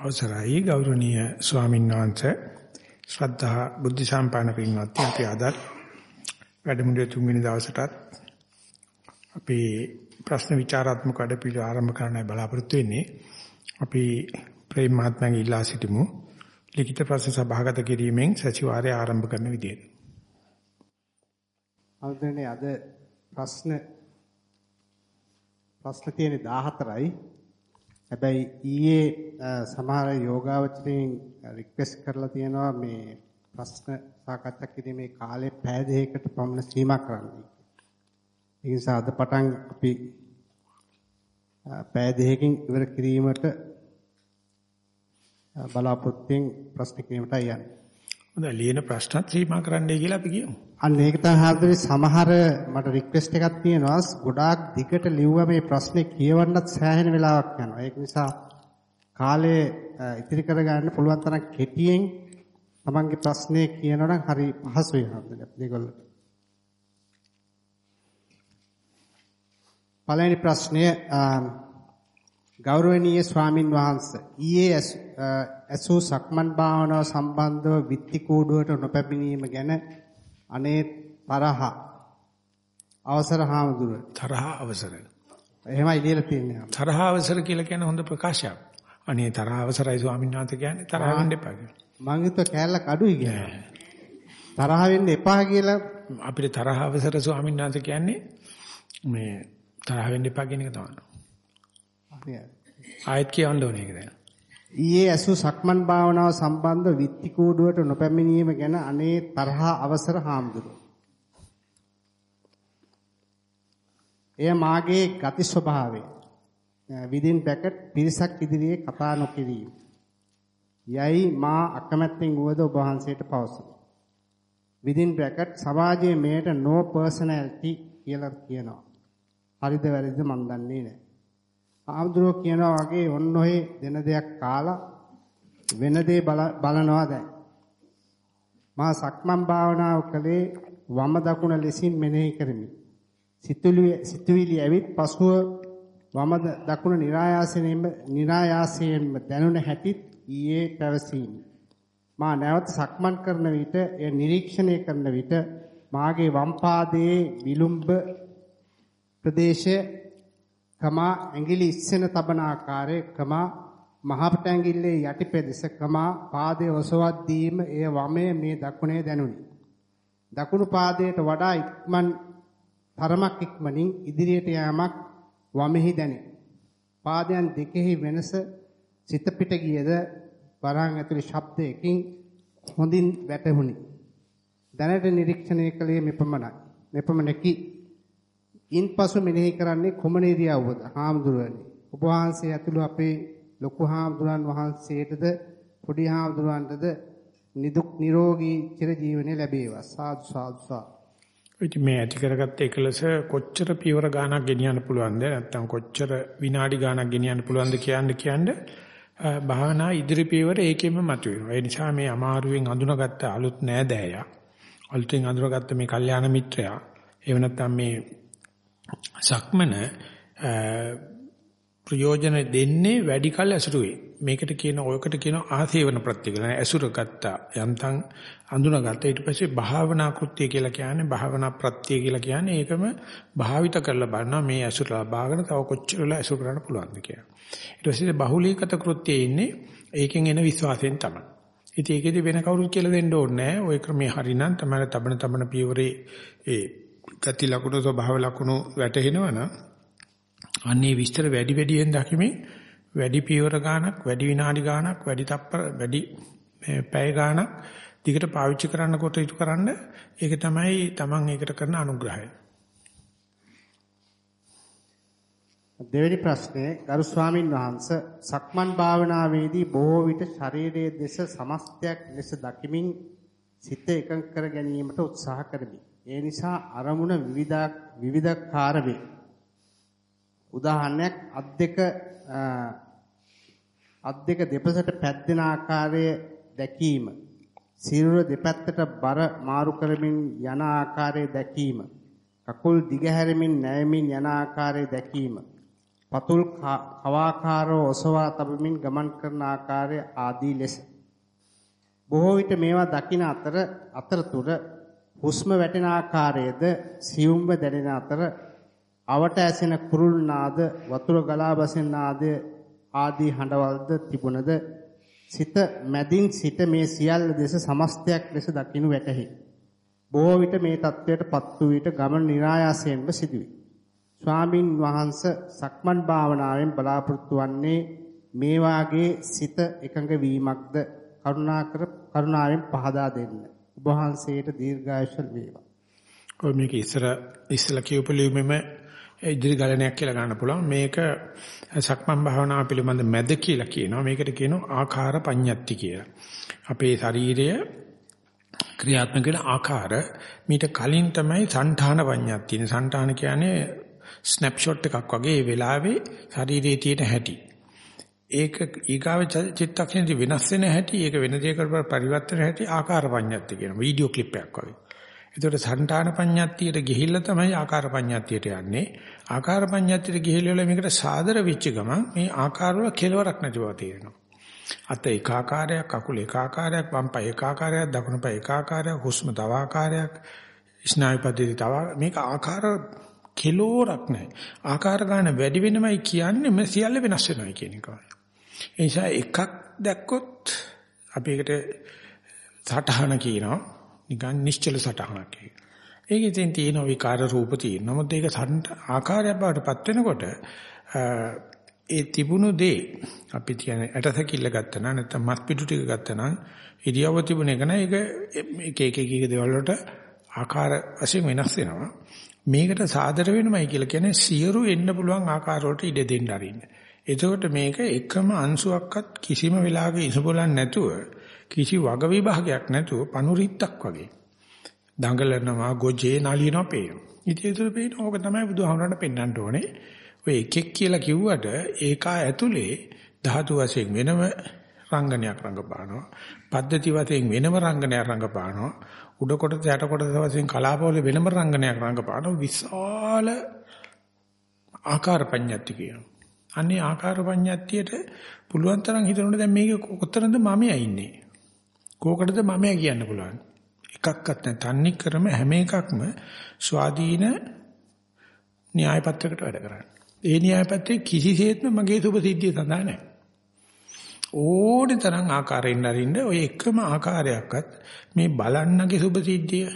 අවසරයි ගෞරවනීය ස්වාමීන් වහන්සේ. ශ්‍රද්ධා බුද්ධ සම්පන්න පින්වත්නි අපි අද වැඩමුළුවේ තුන්වෙනි දවසටත් අපි ප්‍රශ්න විචාරාත්මක වැඩපිළිවෙල ආරම්භ කරන්නයි බලාපොරොත්තු වෙන්නේ. අපි ප්‍රේම මහත්මයාගේ ඉල්ලා සිටිමු. ලිඛිත ප්‍රශ්න සභාගත කිරීමෙන් සතිವಾರය ආරම්භ කරන විදියට. අවුදනේ අද ප්‍රශ්න ප්‍රශ්න තියෙන්නේ 14යි. හැබැයි ඊයේ සමහර යෝගාවචරයෙන් රික්වෙස්ට් කරලා තියෙනවා මේ ප්‍රශ්න සාකච්ඡා කිරීමේ කාලය පැය දෙකකට පමණ සීමා කරන්න. ඒ නිසා අද පටන් අපි පැය දෙකකින් ඉවර කිරීමට බලාපොරොත්තුෙන් ප්‍රශ්න කිරීමටයි යන්නේ. හොඳයි ලියන ප්‍රශ්නත් සීමා කරන්නයි කියලා අපි කියමු. අන්න ඒක තමයි සමහර මට රික්වෙස්ට් එකක් තියෙනවා. ගොඩාක් දිගට ලිව්වා මේ ප්‍රශ්නේ කියවන්නත් සෑහෙන වෙලාවක් යනවා. ඒක නිසා කාලය ඉතිරි කරගන්න පුළුවන් තරම් කෙටියෙන් තමන්ගේ ප්‍රශ්නේ කියනවා නම් හරි පහසුයි හම්බෙන්නේ මේගොල්ලෝ. පළවෙනි ප්‍රශ්නය ගෞරවනීය ස්වාමින් වහන්සේ ඊයේ ඇසූ සක්මන් භාවනාව සම්බන්ධව විත්ති කූඩුවට නොපැමිණීම ගැන අනේ තරහ අවසර හාමුදුර තරහ අවසර. එහෙමයි ලියලා තියෙන්නේ. තරහ අවසර කියලා කියන හොඳ ප්‍රකාශයක්. අනේ තරහ අවසරයි ස්වාමීන් වහන්සේ කියන්නේ. තරහ වෙන්න එපා කියලා. මං හිතුවා කෑල්ලක් අඩුයි කියලා. තරහ වෙන්න එපා කියලා. අපිට තරහ අවසර ස්වාමීන් වහන්සේ කියන්නේ මේ තරහ වෙන්න එපා කියන එක තමයි ආයෙත් කියවන්න ඕනේ ඒක දැන් ඊයේ ඇසු සක්මන් භාවනාව සම්බන්ධ විත්ති කූඩුවට නොපැමිණීම ගැන අනේ තරහා අවසර හාමුදුරුවෝ. එය මාගේ ගති ස්වභාවය. within bracket පිරිසක් ඉදිරියේ කතා නොකිරීම. යයි මා අකමැත්තෙන් වුවද ඔබ වහන්සේට පවසමි. within bracket සමාජයේ මෙයට no personality කියලා කියනවා. හරිද වැරදිද මන් දන්නේ නැහැ. හාමුදුරුවෝ කියනවා වගේ ඔන්න ඔය දෙන දෙයක් කාලා වෙන දේ බලනවා දැන්. මා සක්මන් භාවනාව කළේ වම දකුණ ලෙසින් මෙනෙහි කරමි. සිතුවිලි සිතුවිලි ඇවිත් පසුව වම දකුණ નિરાයාසයෙන්ම નિરાයාසයෙන්ම දැනුණ හැටිත් ඊයේ පැවසීමි. මා නැවත සක්මන් කරන විට එය නිරීක්ෂණය කරන විට මාගේ වම් පාදයේ විලුම්භ ප්‍රදේශයේ කමා ඇඟිලි ඉස්සෙන තබන ආකාරය කමා මහපට ඇඟිල්ලේ යටිපෙදෙස කමා පාදයේ ඔසවද්දීම එය වමේ මේ දකුණේ දැනුනි. දකුණු පාදයට වඩා ඉක්මන් තරමක් ඉක්මනින් ඉදිරියට යාමක් වමෙහි දැනේ. පාදයන් දෙකෙහි වෙනස සිත පිට ගියද වරහන් ඇතුළේ ශබ්දයකින් හොඳින් වැටහුණි. දැනට නිරීක්ෂණය කළේ මෙපමණයි. මෙපමණකි ඉන්පසු මෙනෙහි කරන්නේ කුමන ඉරියව්වද? හාමුදුරුවනි. ඔබ වහන්සේ ඇතුළු අපේ ලොකු හාමුදුරන් වහන්සේටද පොඩි හාමුදුරන්ටද නිදුක් නිරෝගී චිරජීවනය ලැබේවා. සාදු සාදු සාදු. ඉතින් මේ ඇති කරගත්ත එකලස කොච්චර පියවර ගාණක් ගෙනියන්න පුළුවන්ද නැත්නම් කොච්චර විනාඩි ගාණක් ගෙනියන්න පුළුවන්ද කියන්න කියන්නේ භාවනා ඉදිරි පියවර ඒකෙම මතුවෙනවා. ඒ නිසා මේ අමාරුවෙන් අඳුනගත්ත අලුත් නෑදෑයා අලුතෙන් අඳුනගත්ත මේ කල්යාණ මිත්‍රයා එහෙම නැත්නම් මේ සක්මන ප්‍රයෝජන දෙන්නේ වැඩි කල ඇසුරුවේ. මේකට කියන ඔයකට කියන ආසේවන ප්‍රත්‍ය කියලා. ඇසුර ගත්තා. යන්තම් අඳුනගත්තා. ඊට පස්සේ භාවනා කෘත්‍ය කියලා කියන්නේ භාවනා ප්‍රත්‍ය කියලා කියන්නේ ඒකම භාවිත කරලා බලනවා මේ ඇසුර ලබාගෙන තව කොච්චරල ඇසුර කරන්න පුළුවන්ද කියලා. ඊට පස්සේ බහුලීගත කෘත්‍යයේ ඉන්නේ ඒකෙන් එන විශ්වාසයෙන් තමයි. ඉතින් ඒකෙදි වෙන කවුරුත් කියලා දෙන්න ඕනේ නැහැ. ওই ක්‍රමේ හරිනම් තමයි තබන තබන පියවරේ ඒ ගති ලකුණු ස්වභාව ලකුණු වැටහෙනවනම් අන්නේ විස්තර වැඩි වැඩියෙන් දකිමින් වැඩි පියවර ගාණක් වැඩි විනාඩි ගාණක් වැඩි තප්පර වැඩි පැය ගාණක් දිගට පාවිච්චි කරන්නකොට ඉතු කරන්න ඒක තමයි Taman ඒකට කරන අනුග්‍රහය. දෙවෙනි ප්‍රශ්නේ ගරු ස්වාමින් වහන්සේ සක්මන් භාවනාවේදී බොහෝ විට ශරීරයේ දෙස සමස්තයක් ලෙස දකිමින් සිත එකඟ කර ගැනීමට උත්සාහ කරමි. ඒ නිසා අරමුණ විවිධ විවිධකාර වේ. උදාහරණයක් අත් දෙක අත් දෙක දෙපසට පැද්දෙන ආකාරය දැකීම. සිරුර දෙපැත්තට බර මාරු කරමින් යන ආකාරය දැකීම. කකුල් දිගහැරමින් නැවෙමින් යන ආකාරය දැකීම. පතුල් කවාකාරව ඔසවා තබමින් ගමන් කරන ආකාරය ආදී ලෙස බොහෝ විට මේවා දකින අතර අතරතුර හුස්ම වැටෙන ආකාරයේද සියුම්ව දැනෙන අතර අවට ඇසෙන කුරුල් නාද වතුර ගලා බසින නාදය ආදී හඬවල්ද තිබුණද සිත මැදින් සිට මේ සියල්ල දෙස සමස්තයක් ලෙස දකිනු වැටහි. බොහෝ විට මේ தത്വයට පත් වූ විට ගමන નિરાයාසයෙන්ම සිදුවේ. ස්වාමින් වහන්සේ සක්මන් භාවනාවෙන් බලාපොරොත්තු වන්නේ මේ වාගේ සිත එකඟ වීමක්ද කරුණාකර කරුණාවෙන් පහදා දෙන්න. ඔබ වහන්සේට දීර්ඝායුෂ වේවා. ඔය මේක ඉස්සර ඉස්සලා කියපු ලියුමෙම ඉදිරි ගලණයක් කියලා ගන්න පුළුවන්. මේක සක්මන් භාවනාව පිළිබඳ මැද කියලා කියනවා. මේකට කියනවා ආකාර පඤ්ඤත්ති කියලා. අපේ ශරීරය ක්‍රියාත්මක වෙන ආකාර මීට කලින් තමයි సంఠාන පඤ්ඤත්ති. සංඨාන කියන්නේ ස්නැප්ෂොට් එකක් වගේ ඒ වෙලාවේ ශරීරයේ තියෙන හැටි. ඒක ඊගාව චිත්තක්ෂණදී වෙනස් වෙන හැටි, ඒක වෙන දෙයකට පරිවර්තන හැටි ආකාර පඤ්ඤත්ති කියන වීඩියෝ ක්ලිප් එකක් වගේ. ඒතකොට සංඨාන පඤ්ඤත්තියට ගිහිල්ලා තමයි ආකාර පඤ්ඤත්තියට යන්නේ. ආකාර පඤ්ඤත්තියට ගිහිල්ලා මේකට සාදර වෙච්ච ගමන් මේ ආකාරවල කෙලවරක් නැති බව තේරෙනවා. අත එක ආකාරයක්, අකුල එක ආකාරයක්, වම් පය එක ආකාරයක්, දකුණු පය එක ආකාරයක්, හුස්ම තව ආකාරයක්, ස්නායු පද්ධති තව මේක ආකාර කෙලෝරක් නැහැ. ආකාර ගන්න වැඩි වෙනමයි කියන්නේ මේ සියල්ල වෙනස් වෙනවා කියන එකයි. ඒ නිසා එකක් දැක්කොත් අපි ඒකට සටහන කියනවා. නිකන් නිශ්චල සටහනක් ඒක. ඒකේ තියෙන තියෙන විකාර රූප තියෙන. නමුත් ඒක ආකාරයක් බවට පත් වෙනකොට ඒ තිබුණු දේ අපි කියන්නේ ඇටසැකිල්ල ගත්තා නම් නැත්නම් මස් පිටු ටික ගත්තා නම් ඉරියව්ව තිබුණ එක නෑ ඒක එක එක එක එක දේවල් වලට ආකාර වශයෙන් වෙනස් වෙනවා. මේකට සාදර වෙනමයි කියලා කියන්නේ සියරු එන්න පුළුවන් ආකාර වලට ඉඩ දෙන්න අරින්න. එතකොට මේක එකම අංශුවක්වත් කිසිම වෙලාවක ඉසබලන් නැතුව කිසි වග විභාගයක් නැතුව පනුරිත්තක් වගේ දඟලනවා ගොජේ නලියනවා පේනවා. ඉතින් ඒක පේන ඕක තමයි බුදුහාමරණ පෙන්වන්න ඕනේ. ඔය එකෙක් කියලා කිව්වට ඒකා ඇතුලේ ධාතු වශයෙන් වෙනම රංගනයක් රංගපානවා. පද්ධති වශයෙන් වෙනම රංගනයක් රංගපානවා. උඩ කොටස යට කොටස වශයෙන් කලාපවල වෙනම රංගනයක් රංගපානවා. විශාල ආකාර පඤ්ඤාති කියනවා. අන්නේ ආකාර පඤ්ඤාතියට පුළුවන් තරම් හිතනොත් දැන් මේක කොතරම්ද මමයා ඉන්නේ. කෝකටද මමයා කියන්න පුළුවන්. එකක්වත් නැ තන්නේ ක්‍රම හැම එකක්ම ස්වාධීන න්‍යාය පත්‍රයකට වැඩ කරන්නේ. ඒ න්‍යාය පත්‍රයේ කිසිසේත්ම මගේ සුභසිද්ධිය සඳහා නැහැ. ඕනේ තරම් ආකාරයෙන් අරින්න ඔය එකම ආකාරයක්වත් මේ බලන්නගේ සුභසිද්ධිය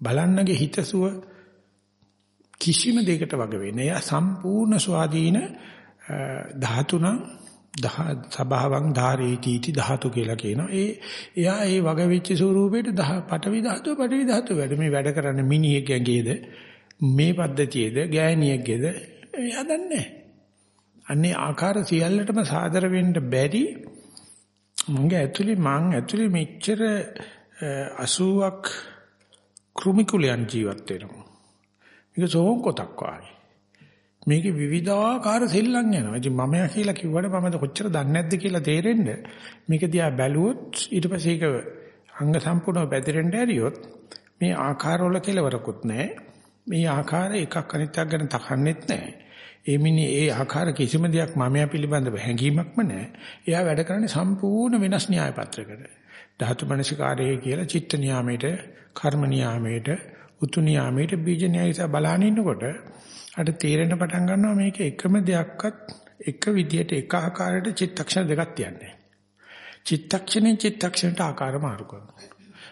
බලන්නගේ හිතසුව කිසිම දෙයකට වග වෙන්නේ. එයා සම්පූර්ණ ස්වාධීන ධාතුණ සබාවං ධාරේති ධාතු කියලා කියනවා. ඒ එයා ඒ වග වෙච්ච ස්වරූපේට පටවි ධාතුව පටවි ධාතුව වැඩ මේ වැඩ කරන්නේ මිනිහෙක්ගේද මේ පද්ධතියේද ගෑණියෙක්ගේද එයා දන්නේ අන්නේ ආකාර සියල්ලටම සාදර වෙන්න බැරි මගේ ඇතුලේ මං ඇතුලේ මෙච්චර 80ක් කෘමිකුලයන් ජීවත් වෙනවා. මේක සෝන් කොටක් වගේ. මේකේ විවිධාකාර සෙල්ලම් යනවා. ඉතින් මමයා කියලා කිව්වට මම කොච්චර දන්නේ නැද්ද කියලා තේරෙන්න මේක දිහා බැලුවොත් ඊට පස්සේ ඒක අංග සම්පූර්ණව පැතිරෙන්න ඇරියොත් මේ ආකාරවල කෙලවරකුත් නැහැ. මේ ආකාර එකක් අනිත්යක් ගැන තකන්නෙත් නැහැ. ඒ මිනිහ ඒ ආකාර කිසිම දෙයක් මමයා පිළිබඳව හැඟීමක්ම නැහැ. එයා වැඩ කරන්නේ සම්පූර්ණ වෙනස් න්‍යාය පත්‍රයකට. ධාතු මනසිකාරයේ කියලා චිත්ත නියාමයට, කර්ම නියාමයට, උතු නියාමයට බීජ න්‍යායස බලන ඉන්නකොට අර තේරෙන පටන් ගන්නවා මේක එකම දෙයක්වත් එක විදියට එක ආකාරයකට චිත්තක්ෂණ දෙකක් තියන්නේ. චිත්තක්ෂණෙන් චිත්තක්ෂණයට ආකාර මාරු කරනවා.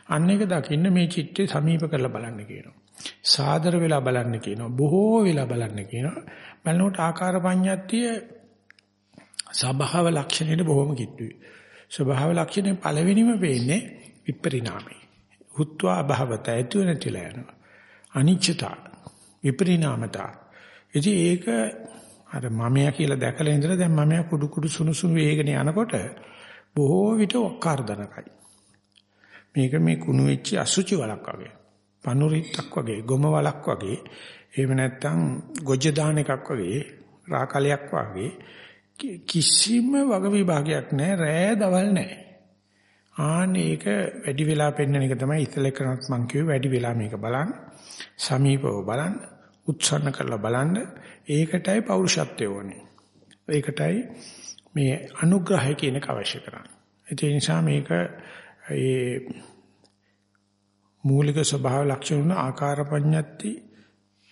අන්න එක දකින්න මේ චිත්තේ සමීප කරලා බලන්න කියනවා. සාදර වෙලා බලන්න කියනවා. බොහෝ වෙලා බලන්න කියනවා. බලනකොට ආකාර පඤ්ඤාත්තිය ස්වභාව ලක්ෂණයට බොහොම කිට්ටුයි. ස්වභාව ලක්ෂණේ පළවෙනිම වෙන්නේ විපරිණාමය. හුත්වා අභවත ඇතුව නැතිලා යනවා. අනිච්චතා විපරිණාමතා ඉතින් ඒක අර මමයා කියලා දැකලා ඉඳලා දැන් මමයා කුඩු කුඩු සුණු සුණු වේගන යනකොට බොහෝ විට ඔක්කාර්ධනකයි. මේක මේ කුණු වෙච්ච අසුචි වලක් වගේ. පනුරිත්තක් වගේ, ගොම වලක් වගේ, එහෙම නැත්නම් ගොජ දාන එකක් වගේ, රාකලයක් වගේ කිසිම වග විභාගයක් නැහැ, රෑ දවල් නැහැ. ආන්න ඒක වැඩි වෙලා පෙන්වන එක තමයි ඉතල කරනත් මං කිව්වේ වැඩි වෙලා මේක බලන්න, සමීපව බලන්න. උත්සන්න කරලා බලන්න ඒකටයි පෞරුෂත්වය ඕනේ. ඒකටයි මේ අනුග්‍රහය කියන එක අවශ්‍ය කරන්නේ. ඒ නිසා මේක ඒ මූලික ස්වභාව ලක්ෂණ ආකාර පඤ්ඤත්ති,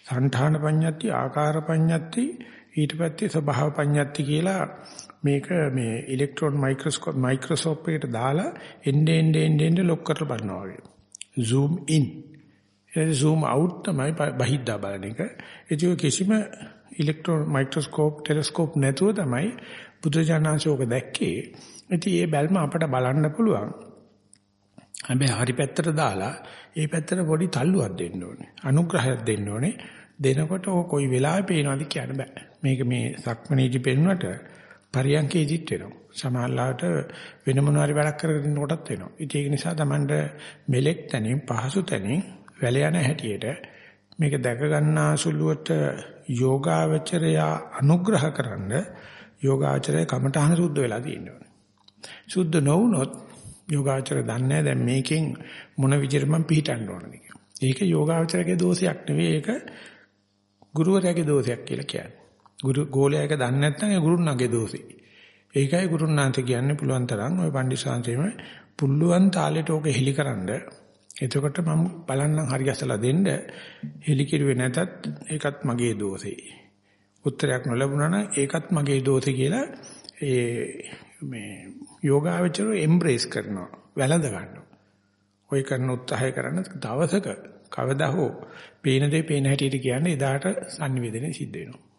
සංඨාන පඤ්ඤත්ති, ආකාර පඤ්ඤත්ති, ඊට පස්සේ ස්වභාව පඤ්ඤත්ති කියලා මේක මේ ඉලෙක්ට්‍රෝන මයික්‍රොස්කෝප් මයික්‍රොස්කෝප් එකට දාලා එන්නේ එන්නේ එන්නේ ලොක් කරලා බලනවා වගේ. zoom in. A zoom out තමයි බහිද්දා බලන එක. ඒක කිසිම ඉලෙක්ට්‍රෝන මයික්‍රොස්කෝප් ටෙලස්කෝප් නැතුව තමයි බුදුජානනාංශෝක දැක්කේ. ඉතින් මේ බැල්ම අපට බලන්න පුළුවන්. හැබැයි හරි පැත්තට දාලා ඒ පැත්තට පොඩි තල්ලුවක් දෙන්න ඕනේ. අනුග්‍රහයක් දෙන්න ඕනේ. දෙනකොට ඔය කොයි වෙලාවෙ පේනවද කියන්න බෑ. මේක මේ සක්මනේජි පෙන්නුවට පරියන්කේදිත් වෙනවා. සමහරලාට වෙන මොනවාරි වැඩක් කරගෙන ඉන්න කොටත් වෙනවා. ඉතින් ඒක නිසා Tamanට මෙලෙක් තැනින් පහසු තැනින් වැල යන හැටියට මේක දැක ගන්නා සුළුවට යෝගාවචරය අනුග්‍රහ කරන්න යෝගාචරය කමඨහන සුද්ධ වෙලා තියෙනවා. සුද්ධ නොවුනොත් යෝගාචරය දන්නේ දැන් මේකෙන් මොන විදිහට මම පිළිටන්න ඕනද කියලා. ඒක යෝගාචරයේ දෝෂයක් නෙවෙයි ඒක ගුරුවරයාගේ දෝෂයක් කියලා කියන්නේ. ගුරු ගෝලයා එක දන්නේ නැත්නම් ඒ ගුරුන්නාගේ දෝෂේ. ඒකයි ගුරුන්නාන්ත කියන්නේ පුළුවන් තරම් ওই පණ්ඩිසාංශේම පුල්ලුවන් තාලෙට ඕක හෙලිකරනද එතකොට මම බලන්නම් හරි ගැසලා දෙන්න හෙලිකිරුවේ නැතත් ඒකත් මගේ දෝෂේ. උත්තරයක් නොලැබුණා නම් ඒකත් මගේ දෝෂේ කියලා ඒ මේ යෝගාවචරෝ එම්බ්‍රේස් කරනවා වැළඳ ගන්නවා. ඔය කරන උත්සාහය කරන දවසක කවදා හෝ පේන දේ පේන හැටියට කියන්නේ එදාට sannivedana සිද්ධ වෙනවා.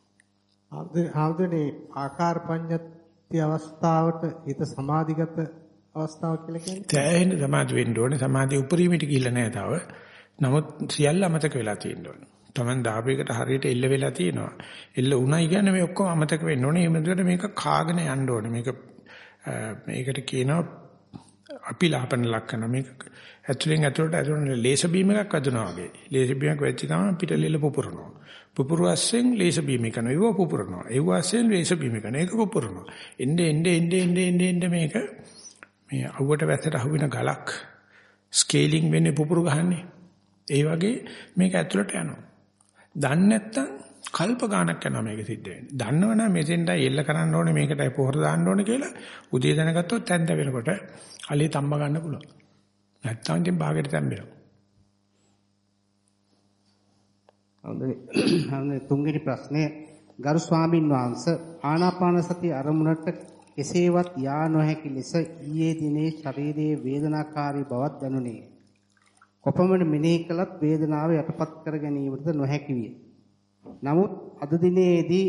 ආවදනේ ආකාර පඤ්ඤත්ති අවස්ථාවට හිත සමාධිගත අවස්ථාව කියලා කියන්නේ. තැහෙන සමාධි වෙන්න ඕනේ. සමාධිය උපරිමයට ගිහිල්ලා නැහැ තාම. නමුත් සියල්ල අමතක වෙලා තියෙන්න ඕනේ. Taman දාපේකට හරියට එල්ල වෙලා තියෙනවා. එල්ල උණයි කියන්නේ මේ ඔක්කොම අමතක වෙන්න ඕනේ. ඒ මොකද මේක කාගෙන යන්න ඕනේ. මේක මේකට කියනවා අපිලාපන ලක්ෂණ. මේක ඇතුලෙන් ඇතුලට ඇතුලට ලේසර් බීම් එකක් වදිනවා වගේ. ලේසර් බීම් එකක් වෙච්ච ගමන් පිටලෙල පුපුරනවා. පුපුරු අස්සෙන් ලේසර් බීම් එක කරනවා. ඒව පුපුරනවා. ඒව අස්සෙන් ලේසර් බීම් එක කරනවා. ඒක පුපුරනවා. එන්නේ එන්නේ එන්නේ එන්නේ එන්නේ මේක මේ අවුවට වැස්සට අහුවෙන ගලක් ස්කේලිං වෙන්නේ පුපුරු ගහන්නේ. ඒ වගේ මේක ඇතුළට යනවා. දන්නේ නැත්තම් කල්ප ගානක් යනවා මේක සිද්ධ වෙන්නේ. දන්නවනම් මෙතෙන්ටයි එල්ල කරන්න ඕනේ මේකටයි පොහොර දාන්න ඕනේ කියලා උදේ දැනගත්තොත් තැන්ද වෙනකොට අලිය තම්බ ගන්න පුළුවන්. නැත්තම් ඉතින් භාගයට තැම්බෙනවා. හොඳයි. තුන්වෙනි ප්‍රශ්නය ගරු ස්වාමින් වහන්සේ ආනාපාන සති අරමුණට කෙසේවත් යා නොහැකි ලෙස ඊයේ දිනේ ශරීරයේ වේදනාකාරී බවක් දැනුනේ. කොපමණ මෙනෙහි කළත් වේදනාව යටපත් කර ගැනීමට නොහැකි විය. නමුත් අද දිනේදී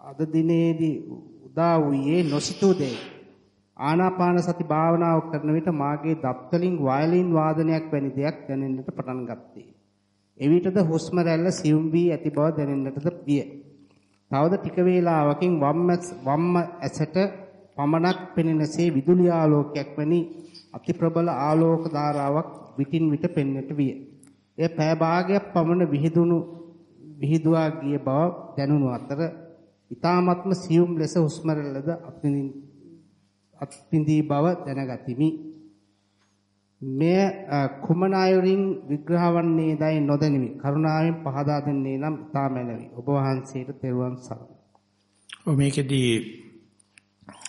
අද දිනේදී උදා වූයේ නොසිතූ දෙයක්. ආනාපාන සති භාවනාව කරන විට මාගේ දප්තලින් වයලින් වාදනයක් වැනි දෙයක් දැනෙන්නට පටන් ගත්තේ. එවිටද හුස්ම රැල්ල සියුම් වී ඇති බව දැනෙන්නටද විය. තවද ටික වේලාවකින් වම් වම් ඇසට පමණක් පෙනෙනසේ විදුලි ආලෝකයක් වැනි අති ප්‍රබල ආලෝක ධාරාවක් විටින් විට පෙනෙන්නට විය. එය පෑ භාගයක් පමණ විහිදුණු විහිදුවා ගිය බව දැනුණු අතර ඊ타මත්ම සියුම් ලෙස හුස්ම රැල්ලද අත්පින්දී බව දැනගතිමි. මෙය කුමන අයුරින් විග්‍රහ වන්නේදයි නොදැනිමි. කරුණාවෙන් පහදා දෙන්නේ නම් ඉතා මැනවි. ඔබ වහන්සේට තෙරුවන් සරණයි. ඔ මේකෙදී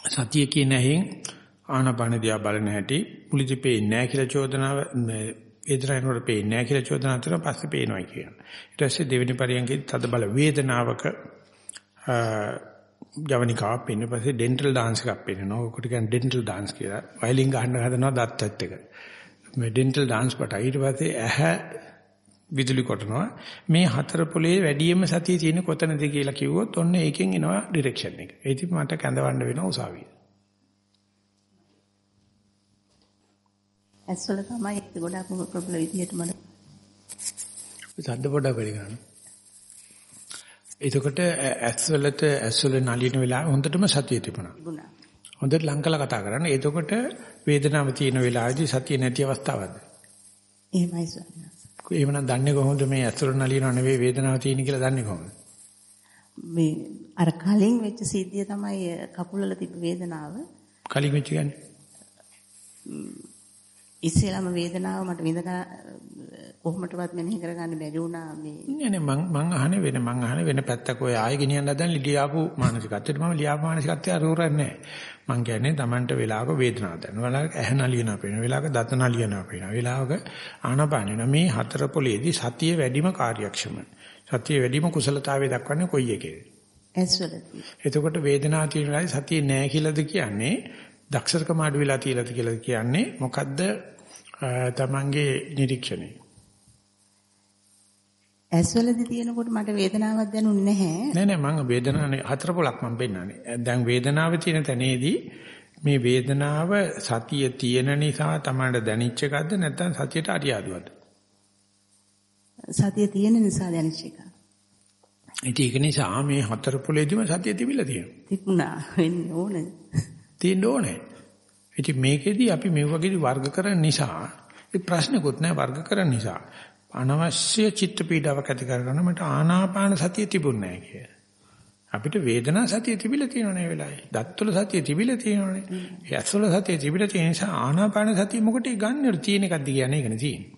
සතිය කියන ඇහෙන් ආනපන දිහා බලන හැටි මුලිදි පේන්නේ නැහැ කියලා චෝදනාව වේදනාවට පේන්නේ නැහැ කියලා චෝදනාව කරලා පස්සේ පේනවා කියන. ඊට පස්සේ දෙවෙනි පරියන්කේ තද බල වේදනාවක ජවනිකාවක් පේන පස්සේ ඩෙන්ටල් ඩාන්ස් එකක් පේනවා. ඔකට කියන්නේ ඩෙන්ටල් ඩාන්ස් කියලා. වයලින් ගහන්න හදනවා දත්තත් එක. මේ ඩෙන්ටල් ඩාන්ස් කට ඊට පස්සේ ඇහැ විදුලි කොටනවා. මේ හතර පොලේ වැඩියෙන්ම සතිය තියෙන කොතනද කියලා කිව්වොත් ඔන්න ඒකෙන් එනවා ඩිරෙක්ෂන් එක. ඒ ඉතින් මට කැඳවන්න වෙනවා උසාවිය. ඇස්වල තමයි ගොඩක් ප්‍රබල විදියට මට. සද්ද පොඩක් වැඩි ගන්න. එතකොට ඇස්වලට ඇස්වල නලින වෙලාව හොඳටම සතිය තිබුණා. හොඳට ලං කළා කතා කරන්න. එතකොට වේදනාව තියෙන වෙලාවේදී සතිය නැති අවස්ථාවක්ද? එහෙමයි ස්වාමීන්. එහෙමනම් දන්නේ කොහොමද මේ ඇස්වල නලිනව නෙවෙයි වේදනාව තියෙන කියලා දන්නේ කොහොමද? මේ අර කලින් වෙච්ච සිද්ධිය තමයි කකුල වල තිබ්බ වේදනාව. කලින් වෙච්ච කියන්නේ? ඉස්සෙල්ලාම වේදනාව මට විඳ කොහොමදවත් මෙනෙහි කරගන්න බැරි වුණා මේ. නෑ නෑ මං මං අහන්නේ වෙන මං අහන්නේ වෙන පැත්තක ඔය ආයෙ ගෙනියන්න හදන ලියාපු මානසිකත්වයට මම ලියාපු මානසිකත්වය අරෝරන්නේ නෑ. මං කියන්නේ Tamanට වෙලාවක වේදනාවක් දැනෙනවා වෙලාවක ඇහැ නලියනවා පේනවා වෙලාවක දත නලියනවා පේනවා වෙලාවක ආනපාන වෙනවා. මේ හතර පොලේදී සතිය වැඩිම කාර්යක්ෂම. සතිය වැඩිම කුසලතාවය දක්වන්නේ කොයි එකේද ඇස්වලදී. එතකොට වේදනාව තියෙන වෙලාවේ සතිය නෑ කියලාද කියන්නේ? දක්ෂකම අඩු වෙලා තියලාද කියලා කියන්නේ? මොකද්ද තමන්ගේ නිරීක්ෂණය ඇස්වලදී තියෙනකොට මට වේදනාවක් දැනුන්නේ නැහැ. නෑ නෑ මම වේදනාවේ හතර පොලක් මම පෙන්නන්නේ. දැන් වේදනාව තියෙන තැනේදී මේ වේදනාව සතිය තියෙන නිසා තමයි දැනෙච්ච එකක්ද නැත්නම් සතියට අරියාදුවද? සතිය තියෙන නිසා දැනෙච්ච එක. ඉතින් ඒක නිසා මේ හතර පොලේදීම සතිය තිබිලා තියෙනවා. තිබුණා වෙන්න ඕනේ. තියෙන්න ඕනේ. ඉතින් මේකෙදි අපි මේ වගේ වර්ග කරන නිසා ඒ ප්‍රශ්නකුත් නෑ වර්ග කරන නිසා අනවශ්‍ය චිත්ත පීඩාවක් ඇති කරගන්න මට ආනාපාන සතිය තිබුණේ නැහැ කිය. අපිට වේදනා සතිය තිබිලා තියෙනනේ ඒ වෙලාවේ. දත්වල සතිය තිබිලා තියෙනනේ. ඇස්වල සතිය තිබිලා තියෙන නිසා ආනාපාන සතිය මොකටද ගන්නෙ? තියෙන එකක්ද කියන්නේ ඒකනේ තියෙන්නේ.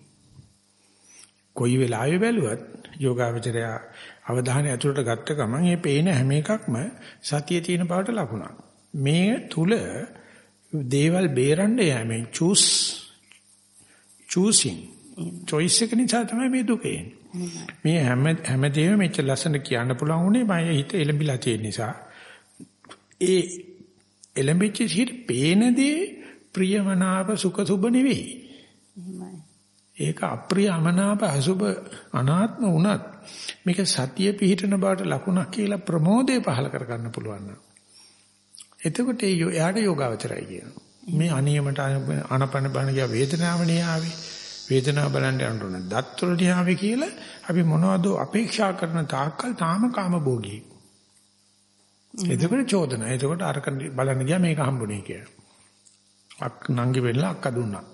කොයි වෙලාවෙ බැලුවත් යෝගාවචරය අවධානය ඇතුළට ගත්ත ගමන් මේ පේන හැම එකක්ම සතිය තියෙන බවට ලකුණක්. මේ තුල දේවල් බේරන්න යෑමෙන් choose choosing choice එක නිසා තමයි මේ දුක මේ හැම හැමදේම මෙච්චර ලස්සන කියන්න පුළුවන් උනේ මම හිත එලඹිලා තියෙන නිසා. ඒ එලඹිච්ච සිට පේන දේ ප්‍රියමනාප සුඛ සුබ නෙවෙයි. ඒක අප්‍රිය අමනාප අසුබ අනාත්ම වුණත් මේක සතිය පිහිටන බවට ලකුණක් කියලා ප්‍රමෝදය පහල කරගන්න පුළුවන් නම් එතකොට එයාට යෝගාවචරයි කියනවා. මේ අනියමට අනපන බණ ගිය වේදනාවනේ ආවේ. වේදනාව බලන්න යන්න ඕන. දත්වලට ආවේ කියලා අපි මොනවද අපේක්ෂා කරන තාක්කල් තාම කාම භෝගී. එතකොට චෝදන. එතකොට අරක බලන්න ගියා මේක හම්බුනේ කියලා. අක් නංගි වෙන්නලා අක්ක දුන්නා.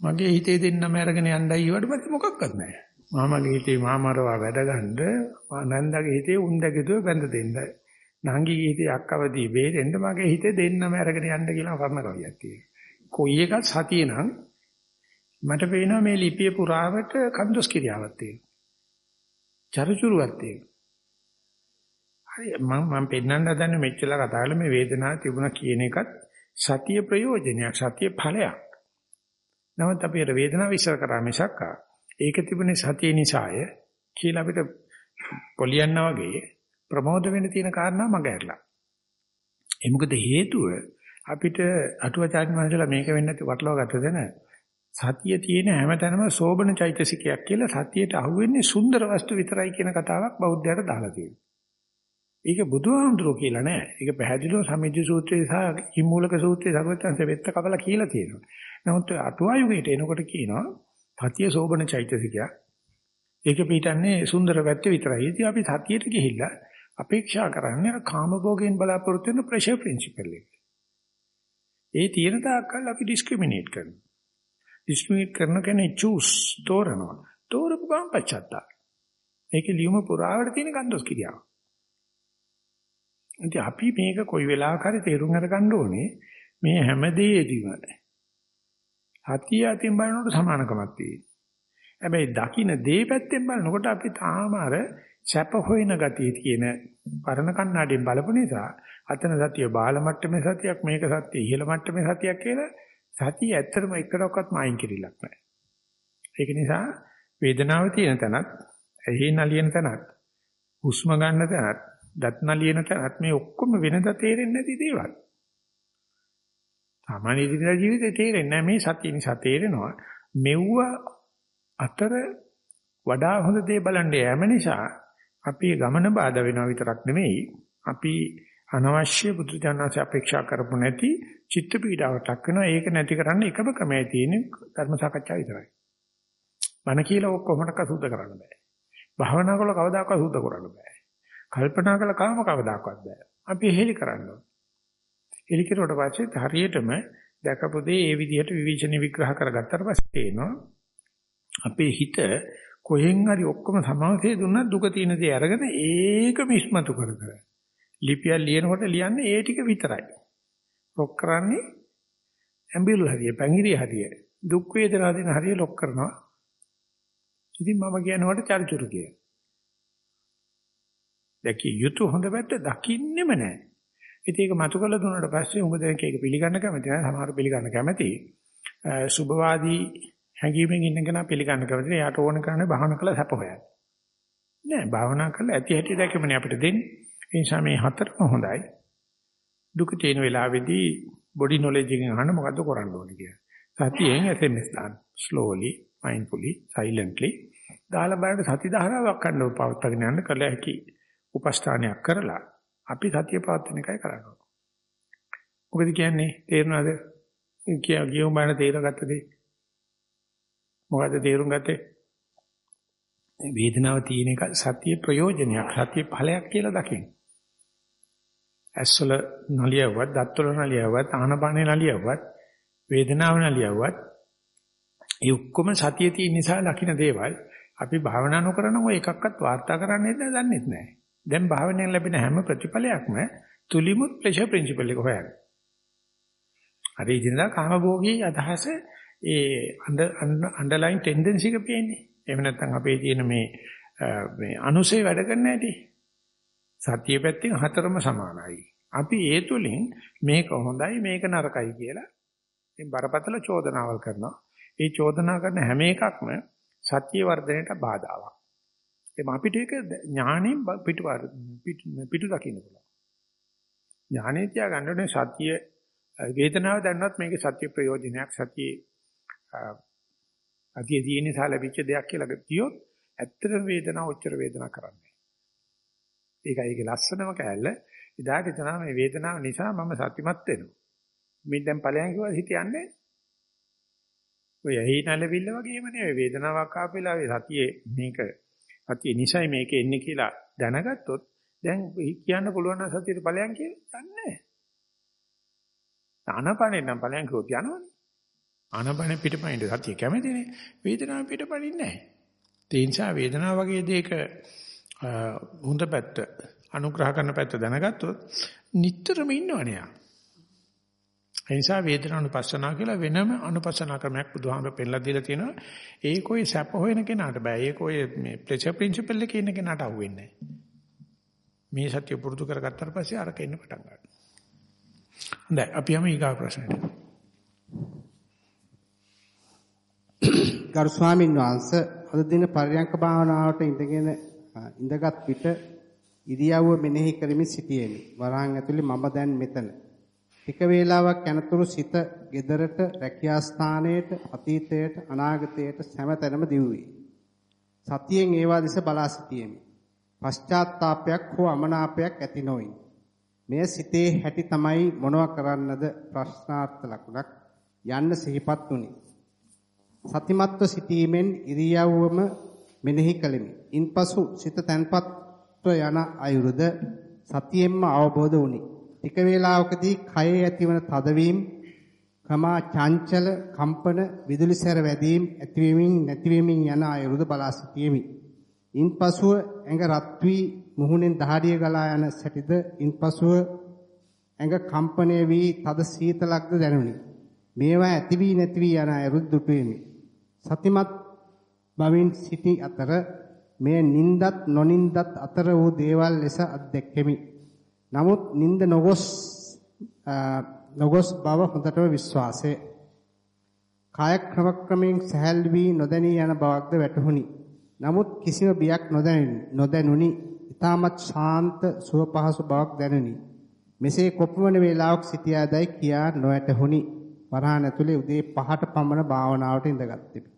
මගේ හිතේ දෙන්නම අරගෙන යන්නයි ඊවට පස්සේ මොකක්වත් නැහැ. මාමගේ හිතේ මාමරවා වැඩ ගන්න නන්දගේ හිතේ උන්දගේ බැඳ දෙන්න. නංගිගේ හිතේ අක්කවදී බේරෙන්න මගේ හිතේ දෙන්නම අරගෙන යන්න කියලා වර්ණ කවියක් තියෙනවා. කොයි එකක් සතිය නම් මට පේනවා මේ ලිපිය පුරාවට කන්දොස් කිරියාවක් තියෙනවා. චරචුරුවක් තියෙනවා. හරි මම මම පෙන්නන්න හදන්නේ මෙච්චර කතා කරලා මේ වේදනාව තිබුණා කියන එකත් සතිය ප්‍රයෝජනයක් සතිය ඵලයක්. නමුත් අපි අර වේදනාව විශ්ල කරා මිසක් ඒක තිබුණේ සතිය නිසාය කියලා අපිට පොලියන්නා වගේ ප්‍රමෝද වෙන්න තියෙන කාරණා මග ඇරලා. ඒ මොකද හේතුව අපිට අටුවාචාර්ය මහන්සලා මේක වෙන්නේ නැති වටලව ගත්තද නැ සතිය තියෙන හැමතැනම සෝබන චෛතසිකයක් කියලා සතියට අහුවෙන්නේ සුන්දර වස්තු විතරයි කියන කතාවක් බෞද්ධයට දාලා තියෙනවා. ඒක බුදුහාමුදුරුවෝ කියලා නෑ. ඒක පැහැදිලිව සමිජ්ජ සූත්‍රයේ සහ හිමූලක සූත්‍රයේ සර්වඥාන්සේ වෙත්ත කපලා කියලා තියෙනවා. නමුත් අටුවා යුගයට එනකොට කියනවා සතිය සෝබන චෛතසිකයක්. ඒක පිටන්නේ සුන්දර පැත්ත විතරයි. ඉතින් අපි සතියට ගිහිල්ලා අපේක්ෂා කරන්නේ කාමභෝගයෙන් බලාපොරොත්තු වෙන ප්‍රෙෂර් ප්‍රින්සිපල් එක. ඒ තියෙන තාක්කල් අපි ඩිස්ක්‍රිමිනේට් කරනවා. ඩිස්ක්‍රිමිනේට් කරන කෙනේ චූස් තෝරනවා. තෝරපු ගමන් පච්චත්තා. ඒකේ ලියුම පුරාවට තියෙන ගන්දොස් කිරියාව. ඉතින් අපි මේක කොයි වෙලාවක හරි තේරුම් අරගන්න ඕනේ මේ හැම දෙයකදීම හතිය අතින් බලනකොට සමානකමක් තියෙනවා. හැබැයි දකින්න දේ පැත්තෙන් බලනකොට අපි තාම අර සැප හොයන ගතිය කියන පරණ කණ්ණාඩියෙන් බලපු නිසා අතන සතිය බාල මට්ටමේ සතියක් මේක සතිය ඉහළ මට්ටමේ සතියක් කියලා සතිය ඇත්තටම එකඩක්වත් මායින් කිරිලක් නැහැ. ඒක නිසා වේදනාව තියෙන තැනත්, ඇහි නලියන තැනත්, හුස්ම ගන්න තැනත්, දත් නලියන තැනත් මේ ඔක්කොම වෙනද තේරෙන්නේ නැති දේවල්. සාමාන්‍ය ඉදිරියට ජීවිතේ තේරෙන්නේ නැහැ මේ සතිය නිසා තේරෙනවා. මෙව්ව අතර වඩා හොඳ දේ බලන්න යෑම නිසා අපි ගමන බාධා වෙනවා විතරක් නෙමෙයි අපි අනවශ්‍ය බුදුජානනාංශ අපේක්ෂා කරපො නැති චිත්ත පීඩාවට ලක් වෙනවා. ඒක නැති කරන්න එකම ක්‍රමය තියෙන්නේ ධර්ම සාකච්ඡා විතරයි. මන කියලා ඔක් කොහොමඩක සුද්ධ කරන්න බෑ. භාවනා කළ කවදාකවත් සුද්ධ කරන්න බෑ. කල්පනා කළ කාම කවදාකවත් බෑ. අපි එහෙලි කරන්න ඕනේ. එහෙලි කරුවට පස්සේ හරියටම දැකපු දේ ඒ විදිහට විවිචන විග්‍රහ කරගත්තට පස්සේ තේනවා අපේ හිත කොහෙන් හරි ඔක්කොම සමාසයේ දුන්නත් දුක තියෙන දේ අරගෙන ඒකම ඉස්මතු කර කර ලිපියක් ලියනකොට ලියන්නේ ඒ ටික විතරයි. රොක් කරන්නේ ඇඹිලි හරිය, පැංගිරි හරිය, දුක් වේදනා දෙන හරිය ලොක් කරනවා. ඉතින් මම කියනවට චරිචුරු කිය. දැකිය යුතු හොඳ පැත්ත දකින්නෙම නැහැ. ඉතින් ඒක මතු කළ දුන්නාට පස්සේ උඹ දැන් ඒක පිළිගන්න කැමති නැහැ. සමහර පිළිගන්න කැමති. සුභවාදී හැඟීමෙන් ඉන්න කෙනා පිළිගන්න කැමති නෑ. යාට ඕන කරන්නේ භාවනා කළා සැප හොයන්න. නෑ භාවනා කළා ඇති හැටි දැකීමනේ අපිට දෙන්නේ. ඒ නිසා මේ හතරම හොඳයි. දුක තියෙන වෙලාවේදී බොඩි නොලෙජ් එකෙන් අහන්න මොකද්ද කරන්න ඕනේ කියලා. සතියෙන් SMS දාන්න. slowly, mindfully, silently දාලා බලන්න සති ධාරාවක් ගන්න පවත්වාගෙන යන්න කළ හැකි උපස්ථානයක් කරලා අපි සතිය පවත්වන එකයි කරන්නේ. මොකද කියන්නේ තේරුණාද? කිය ගියොම බාන තේරගත්ත දේ. මොකද්ද තේරුම් ගත්තේ? වේදනාව තියෙන එක සතිය ප්‍රයෝජනයක් සතිය ඵලයක් කියලා දකින්න. ඇස්වල නලියවවත්, දත්වල නලියවවත්, ආනපානේ නලියවවත්, වේදනාව නලියවවත් ඒ ඔක්කොම සතිය තියෙන නිසා ලකින දේවල් අපි භාවනා නොකරන ඔය එකක්වත් වාර්තා කරන්නේ නැහැ දන්නේ නැහැ. දැන් භාවනාවෙන් ලැබෙන හැම ප්‍රතිඵලයක්ම තුලිමුත් ප්‍රෙෂර් ප්‍රින්සිපල් එක හොයන්නේ. අර ඉදිනදා කාමභෝගී අදහස ඒ අන්ඩර්ලයින් ටෙන්ඩන්සි එක පේන්නේ. එහෙම නැත්නම් අපේ තියෙන මේ මේ අනුසේ වැඩ කරන්න ඇති. සත්‍ය පැත්තෙන් හතරම සමානයි. අපි ඒ තුලින් මේක හොඳයි මේක නරකයි කියලා මේ බරපතල චෝදනාවල් කරනවා. ඒ චෝදනා කරන හැම එකක්ම සත්‍ය වර්ධනයට බාධාවක්. එම අපිට ඒක ඥාණයෙන් පිටු පිටු දකින්න පුළුවන්. ඥාණය තියා ගන්න ඕනේ සත්‍ය වේදනාව දැනනොත් මේකේ සත්‍ය ප්‍රයෝජනයක් සත්‍ය අධිය තියෙන නිසා ලැබිච්ච දෙයක් කියලා කියොත් ඇත්තට වේදනාව ඔච්චර වේදනාවක් කරන්නේ. ඒකයි ඒකේ ලස්සනම කෑල්ල. ඉදාට එතන මේ වේදනාව නිසා මම සත්‍යමත් වෙනවා. මේ දැන් ඵලයන් කිව්වා හිතන්නේ. ඔය ඇහි නැලවිල්ල වගේම නෙවෙයි වේදනාවක් ආපෙලාවේ සතියේ මේක සතිය නිසයි මේක එන්නේ කියලා දැනගත්තොත් දැන් කියන්න පුළුවන් නම් සතියේ ඵලයන් කියලා දන්නේ නැහැ. ආනපනේ නම් ඵලයන් කිව්වොත් යනවනේ. ආනපනේ පිටපයින්ද සතිය කැමතිනේ. වේදනාව පිටපයින් නැහැ. ඒ නිසා වේදනාව වගේ දෙයක හොඳ පැත්ත අනුග්‍රහ කරන පැත්ත දැනගත්තොත් නිටතරම ඉන්නවනේ යා. ඒ නිසා වේදනානුපස්සනා කියලා වෙනම අනුපස්සනා ක්‍රමයක් බුදුහාමර පෙන්නලා දීලා තියෙනවා. ඒක ඔය සැප හොයන කෙනාට බෑ. ඒක ඔය මේ ප්ලෙෂර් ප්‍රින්සිපල් එකේ ඉන්න කෙනාට අහුවෙන්නේ මේ සත්‍ය පුරුදු කරගත්තාට පස්සේ අරක එන්න පටන් ගන්නවා. හොඳයි අපි යමු ඊගා ප්‍රශ්නෙට. ගරු ස්වාමීන් වහන්සේ අද දින පරියංක භාවනාවට ඉඳගෙන ඉඳගත් විට ඉරියව්ව මෙනෙහි කරමින් සිටියෙමි. වරහන් ඇතුලේ මම දැන් මෙතන. ටික වේලාවක් යනතුරු සිත gedarata රැකියා ස්ථානයට අතීතයට අනාගතයට සෑමතැනම දිව්වේ. සතියෙන් ඒවා දෙස බලා සිටියෙමි. පශ්චාත්තාවපයක් හෝ අමනාපයක් ඇති නොයි. මෙය සිතේ හැටි තමයි මොනව කරන්නද ප්‍රශ්නාර්ථ ලකුණක් යන්න සිහිපත් වුනි. සතිමත්ව සිටීමෙන් ඉරියව්වම මෙනෙහි කළෙමි. ඉන්පසු සිත තැන්පත්ව යන අයුරුද සතියෙන්ම අවබෝධ වුනි. ටික වේලාවකදී කයේ ඇතිවන තදවීම, කමා චංචල, කම්පන, විදුලි සැර වැදීම් ඇතිවීමින් නැතිවීමින් යන අයුරුද බලා සිටියෙමි. ඉන්පසුව ඇඟ රත් වී මුහුණෙන් දහඩිය ගලා යන සැටිද ඉන්පසුව ඇඟ කම්පණය වී තද සීතලක්ද දැනුනි. මේවා ඇති වී නැති වී යන අයුරුද දුටුවෙමි. සතිමත් බවින් සිටි අතර මේ නින්දත් නොනින්දත් අතර වූ දේවල් ලෙස අත්දැක්කෙමි. නමුත් නිନ୍ଦ නොගොස් නොගොස් බව හොඳටම විශ්වාසය. කාය ක්‍රමක්‍රමයෙන් සහැල් වී නොදැනී යන බවක්ද වැටහුණි. නමුත් කිසිම බියක් නොදැනුනි. ඊටමත් ශාන්ත සුව පහසු බවක් දැනුනි. මෙසේ කොපමණ වේලාවක් සිටියාදයි කියා නොඇතහුණි. වරහන් ඇතුලේ උදේ 5ට පමණ භාවනාවට ඉඳගත්තෙමි.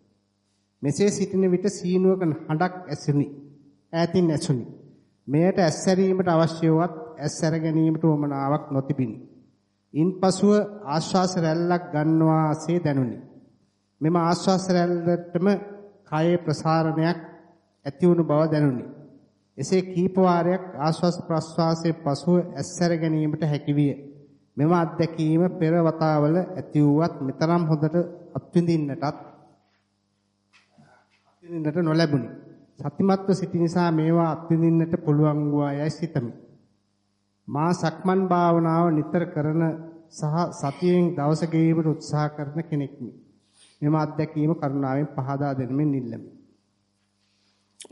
මෙසේ සිටින විට සීනුවක හඬක් ඇසුනි. ඈතින් ඇසුනි. මෙයට ඇස්සැරීමට අවශ්‍ය වත් ඇස්සැර ගැනීමට උවමනාවක් නොතිබිනි. ඉන්පසුව ආශ්වාස රැල්ලක් ගන්නවාසේ දැනුනි. මෙම ආශ්වාස රැල්ලටම කායේ ප්‍රසාරණයක් ඇති වුණු බව දැනුනි. එසේ කීප වාරයක් ආශ්වාස ප්‍රශ්වාසයේ පසුව ඇස්සැර ගැනීමට හැකියිය. මෙම අත්දැකීම පෙර වතාවල ඇති වුවත් මෙතරම් හොඳට අත්විඳින්නටත් අත්විඳින්නට නොලැබුණි. සතිමත්ව සිටි නිසා මේවා අත්විඳින්නට පුළුවන් වූ අයයි සිතමි. මා සක්මන් භාවනාව නිතර කරන සහ සතියෙන් දවස ගෙවීමට උත්සාහ කරන කෙනෙක්මි. මෙම අත්දැකීම කරුණාවෙන් පහදා දෙනමින් ඉල්ලමි.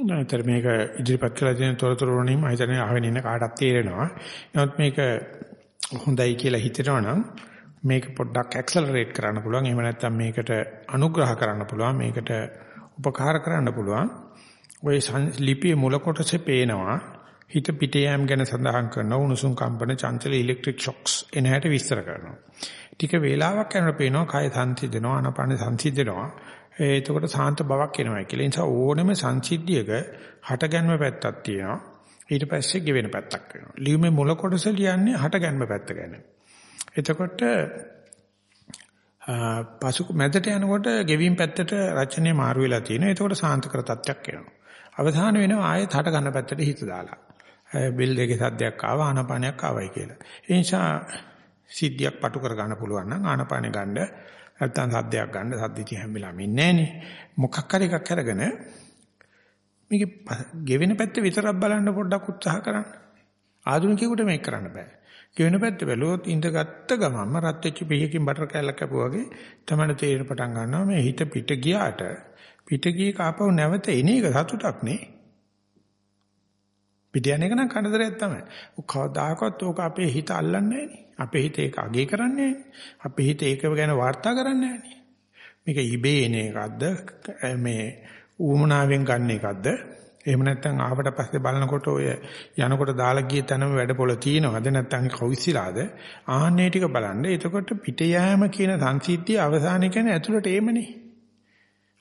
නැතර මේක ඉදිරිපත් කළ දෙන තොරතුරු වලින් මම හිතන්නේ අහගෙන ඉන්න කාටත් තේරෙනවා. නමුත් මේක හොඳයි කියලා හිතනවා නම් මේක පොඩ්ඩක් ඇක්සලරේට් කරන්න පුළුවන්. එහෙම නැත්නම් මේකට අනුග්‍රහ කරන්න පුළුවන්. මේකට උපකාර කරන්න පුළුවන්. ওই ලිපියේ මුල කොටසේ පේනවා හිත පිට යෑම ගැන සඳහන් කරන උණුසුම් කම්පන චංචල ඉලෙක්ට්‍රික් ෂොක්ස් එන හැටි විස්තර කරනවා. ටික වේලාවක් යනකොට පේනවා කය සංසිඳනවා ආනපාන සංසිඳනවා. එතකොට සාන්ත බවක් එනවා කියලා. ඒ නිසා ඕනෙම සංසිද්ධියක හටගන්ම පැත්තක් තියෙනවා. ඊට පස්සේ ගෙවෙන පැත්තක් වෙනවා. ලියුමේ මුල කොටස ලියන්නේ හටගන්ම පැත්ත ගැන. එතකොට පසු මැදට යනකොට ගෙවීම් පැත්තට රචනය මාරු වෙලා තියෙනවා. එතකොට සාන්තකර තත්ත්වයක් එනවා. අවධාන වෙනවා ආයෙත් හට ගන්න පැත්තට හිත දාලා. බෙල් දෙකේ සද්දයක් ආවා ආනපානයක් ආවයි කියලා. ඒ නිසා සිද්ධියක් පටු කර ගන්න පුළුවන් නම් ආනපානෙ ගන්න නැත්තම් සද්දයක් ගන්න සද්දිචි හැම වෙලාවෙම ඉන්නේ නැහනේ. මොකක් හරි එකක් අරගෙන මේක ගෙවෙන පැත්ත විතරක් බලන්න පොඩ්ඩක් උත්සාහ කරන්න. ආධුනිකයෙකුට මේක කරන්න බෑ. ගෙවෙන පැත්ත බැලුවොත් ඉඳගත්ත ගමන්ම රත් වෙච්ච පිහකින් බටර් කෑල්ලක් කැපුවා වගේ තමයි තේරෙන පටන් ගන්නවා මේ හිත පිට ගියාට පිට ගියේ කාපව නැවත එන එක සතුටක් නේ. පිට යන එක නම් කනදරයක් තමයි. කවදාකවත් ඕක අපේ හිත අල්ලන්නේ අපේ හිත ඒක අගේ කරන්නේ අපේ හිත ඒක ගැන වාර්තා කරන්නේ මේක ඉබේ එන එකක්ද? මේ ඌමනාවෙන් ගන්න එකක්ද? එහෙම නැත්නම් ආවට පස්සේ බලනකොට ඔය යනකොට දාලා ගිය තැනම වැඩපොළ තියෙනවද? නැත්නම් කවුසිලාද ආහනේ ටික බලන්න. එතකොට පිට යෑම කියන සංසිද්ධිය අවසානයේ කියන්නේ ඇතුළට එමනේ.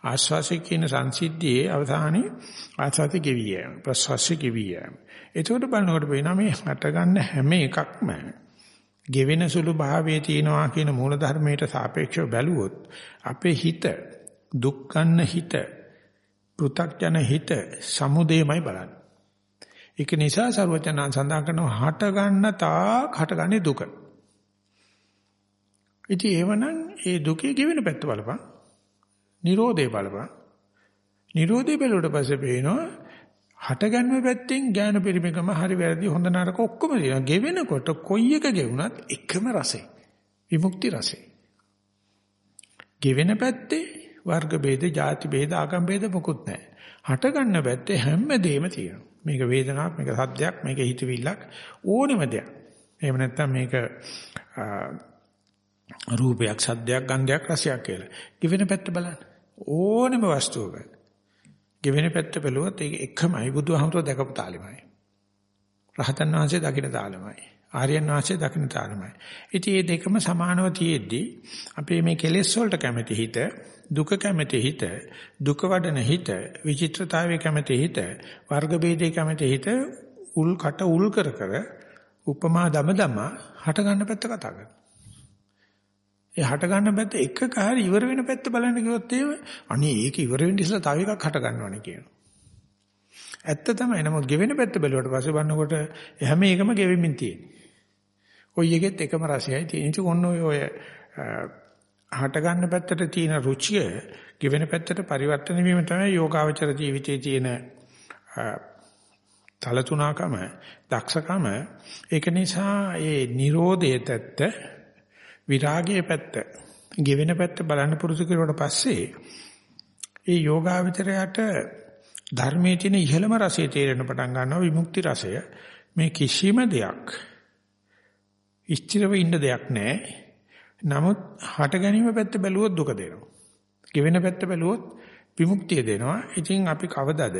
ආස්වාසය කියන සංසිද්ධියේ අවධානයේ ආස්වාසය ගෙවි යෑම ප්‍රස්වාසය ගෙවි යෑම. එතකොට බලනකොට පේනවා මේ හටගන්න හැම එකක්ම ගෙවෙන සුළු භාවයේ තියෙනවා කියන මූල ධර්මයට සාපේක්ෂව බැලුවොත් අපේ හිත දුක් ගන්න හිත පෘ탁ජන හිත සමුදේමයි බලන්නේ. ඒක නිසා ਸਰවඥාන් සඳහන් කරනවා හට ගන්න තාක් හටගන්නේ දුක. ඉතින් එවනම් ඒ දුකේ ගෙවෙන පැත්ත බලපන්. Nirodhe බලපන්. Nirodhe බලුවට පස්සේ පේනවා හටගන්ම පැත්තෙන් ඥාන පරිමේකම හරි වැරදි හොඳ නරක ඔක්කොම තියෙනවා. ගෙවෙනකොට කොයි එක ගෙවුණත් එකම රසය. විමුක්ති රසය. ගෙවෙන පැත්තේ වර්ග ભેද, ಜಾති ભેද, ආගම් ભેද මොකුත් නැහැ. හටගන්න පැත්තේ හැමදේම තියෙනවා. මේක වේදනාවක්, මේක සද්දයක්, මේක හිතවිල්ලක් ඕනෙම දෙයක්. එහෙම නැත්නම් මේක රූපයක්, සද්දයක්, ගන්ධයක්, රසයක් කියලා. ගෙවෙන පැත්ත බලන්න. ඕනෙම වස්තුවක. ගෙවෙන පැත්ත බැලුවොත් ඒක එකමයි බුදුහාමුදුර දැකපු තාලෙමයි. රහතන් වහන්සේ දකින්න තාලෙමයි. ආර්යයන් වහන්සේ දකින්න තාලෙමයි. ඉතින් මේ දෙකම සමානව තියෙද්දි අපේ මේ කෙලෙස් වලට කැමැති හිත, දුක කැමැති හිත, දුක වඩන හිත, විචිත්‍රතාවයේ කැමැති හිත, වර්ග ભેදේ කැමැති හිත උල් කට උල් කර කර උපමා දම දම හට ගන්න පැත්ත කතා කරනවා. ඒ හට ගන්න පැත්ත එකක හරි ඉවර වෙන පැත්ත බලන්න කිව්වොත් එහෙම අනේ ඒක ඉවර වෙන්න ඉස්සලා තව එකක් හට ගන්නවනේ කියනවා. ඇත්ත තමයි. නමුත් ගෙවෙන පැත්ත බැලුවට පස්සේ බලනකොට හැම එකම ගෙවෙමින් තියෙන්නේ. ওই එකෙත් එකම රසයයි තියෙන. ඒක ඔන්න ඔය ඔය හට ගන්න පැත්තට තියෙන රුචිය ගෙවෙන පැත්තට පරිවර්තන වීම තමයි යෝගාවචර ජීවිතයේ තියෙන තලතුණකම දක්ෂකම ඒක නිසා ඒ Nirodhe තත්ත විරාගයේ පැත්ත, ගෙවෙන පැත්ත බලන්න පුරුදු කරුවට පස්සේ ඒ යෝගාවචරයට ධර්මයේ තියෙන ඉහළම රසය තේරෙන පටන් ගන්නවා විමුක්ති රසය. මේ කිසිම දෙයක් ස්ථිරව ඉන්න දෙයක් නැහැ. නමුත් හට ගැනීම පැත්ත බැලුවොත් දුක දෙනවා. ගෙවෙන පැත්ත බැලුවොත් විමුක්තිය දෙනවා. ඉතින් අපි කවදද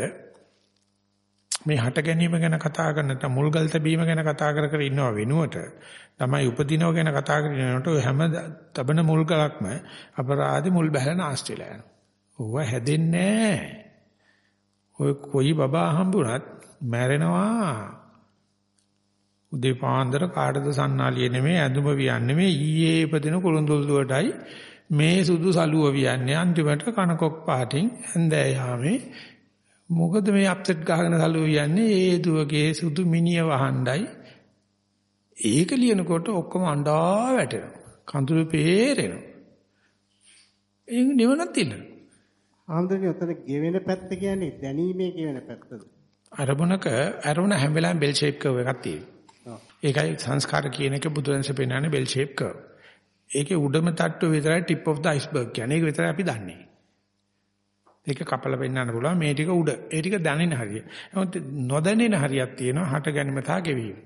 මේ හට ගැනීම ගැන කතා කරන නැත්නම් මුල්ගල් තැබීම ගැන කතා කර කර ඉන්නව වෙනුවට තමයි උපදිනව ගැන කතා කරනකොට හැම තබන මුල්ගලක්ම අපරාධි මුල් බහැලා නාස්තිලා යනවා. ඕව හැදෙන්නේ ඔය කොයි බබා හම්බුණත් මැරෙනවා. උදේ පාන්දර කාටද සන්නාලිය නෙමෙයි ඇඳුම වියන්නේ නෙමෙයි ඊයේ ඉපදින කුළුඳුල් දුවටයි මේ සුදු සලුව වියන්නේ අන්තිමට කනකොක් පාටින් ඇඳෑයාමේ මොකද මේ අප්සෙට් ගහගෙන සලුව යන්නේ ඒ දුවගේ සුදු මිනිය වහණ්ඩයි. ඒක ලියනකොට ඔක්කොම අඬා වැටෙනවා. කඳුළු පේරෙනවා. ඒක නිවනක් තියෙනවා. ආම්දරේ උතන ගෙවෙන පැත්ත කියන්නේ දැනීමේ ගෙවෙන පැත්තද? අරමුණක අරමුණ හැම වෙලාවෙම බෙල් ෂේප් කර්ව් එකක් තියෙනවා. ඒකයි සංස්කාර කියන එක බුදුන්සේ පෙන්නන්නේ බෙල් ෂේප් කර්ව්. ඒකේ උඩම තට්ටුව විතරයි tip of the iceberg කියන්නේ. ඒක විතරයි අපි දන්නේ. ඒක කපලා පෙන්වන්න පුළුවන් මේ ටික උඩ. ඒ ටික දැනෙන හරිය. නමුත් නොදැනෙන හරියක් තියෙනවා හට ගැනීම තා ගෙවීම.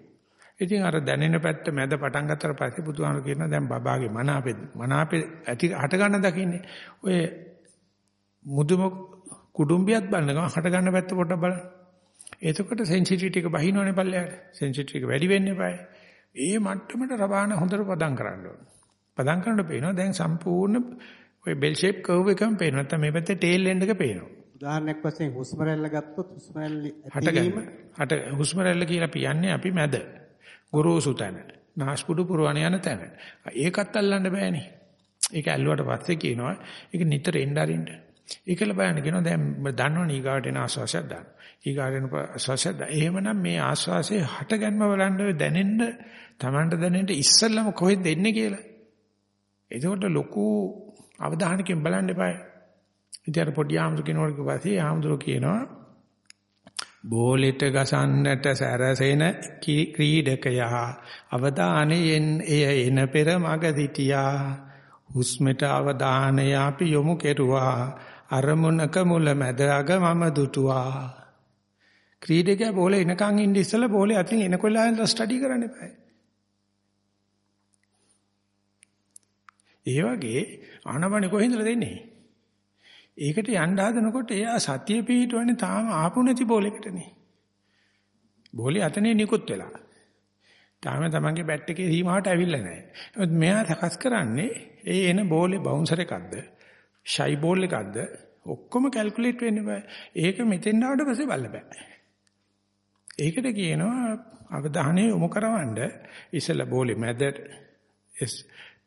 ඉතින් අර දැනෙන පැත්ත මැද පටන් ගත්තට පස්සේ බුදුහාමුදුරු කියනවා දැන් බබාගේ මන අපේ මන අපේ ඇති හට ගන්න දකින්නේ. ඔය මුදුම කුඩුම්බියත් බලන ගමන් හට ගන්න පැත්ත පොඩ්ඩක් බලන්න. එතකොට සෙන්සිටිවිටි එක බහිනවනේ පල්ලයට. සෙන්සිටිවිටි එක වැඩි වෙන්න එපායි. ඒ මට්ටමට රබාන හොඳට පදම් කරන්න ඕන. පදම් කරනකොට පේනවා දැන් සම්පූර්ණ ඔය බෙල් ෂේප් කර්ව් එකම පේනවා. නැත්නම් මේ පැත්තේ ටේල් එන්ඩ් එක පේනවා. උදාහරණයක් වශයෙන් හුස්ම රැල්ල ගත්තොත් හුස්ම රැල්ල හටගන්න. හට හුස්ම රැල්ල කියලා කියන්නේ අපි මැද. ගොරෝසු තැන. නාස්පුඩු පුරවණ යන තැන. ඒකත් අල්ලන්න බෑනේ. ඒක ඇල්ලුවට පස්සේ කියනවා ඒක නිතර එන්න අරින්න. ඒකල බලන්න කියනවා දැන් දන්නවනේ ඊගාට එන ආස්වාසයක් දාන්න. ඊගාට එන ආස්වාසයක් දාන්න. එහෙමනම් මේ ආස්වාසේ හටගන්ම බලන්න දැනෙන්න Tamanට දැනෙන්න ඉස්සෙල්ලම කොහෙද එන්නේ කියලා. එතකොට ලොකු අවධානයකින් බලන්න එපා. ඉතින් අර පොඩි ආම්දුර කෙනෙකුට පස්සේ ආම්දුර කියනවා බෝලෙට ගසන්නට සැරසෙන ක්‍රීඩකයා අවධානයෙන් එය එන පෙර මග සිටියා. හුස්මට අවධානය අපි යොමු කෙරුවා. අරමුණක මුල මැද අග මම දුටුවා. ක්‍රීඩකයා බෝලේ එනකන් ඉන්න ඉස්සලා බෝලේ අතින් එනකොල්ලා ස්ටඩි කරන්න එපා ඒ වගේ ආනපන කොහෙන්දලා දෙන්නේ? ඒකට යන්න හදනකොට එයා සතිය පිහිටවන්නේ තාම ආපු නැති බෝලයකටනේ. බෝලේ අතනේ නිකුත් වෙලා. තාම තමන්ගේ බැට් එකේ සීමාවට ඇවිල්ලා නැහැ. නමුත් මෙයා සකස් කරන්නේ ඒ එන බෝලේ බවුන්සර් එකක්ද, ෂයි බෝල් එකක්ද ඔක්කොම කැල්කියුලේට් වෙන්න බෑ. ඒක මෙතෙන් ආවට පස්සේ බලන්න බෑ. ඒකට කියනවා අවධානය යොමු කරවන්න ඉස්සෙල්ලා බෝලේ මැද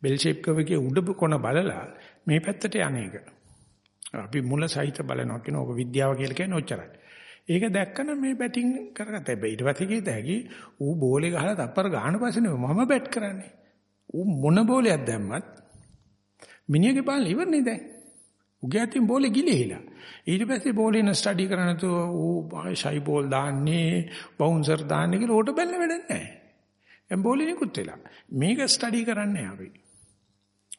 බෙල් ෂේප් කර්ව් එකේ උඩ කොන බලලා මේ පැත්තට යන එක. අපි මුල සහිත බලනවා කියන ඕක විද්‍යාව කියලා කියන්නේ ඔච්චරයි. ඒක දැක්කම මේ බැටිං කරගත්තා. හැබැයි ඊට පස්සේ කීත හැකි ඌ බෝලේ ගහලා තප්පර ගන්න පස්සේ මම බැට් කරන්නේ. ඌ මොන බෝලයක් දැම්මත් මිනිහගේ බාල් ඉවරනේ දැන්. උගේ අතින් බෝලේ ගිලිහිලා. ඊට පස්සේ බෝලේ න ස්ටඩි කරන තු ඌ ෂයි බෝල් දාන්නේ බවුන්සර් දාන්නේ කියලා ඕට බැලන වැඩක් නැහැ. එම් බෝලේ නිකුත් වෙලා. මේක ස්ටඩි කරන්නේ අපි.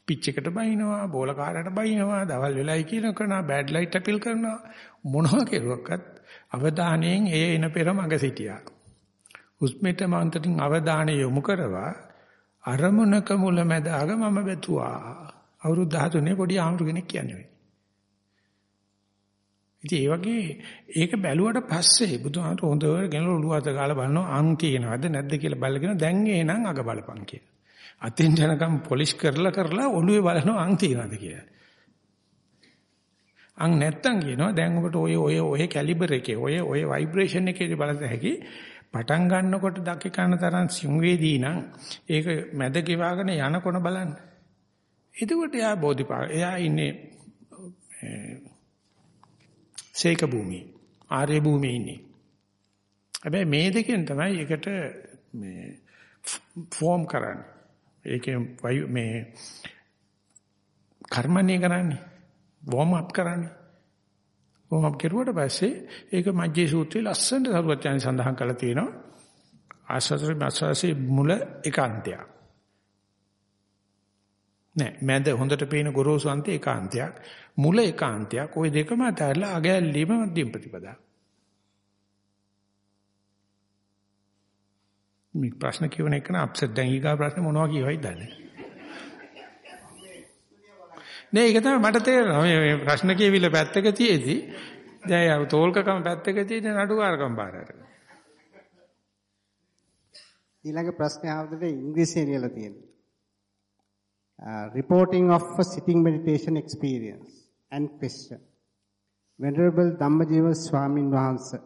පිච් එකට බයිනවා, බෝල කාරයට බයිනවා, දවල් වෙලයි කියන කරනවා, බෑඩ් ලයිට් අපිල් කරනවා. මොනවා කෙරුවක්වත් අවධානයෙන් ඒ එන පෙර මඟ සිටියා. හුස්මෙට මන්තටින් අවධානය යොමු කරවා අරමුණක මුල මැද අග මම බැතුවා. අවුරුදු 13 පොඩි ආමුරු කෙනෙක් කියන්නේ. ඉතින් ඒ වගේ ඒක බැලුවට පස්සේ බුදුහාමර හොඳට ගෙනලා ඔළුව අත ගාලා බලනවා අන් කියනවද නැද්ද කියලා බලගෙන දැන් එහෙනම් අග බලපන් කියලා. අතින් යනකම් පොලිෂ් කරලා කරලා ඔළුවේ බලනවා අං තියනවාද කියලා. අං නැත්තම් කියනවා දැන් ඔබට ඔය ඔය ඔය කැලිබර් එකේ ඔය ඔය ভাইබ්‍රේෂන් එකේ බලත හැකි පටන් ගන්නකොට දකිකන තරම් සංවේදී නම් ඒක මැද ගෙවාගෙන යනකොන බලන්න. එතකොට එයා බෝධිපා එයා ඉන්නේ සේක භූමියේ ආර්ය භූමියේ ඉන්නේ. හැබැයි මේ දෙකෙන් තමයි එකට මේ ෆෝම් කරන්නේ. ඒකේ මේ කර්මන්නේ කරන්නේ වෝම් අප් කරන්නේ. වෝම් අප් කරුවට පස්සේ ඒක මජ්ජේ සූත්‍රයේ ලස්සනට සරුවචාන් සඳහන් කරලා තියෙනවා. ආස්වාදයේ මාස්වාසේ මුල ඒකාන්තයක්. නෑ මැද හොඳට පේන ගොරෝසු අන්තය ඒකාන්තයක්. මුල ඒකාන්තයක්. ওই දෙකම අතරලා අගැල්ලීම මධ්‍යම ප්‍රතිපදාව. මේ ප්‍රශ්න කියවන එක න අප්සෙට් දැන් ඊගා ප්‍රශ්න මොනවා කියවයිද දන්නේ? නේ ඒක තමයි මට තේරෙනවා. මේ ප්‍රශ්න කියවිල පැත්තක තියේදී දැන් යා තෝල්කකම පැත්තක තියෙන නඩුකාරකම් බාර අරගෙන. ඊළඟ ප්‍රශ්නේ ආවද ඉංග්‍රීසියෙන් ලියලා තියෙනවා uh, reporting of a sitting meditation experience. And question. Venerable Dhammajiva Swamin Wahansa.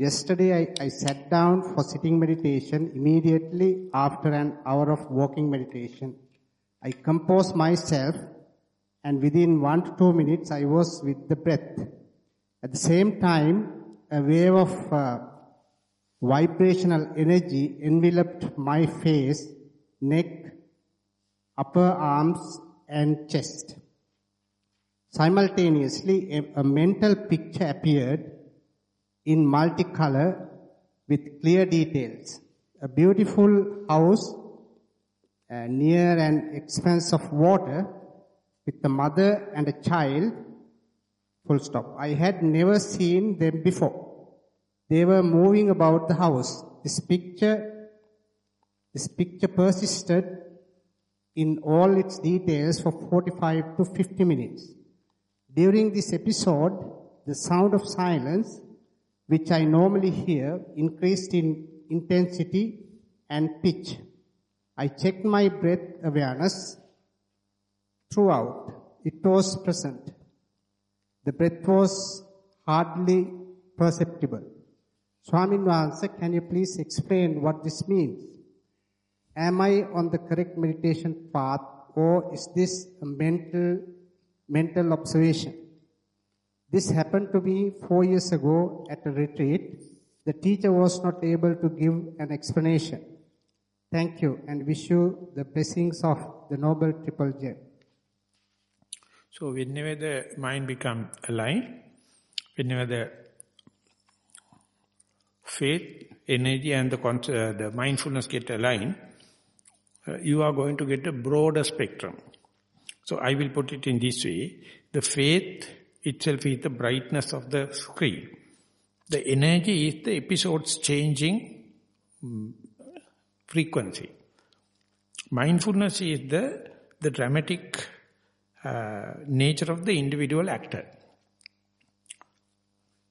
Yesterday, I, I sat down for sitting meditation immediately after an hour of walking meditation. I composed myself and within one to two minutes, I was with the breath. At the same time, a wave of uh, vibrational energy enveloped my face, neck, upper arms, and chest. Simultaneously, a, a mental picture appeared in multicolor with clear details. a beautiful house uh, near an expanse of water with a mother and a child. Full stop. I had never seen them before. They were moving about the house. This picture, this picture persisted in all its details for 45 to 50 minutes. During this episode, the sound of silence, which I normally hear, increased in intensity and pitch. I checked my breath awareness throughout. It was present. The breath was hardly perceptible. Swamin Wahansa, can you please explain what this means? Am I on the correct meditation path or is this a mental, mental observation? This happened to me four years ago at a retreat. The teacher was not able to give an explanation. Thank you and wish you the blessings of the Noble Triple J. So whenever the mind become aligned, whenever the faith, energy and the, uh, the mindfulness get aligned, uh, you are going to get a broader spectrum. So I will put it in this way. The faith itself is the brightness of the screen. The energy is the episodes changing um, frequency. Mindfulness is the, the dramatic uh, nature of the individual actor.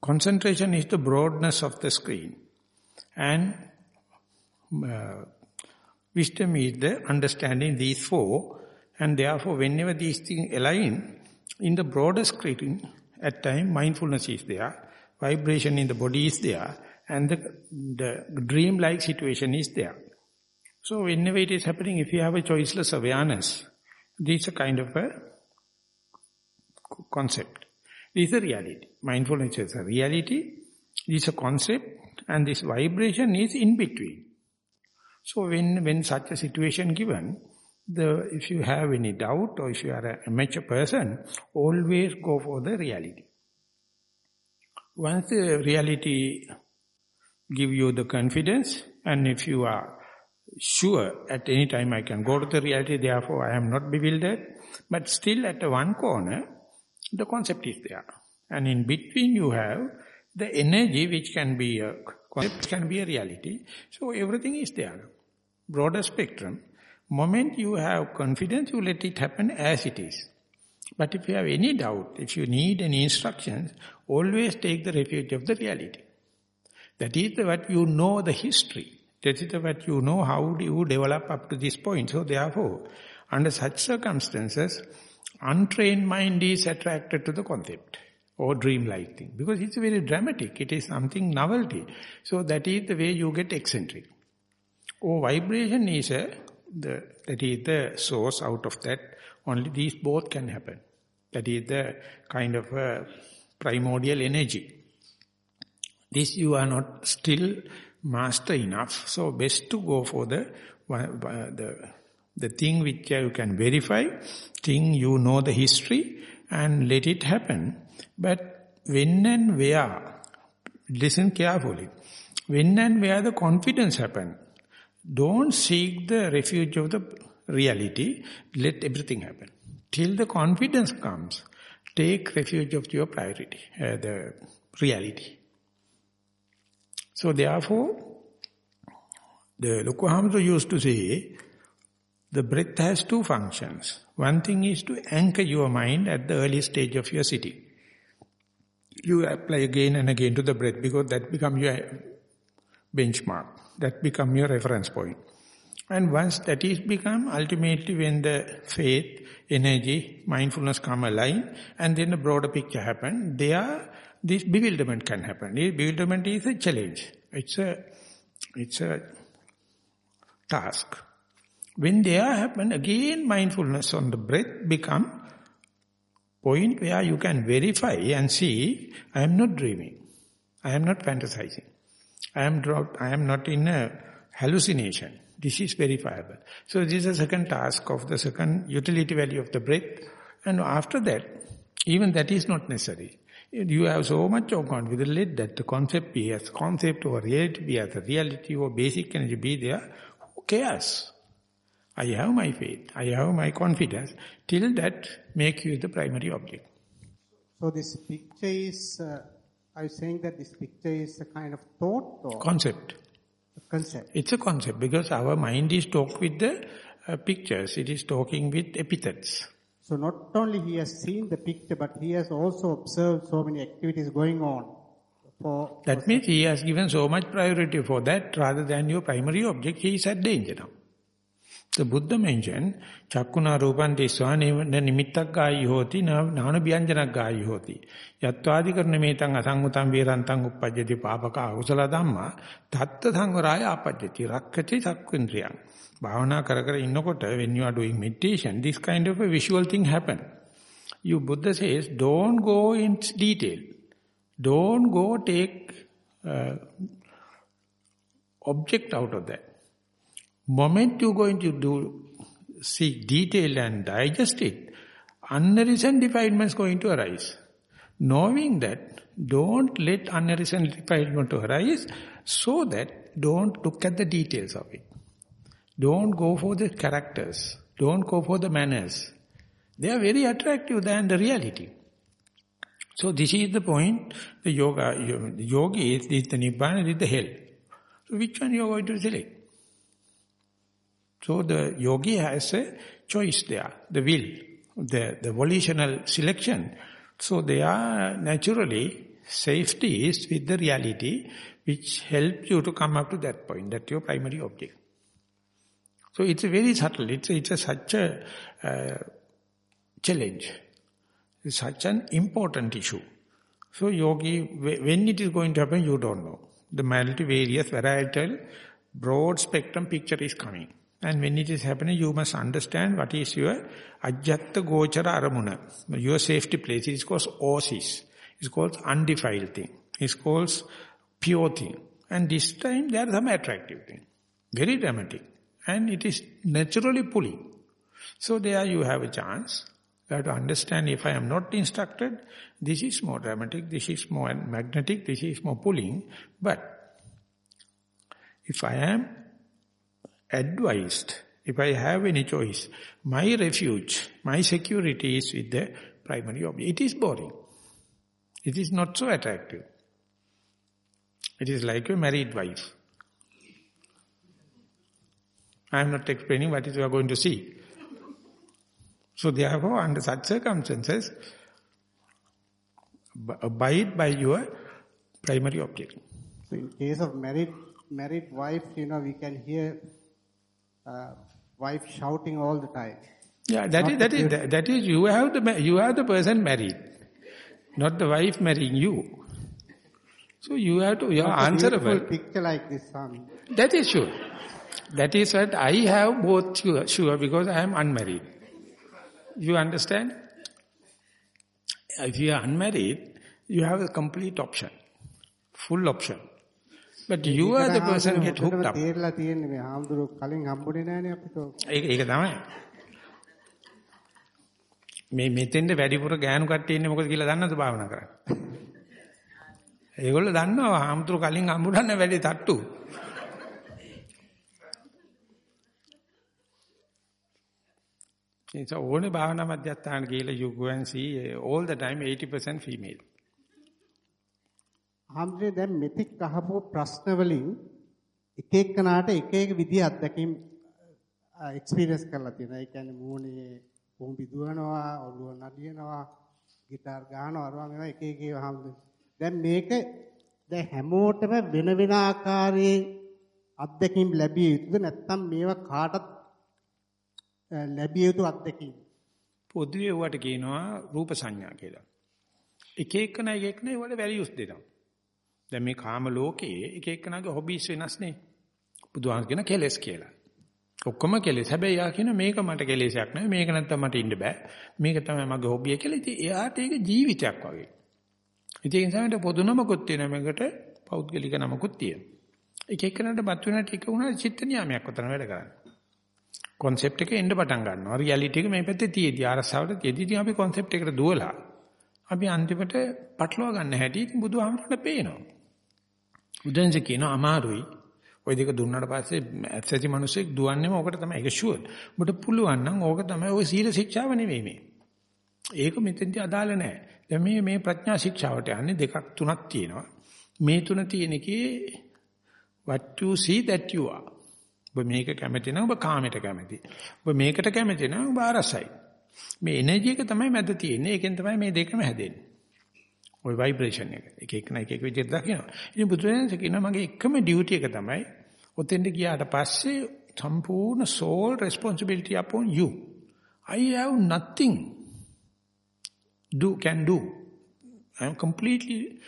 Concentration is the broadness of the screen. And uh, wisdom is the understanding these four. And therefore, whenever these things align, in the broader screen, at time, mindfulness is there, vibration in the body is there, and the, the dream-like situation is there. So whenever it is happening, if you have a choiceless awareness, this is a kind of a concept. This is a reality. Mindfulness is a reality, this is a concept, and this vibration is in between. So when, when such a situation given, the, if you have any doubt or if you are a mature person, always go for the reality. Once the reality give you the confidence, and if you are sure at any time I can go to the reality, therefore I am not bewildered, but still at one corner, the concept is there. And in between you have the energy which can be a concept, can be a reality. So everything is there. Broader spectrum. Moment you have confidence, you let it happen as it is. But if you have any doubt, if you need any instructions, always take the refuge of the reality. That is what you know the history. That is what you know how you develop up to this point. So therefore, under such circumstances, untrained mind is attracted to the concept or dream-like thing. Because it's very dramatic. It is something novelty. So that is the way you get eccentric. Or vibration is a, the, that is the source out of that. Only these both can happen. That is the kind of a primordial energy. This you are not still master enough. So best to go for the, uh, the the thing which you can verify, thing you know the history and let it happen. But when and where, listen carefully, when and where the confidence happen, don't seek the refuge of the reality, let everything happen. Till the confidence comes, take refuge of your priority, uh, the reality. So therefore, the Lokohamsa used to say, the breath has two functions. One thing is to anchor your mind at the early stage of your sitting. You apply again and again to the breath because that becomes your benchmark. That become your reference point. And once that is become, ultimately when the faith, energy, mindfulness come alive, and then a broader picture happen, there this bewilderment can happen. Bewilderment is a challenge. It's a, it's a task. When they happen, again mindfulness on the breath become point where you can verify and see, I am not dreaming. I am not fantasizing. I am, not, I am not in a hallucination. This is verifiable. So this is the second task of the second utility value of the breath. And after that, even that is not necessary. You have so much of confidence, that the concept be as concept or reality be as a reality or basic energy be there. Who cares? I have my faith, I have my confidence. Till that, make you the primary object. So this picture is, uh, are you saying that this picture is a kind of thought or Concept. concept? It's a concept because our mind is talk with the uh, pictures. It is talking with epithets. So not only he has seen the picture, but he has also observed so many activities going on. For, That means he has given so much priority for that rather than your primary object. He is at danger now. The Buddha mentioned, Chakkuna rupan tisva nimittak gāyi hoti nāna bhyanjanak gāyi hoti. Yatvādi karna metam asangutam virantam uppajjati pāpaka akusala dhamma tatta sangvarāya apajjati rakkati sakkvindriyam. භාවනා කර කර ඉන්නකොට when you are doing meditation this kind of a visual thing happen. You Buddha says don't go in detail. Don't go take uh, object out of that. Moment you going to do seek detail and digest it, unreasoned unreason defilements going to arise. Knowing that, don't let unreason defilement to arise, so that don't look at the details of it. Don't go for the characters. Don't go for the manners. They are very attractive than the reality. So this is the point. The yoga, the yogi is, is the nibbana, is the hell. So which one you are going to select? So the yogi has a choice there, the will, the, the volitional selection. So they are naturally, safety is with the reality which helps you to come up to that point, that your primary object. So it's very subtle, it's, it's a, such a uh, challenge, it's such an important issue. So yogi, when it is going to happen, you don't know. The multi various varietal, broad spectrum picture is coming. And when it is happening, you must understand what is your ajatta gochara aramuna. Your safety place is called oasis. It's called undefiled thing. It's called pure thing. And this time there are some attractive thing. Very dramatic. And it is naturally pulling. So there you have a chance. You have to understand if I am not instructed, this is more dramatic, this is more magnetic, this is more pulling. But if I am advised, if I have any choice, my refuge, my security is with the primary object. It is boring. It is not so attractive. It is like a married wife. I am not explaining what you are going to see. So therefore, under such circumstances, abide by your primary object. So in case of married married wife, you know, we can hear uh, wife shouting all the time. Yeah, that Not is that is that, that is you have the you have the person married, not the wife marrying you. So you have to you are answerable. picture like this son. That is sure. That is what I have both sure, sure because I am unmarried. You understand? If you are unmarried, you have a complete option, full option. But you are the person get hooked up. තේරලා තියෙන්නේ මේ හාමුදුරුවෝ කලින් හම්බුනේ නැහනේ අපිට. ඒක ඒක තමයි. මේ මෙතෙන්ද වැඩිපුර ගෑනු කට්ටිය ඉන්නේ මොකද කියලා දන්නවද භාවනා කරන්නේ? ඒගොල්ලෝ දන්නවා ආම්තුරු කලින් හම්බුනන්න වැඩි තට්ටු. It's ඕනේ භාවනා මධ්‍යස්ථාන කියලා you go and see all the time 80% female. හාමුදුරනේ දැන් මෙතික් අහපු ප්‍රශ්න වලින් එක එක්කනාට එක එක විදිහ අත්දැකීම් එක්ස්පීරියන්ස් කරලා තියෙනවා. ඒ කියන්නේ මූණේ කොම්බි දුවනවා, ඔළුව නඩියනවා, গিitar ගහනවා, අරවා මේවා එක එක ඒවා හාමුදුරනේ. දැන් මේක දැන් හැමෝටම වෙන වෙන ආකාරයේ අත්දැකීම් ලැබිය යුතුද නැත්නම් මේවා කාටත් අ, ලැබිය යුතු අත්දැකීම්? පොදුවේ වට කියනවා රූප සංඥා කියලා. එක එකන එක එකන ඒවට වැලියුස් දෙනවා. දැන් මේ කාම ලෝකයේ එක එකනගේ හොබීස් වෙනස්නේ. බුදුහාම කියන කෙලස් කියලා. ඔක්කොම කෙලස්. හැබැයි යා කියන මේක මට කෙලෙසයක් නෙවෙයි මේක නැත්තම් මට ඉන්න බෑ. මේක තමයි මගේ හොබිය කියලා. ඉතින් එයාට ඒක ජීවිතයක් වගේ. ඉතින් ඒ නිසා මට පොදු නමකුත් තියෙනවා මේකට පෞද්ගලික නමකුත් තියෙනවා. එක එකනට බත් වෙන ටික උනා චිත්ත නියාමයක් උතන වැඩ කරන්නේ. concept එක එන්න පටන් ගන්නවා. reality එක මේ පැත්තේ තියේදී අරසාවට තියේදී අපි concept එකට දුවලා අපි අන්තිමට පටලවා ගන්න හැටි ඉතින් බුදුහාමරට පේනවා. බුදුන්සේ කියනවා අමාරුයි. ওই දෙක දුන්නාට පස්සේ ඇත්තටි මිනිස්සෙක් දුවන්නේම ඕකට තමයි. ඒක ෂුවර්. ඔබට පුළුවන් නම් ඕක තමයි ওই සීල ශික්ෂාව නෙවෙයි මේ. ඒක මෙතෙන්දී අදාළ නැහැ. දැන් මේ මේ ප්‍රඥා ශික්ෂාවට යන්නේ දෙකක් තුනක් තියෙනවා. මේ තුන තියෙන එකේ what you see that you are. ඔබ මේක කැමති නම් ඔබ කාමයට කැමති. ඔබ මේකට කැමති නම් ඔබ අරසයි. මේ එනර්ජි එක තමයි මැද තියෙන්නේ. ඒකෙන් තමයි මේ දෙකම හැදෙන්නේ. ওই ভাইබ්‍රේෂන් එක. එක එක නයි එක එක විදිහට දකිනවා. ඉතින් බුදුරජාණන් කියනවා මගේ එකම ඩියුටි එක තමයි ඔතෙන්ට ගියාට පස්සේ සම්පූර්ණ soul responsibility upon you. I have nothing do can do. I am completely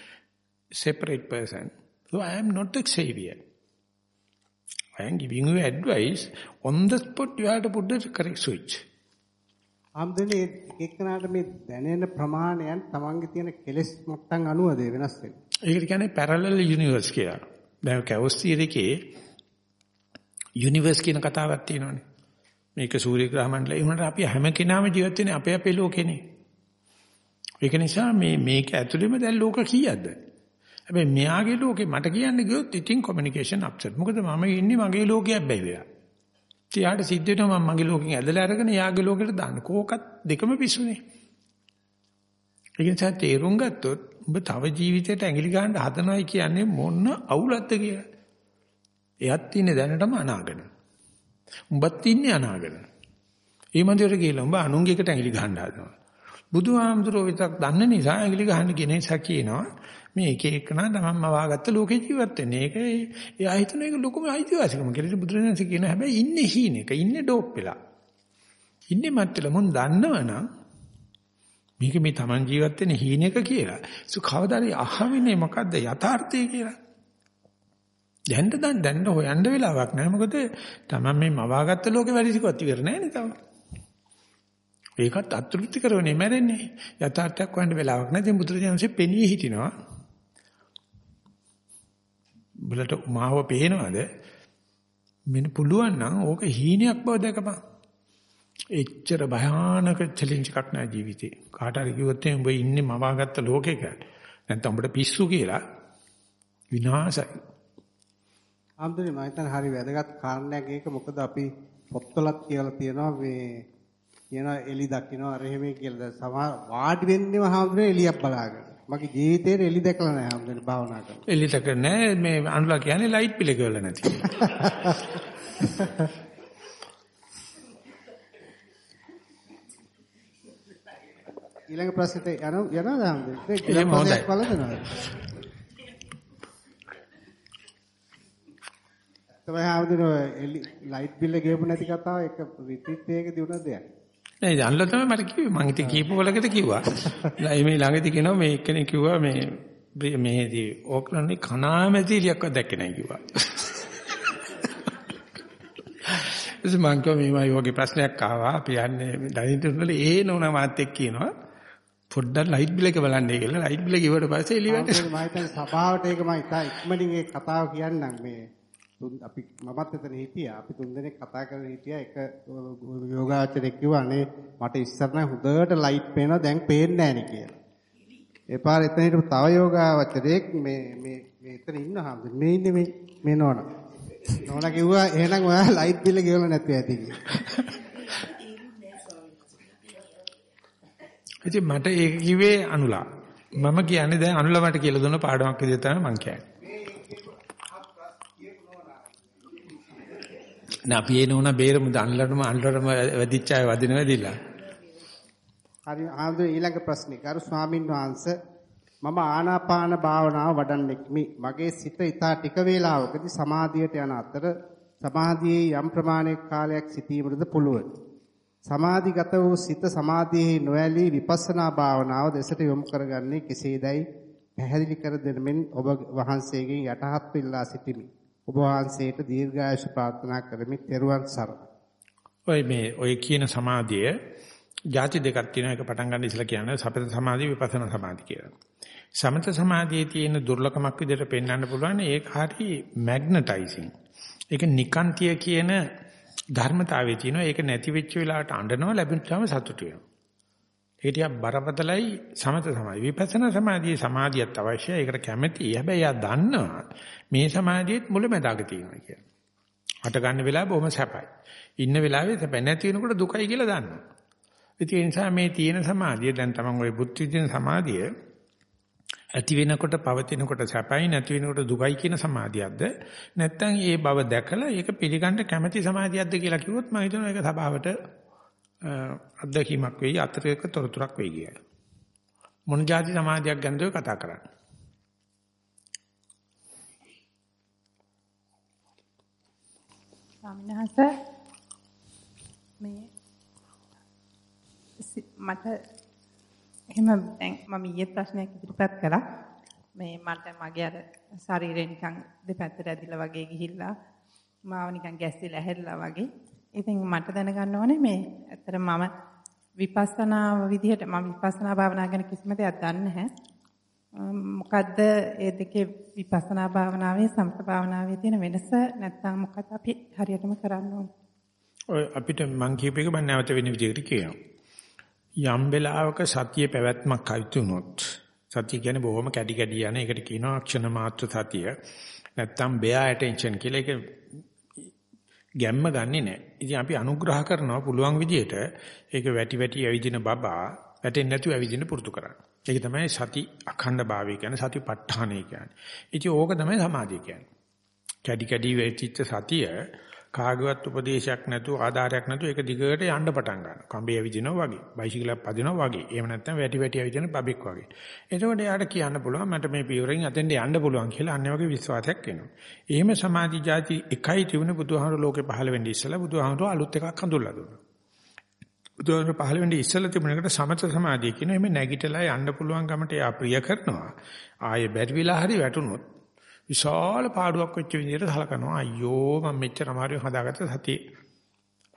separate person. So I am not the savior. I am giving you advice. On the spot you have to put the correct switch. ආම්දනේ එක්කනට මේ දැනෙන ප්‍රමාණයන් තමන්ගේ තියෙන කෙලෙස් මට්ටම් අනුවද වෙනස් වෙන්නේ. ඒකට කියන්නේ parallel universe කියලා. දැන් කැවස් එකේ යුනිවර්ස් කියන කතාවක් තියෙනවානේ. මේක සූර්ය ග්‍රහ මණ්ඩලය. ඒ වුණාට අපි හැම කෙනාම ජීවත් වෙන්නේ අපේ අපේ ලෝකෙනේ. ඒක නිසා මේ මේක ඇතුළෙම දැන් ලෝක කීයක්ද? හැබැයි මෙයාගේ ලෝකේ මට කියන්න ගියොත් ඉතින් communication upset. මොකද මම ඉන්නේ මගේ ලෝකයක් බැයි වෙලා. එයාට සිද්ධ වෙනවා මම මගේ ලෝකෙන් ඇදලා අරගෙන යාගේ ලෝකෙට දාන්න. කෝකත් දෙකම පිස්සුනේ. ඒ නිසා තේරුම් ගත්තොත් ඔබ තව ජීවිතයට ඇඟිලි ගන්න හදනවයි කියන්නේ මොන අවුලක්ද කියලා. එයත් ඉන්නේ දැනටම අනාගන. උඹත් ඉන්නේ අනාගන. ඒ මන්දිරට ගිහලා උඹ අනුන්ගේකට ඇඟිලි ගහන්න හදනවා. බුදුහාමුදුරුවෝ විතරක් දන්න නිසා ඇඟිලි ගහන්න කියන නිසා කියනවා මේ එක එකනා තමන්ම වාගත්ත ලෝකේ ජීවත් වෙන්නේ. ඒක එයා හිතන එක ලොකුම අයිතිවාසිකම කියලා බුදුරජාණන්සේ කියන හැබැයි ඉන්නේ හීනෙක ඉන්නේ ඩෝප් වෙලා. ඉන්නේ මත්තල මොන් දන්නවනම් මේක මේ තමන් ජීවත් වෙන හීනෙක කියලා. සු කවදාද අහමිනේ මොකද්ද යථාර්ථය කියලා. දැන් දැන් දැන් හොයන්න වෙලාවක් නැහැ මොකද තමන් මේ මවාගත්ත ලෝකේ වැඩි ටිකවත් ඉවර නැහැ නේ තව. ඒකත් අතෘප්ති කරවන්නේ මැරෙන්නේ. යථාර්ථයක් හොයන්න වෙලාවක් නැහැ. ඉතින් බුදුරජාණන්සේ පෙනී හිටිනවා. බලට මාව පේනවද? මෙන්න පුළුවන් නම් ඕක හීනයක් බව දැකපන්. එච්චර භයානක චැලෙන්ජ් එකක් නෑ ජීවිතේ. කාට හරි කිව්වොත් උඹ ඉන්නේ මවාගත්ත ලෝකෙක. නැත්නම් උඹට පිස්සු කියලා විනාශයි. ආම්දුනේ මම හිතන්නේ හරි වැදගත් කාරණයක් ඒක මොකද අපි පොත්වලත් කියලා තියෙනවා මේ කියන එලි දකින්න අර එහෙම කියලා සමහර වාඩි වෙන්නේම හාමුදුරේ එලියක් බලාගෙන. මගේ ජීවිතේට එලි දැකලා නැහැ හාමුදුරේ භාවනා කරලා. එලි දැක නැහැ මේ අනුලා කියන්නේ ලයිට් පිළ කියලා නැති. ඊළඟ ප්‍රශ්නෙට යන යනවාද හාමුදුරේ? එහෙම හොඳයි. තමයි හාමුදුරේ එලි ලයිට් බිල්ල ගෙවපු නැති කතාව එක එකකදී වුණ දෙයක්. නෑ අනුලා තමයි මට කිව්වේ මං ඉතින් කීප වලකට කිව්වා. මේ ළඟදී කියනවා මේ එක්කෙනෙක් කිව්වා මේ මේදී ඕක්ලන්ඩේ කනාමැති එලියක්වත් දැක්කේ නැහැ කිව්වා. එසේ මං කිව්වා මේ වගේ ප්‍රශ්නයක් ආවා අපි යන්නේ ඩයිනින් වල ඒ නෝන මාත් එක්ක කියනවා පොඩ්ඩක් ලයිට් බිල් එක බලන්නේ කියලා ලයිට් බිල් කිව්වට පස්සේ එළිය වැටෙනවා. මම හිතන්නේ සභාවට ඒක මම ඉතා ඉක්මනින් ඒ කතාව කියන්නම් මේ අපි මමත් එතන හිටියා. අපි තුන්දෙනෙක් කතා කරගෙන හිටියා. එක යෝගාචරයක් කිව්වා අනේ මට ඉස්සර නම් හොඳට ලයිට් පේනවා දැන් පේන්නේ නැහැ නේ කියලා. ඒ පාර එතන හිටපු තව යෝගාචරයක් මේ මේ මේ එතන ඉන්න හැමෝම මේ ඉන්නේ මේ මේ නෝනා. නෝනා කිව්වා එහෙනම් ඔයා ලයිට් බිල් ගෙවලා නැතුව ඇති කියලා. ඉතින් මට ඒක කිව්වේ අනුලා. මම කියන්නේ දැන් අනුලා මට කියලා දුන්න පාඩමක් විදිහට තමයි මං කියන්නේ. නෑ අපි ඒ නෝන බේරමු අනුලටම අනුලටම වැඩිච්ච අය වදින වැඩිලා. හරි ආන්දර ඊළඟ ප්‍රශ්නේ. ගරු ස්වාමින් වහන්සේ මම ආනාපාන භාවනාව වඩන්නෙක්මි. මගේ සිත ඊටා ටික වේලාවකදී සමාධියට යන අතර සමාධියේ යම් ප්‍රමාණයක කාලයක් සිටීමටද පුළුවන්. සමාධිගත වූ සිත සමාධියේ නොඇලී විපස්සනා භාවනාව දෙසට යොමු කරගන්නේ කෙසේදයි පැහැදිලි කර දෙමින් ඔබ වහන්සේගෙන් යටහත් වෙලා සිටිමි. ඔබ වහන්සේට දීර්ඝායුෂ ප්‍රාර්ථනා කරමි. ත්වන් සරණයි. ඔය මේ ඔය කියන සමාධිය ಜಾති දෙකක් තියෙනවා. එක පටන් ගන්න ඉස්සලා කියන්නේ සපත සමාධිය විපස්සනා සමාධිය කියලා. සමත සමාධියේ තියෙන දුර්ලභමක් විදිහට පෙන්වන්න පුළුවන් ඒක හරි මැග්නටයිසින්. ඒක නිකාන්තිය කියන ධර්මතාවයේ තියෙනවා. ඒක නැති වෙච්ච වෙලාවට අඬනවා ලැබුණාම සතුටු වෙනවා. ඒක ටිකක් බරපතලයි සමත සමාධිය. විපස්සනා සමාධියේ සමාධියත් අවශ්‍යයි. ඒකට කැමැතියි. හැබැයි එයා දන්නවා මේ සමාධියෙත් මුලැමැදාක තියෙනවා කියලා. හට ගන්න වෙලාව බොහොම සැපයි. ඉන්න වෙලාවේ සැප නැති වෙනකොට දුකයි කියලා දන්නවා. ඒ නිසා මේ තියෙන සමාධිය දැන් තමන් ওই බුද්ධ විදින සමාධිය ඇති වෙනකොට පවතිනකොට සැපයි නැති වෙනකොට දුකයි කියන සමාධියක්ද නැත්නම් ඒ බව දැකලා ඒක පිළිගන්න කැමැති සමාධියක්ද කියලා කිව්වොත් මම හිතනවා ඒක සබාවට අත්දැකීමක් වෙයි අතරේක තොරතුරක් වෙයි කියලා. මොන જાති සමාධියක් ගැනද කතා කරන්නේ? ස්වාමීන් මේ මට එහෙම දැන් මම ඊයේ ප්‍රශ්නයක් ඉදිරිපත් කළා. මේ මට මගේ අර ශරීරේ නිකන් දෙපැත්තට ඇදිලා වගේ ගිහිල්ලා මාව නිකන් ගැස්සිලා හැරිලා වගේ. ඉතින් මට දැනගන්න ඕනේ මේ ඇත්තට මම විපස්සනා විදිහට මම විපස්සනා භාවනා ගැන කිසිම දෙයක් දන්නේ නැහැ. මොකද්ද ඒ දෙකේ විපස්සනා භාවනාවේ සමත භාවනාවේ තියෙන වෙනස නැත්නම් මොකක්ද අපි හරියටම කරන්න ඕනේ? ඔය අපිට මං කියප එක මම නැවත වෙන විදිහට කියනවා. යම් වෙලාවක සතිය පැවැත්මක් අයිති වුණොත් සතිය කියන්නේ බොහොම කැඩි කැඩි යන එකට කියනවා අක්ෂණ මාත්‍ර සතිය. නැත්තම් bear attention කියලා ඒක ගැම්ම ගන්නෙ නැහැ. ඉතින් අපි අනුග්‍රහ කරනවා පුළුවන් විදිහට ඒක වැටි වැටි ඇවිදින බබා වැටෙන්නේ නැතුව ඇවිදින්න පුරුදු කරන්න. ඒක තමයි සති අඛණ්ඩ භාවය කියන්නේ සති ප ဋ ාණය කියන්නේ. ඉතින් ඕක තමයි සමාධිය කියන්නේ. කැඩි කැඩි වෙච්ච සතිය කාගවත් උපදේශයක් නැතුව ආධාරයක් නැතුව ඒක දිගට යන්න පටන් ගන්නවා. කඹේ ඇවිදිනවා වගේ, බයිසිකලයක් පදිනවා වගේ. එහෙම නැත්නම් වැටි වැටි ඇවිදින බබෙක් වගේ. එතකොට එයාට කියන්න පුළුවන් මට මේ පියවරෙන් අතෙන්ට යන්න පුළුවන් කියලා අන්න වගේ විශ්වාසයක් එනවා. එහෙම සමාධි જાති එකයි තිබුණේ බුදුහාමර ලෝකේ පහළ වෙන්නේ ඉස්සලා බුදුහාමර අලුත් එකක් හඳුල්ලා දුන්නා. බුදුහාමර පහළ වෙන්නේ ඉස්සලා තිබුණ එකට සමත සමාධිය කියන එහෙම නැගිටලා යන්න පුළුවන් ගමට එයා ප්‍රිය කරනවා. ආයේ බැරි වෙලා හරි වැටුනොත් විශාල පාඩුවක් වෙච්ච විදිහට සලකනවා අයියෝ මම මෙච්චර අමාරුවෙන් හදාගත්ත සතිය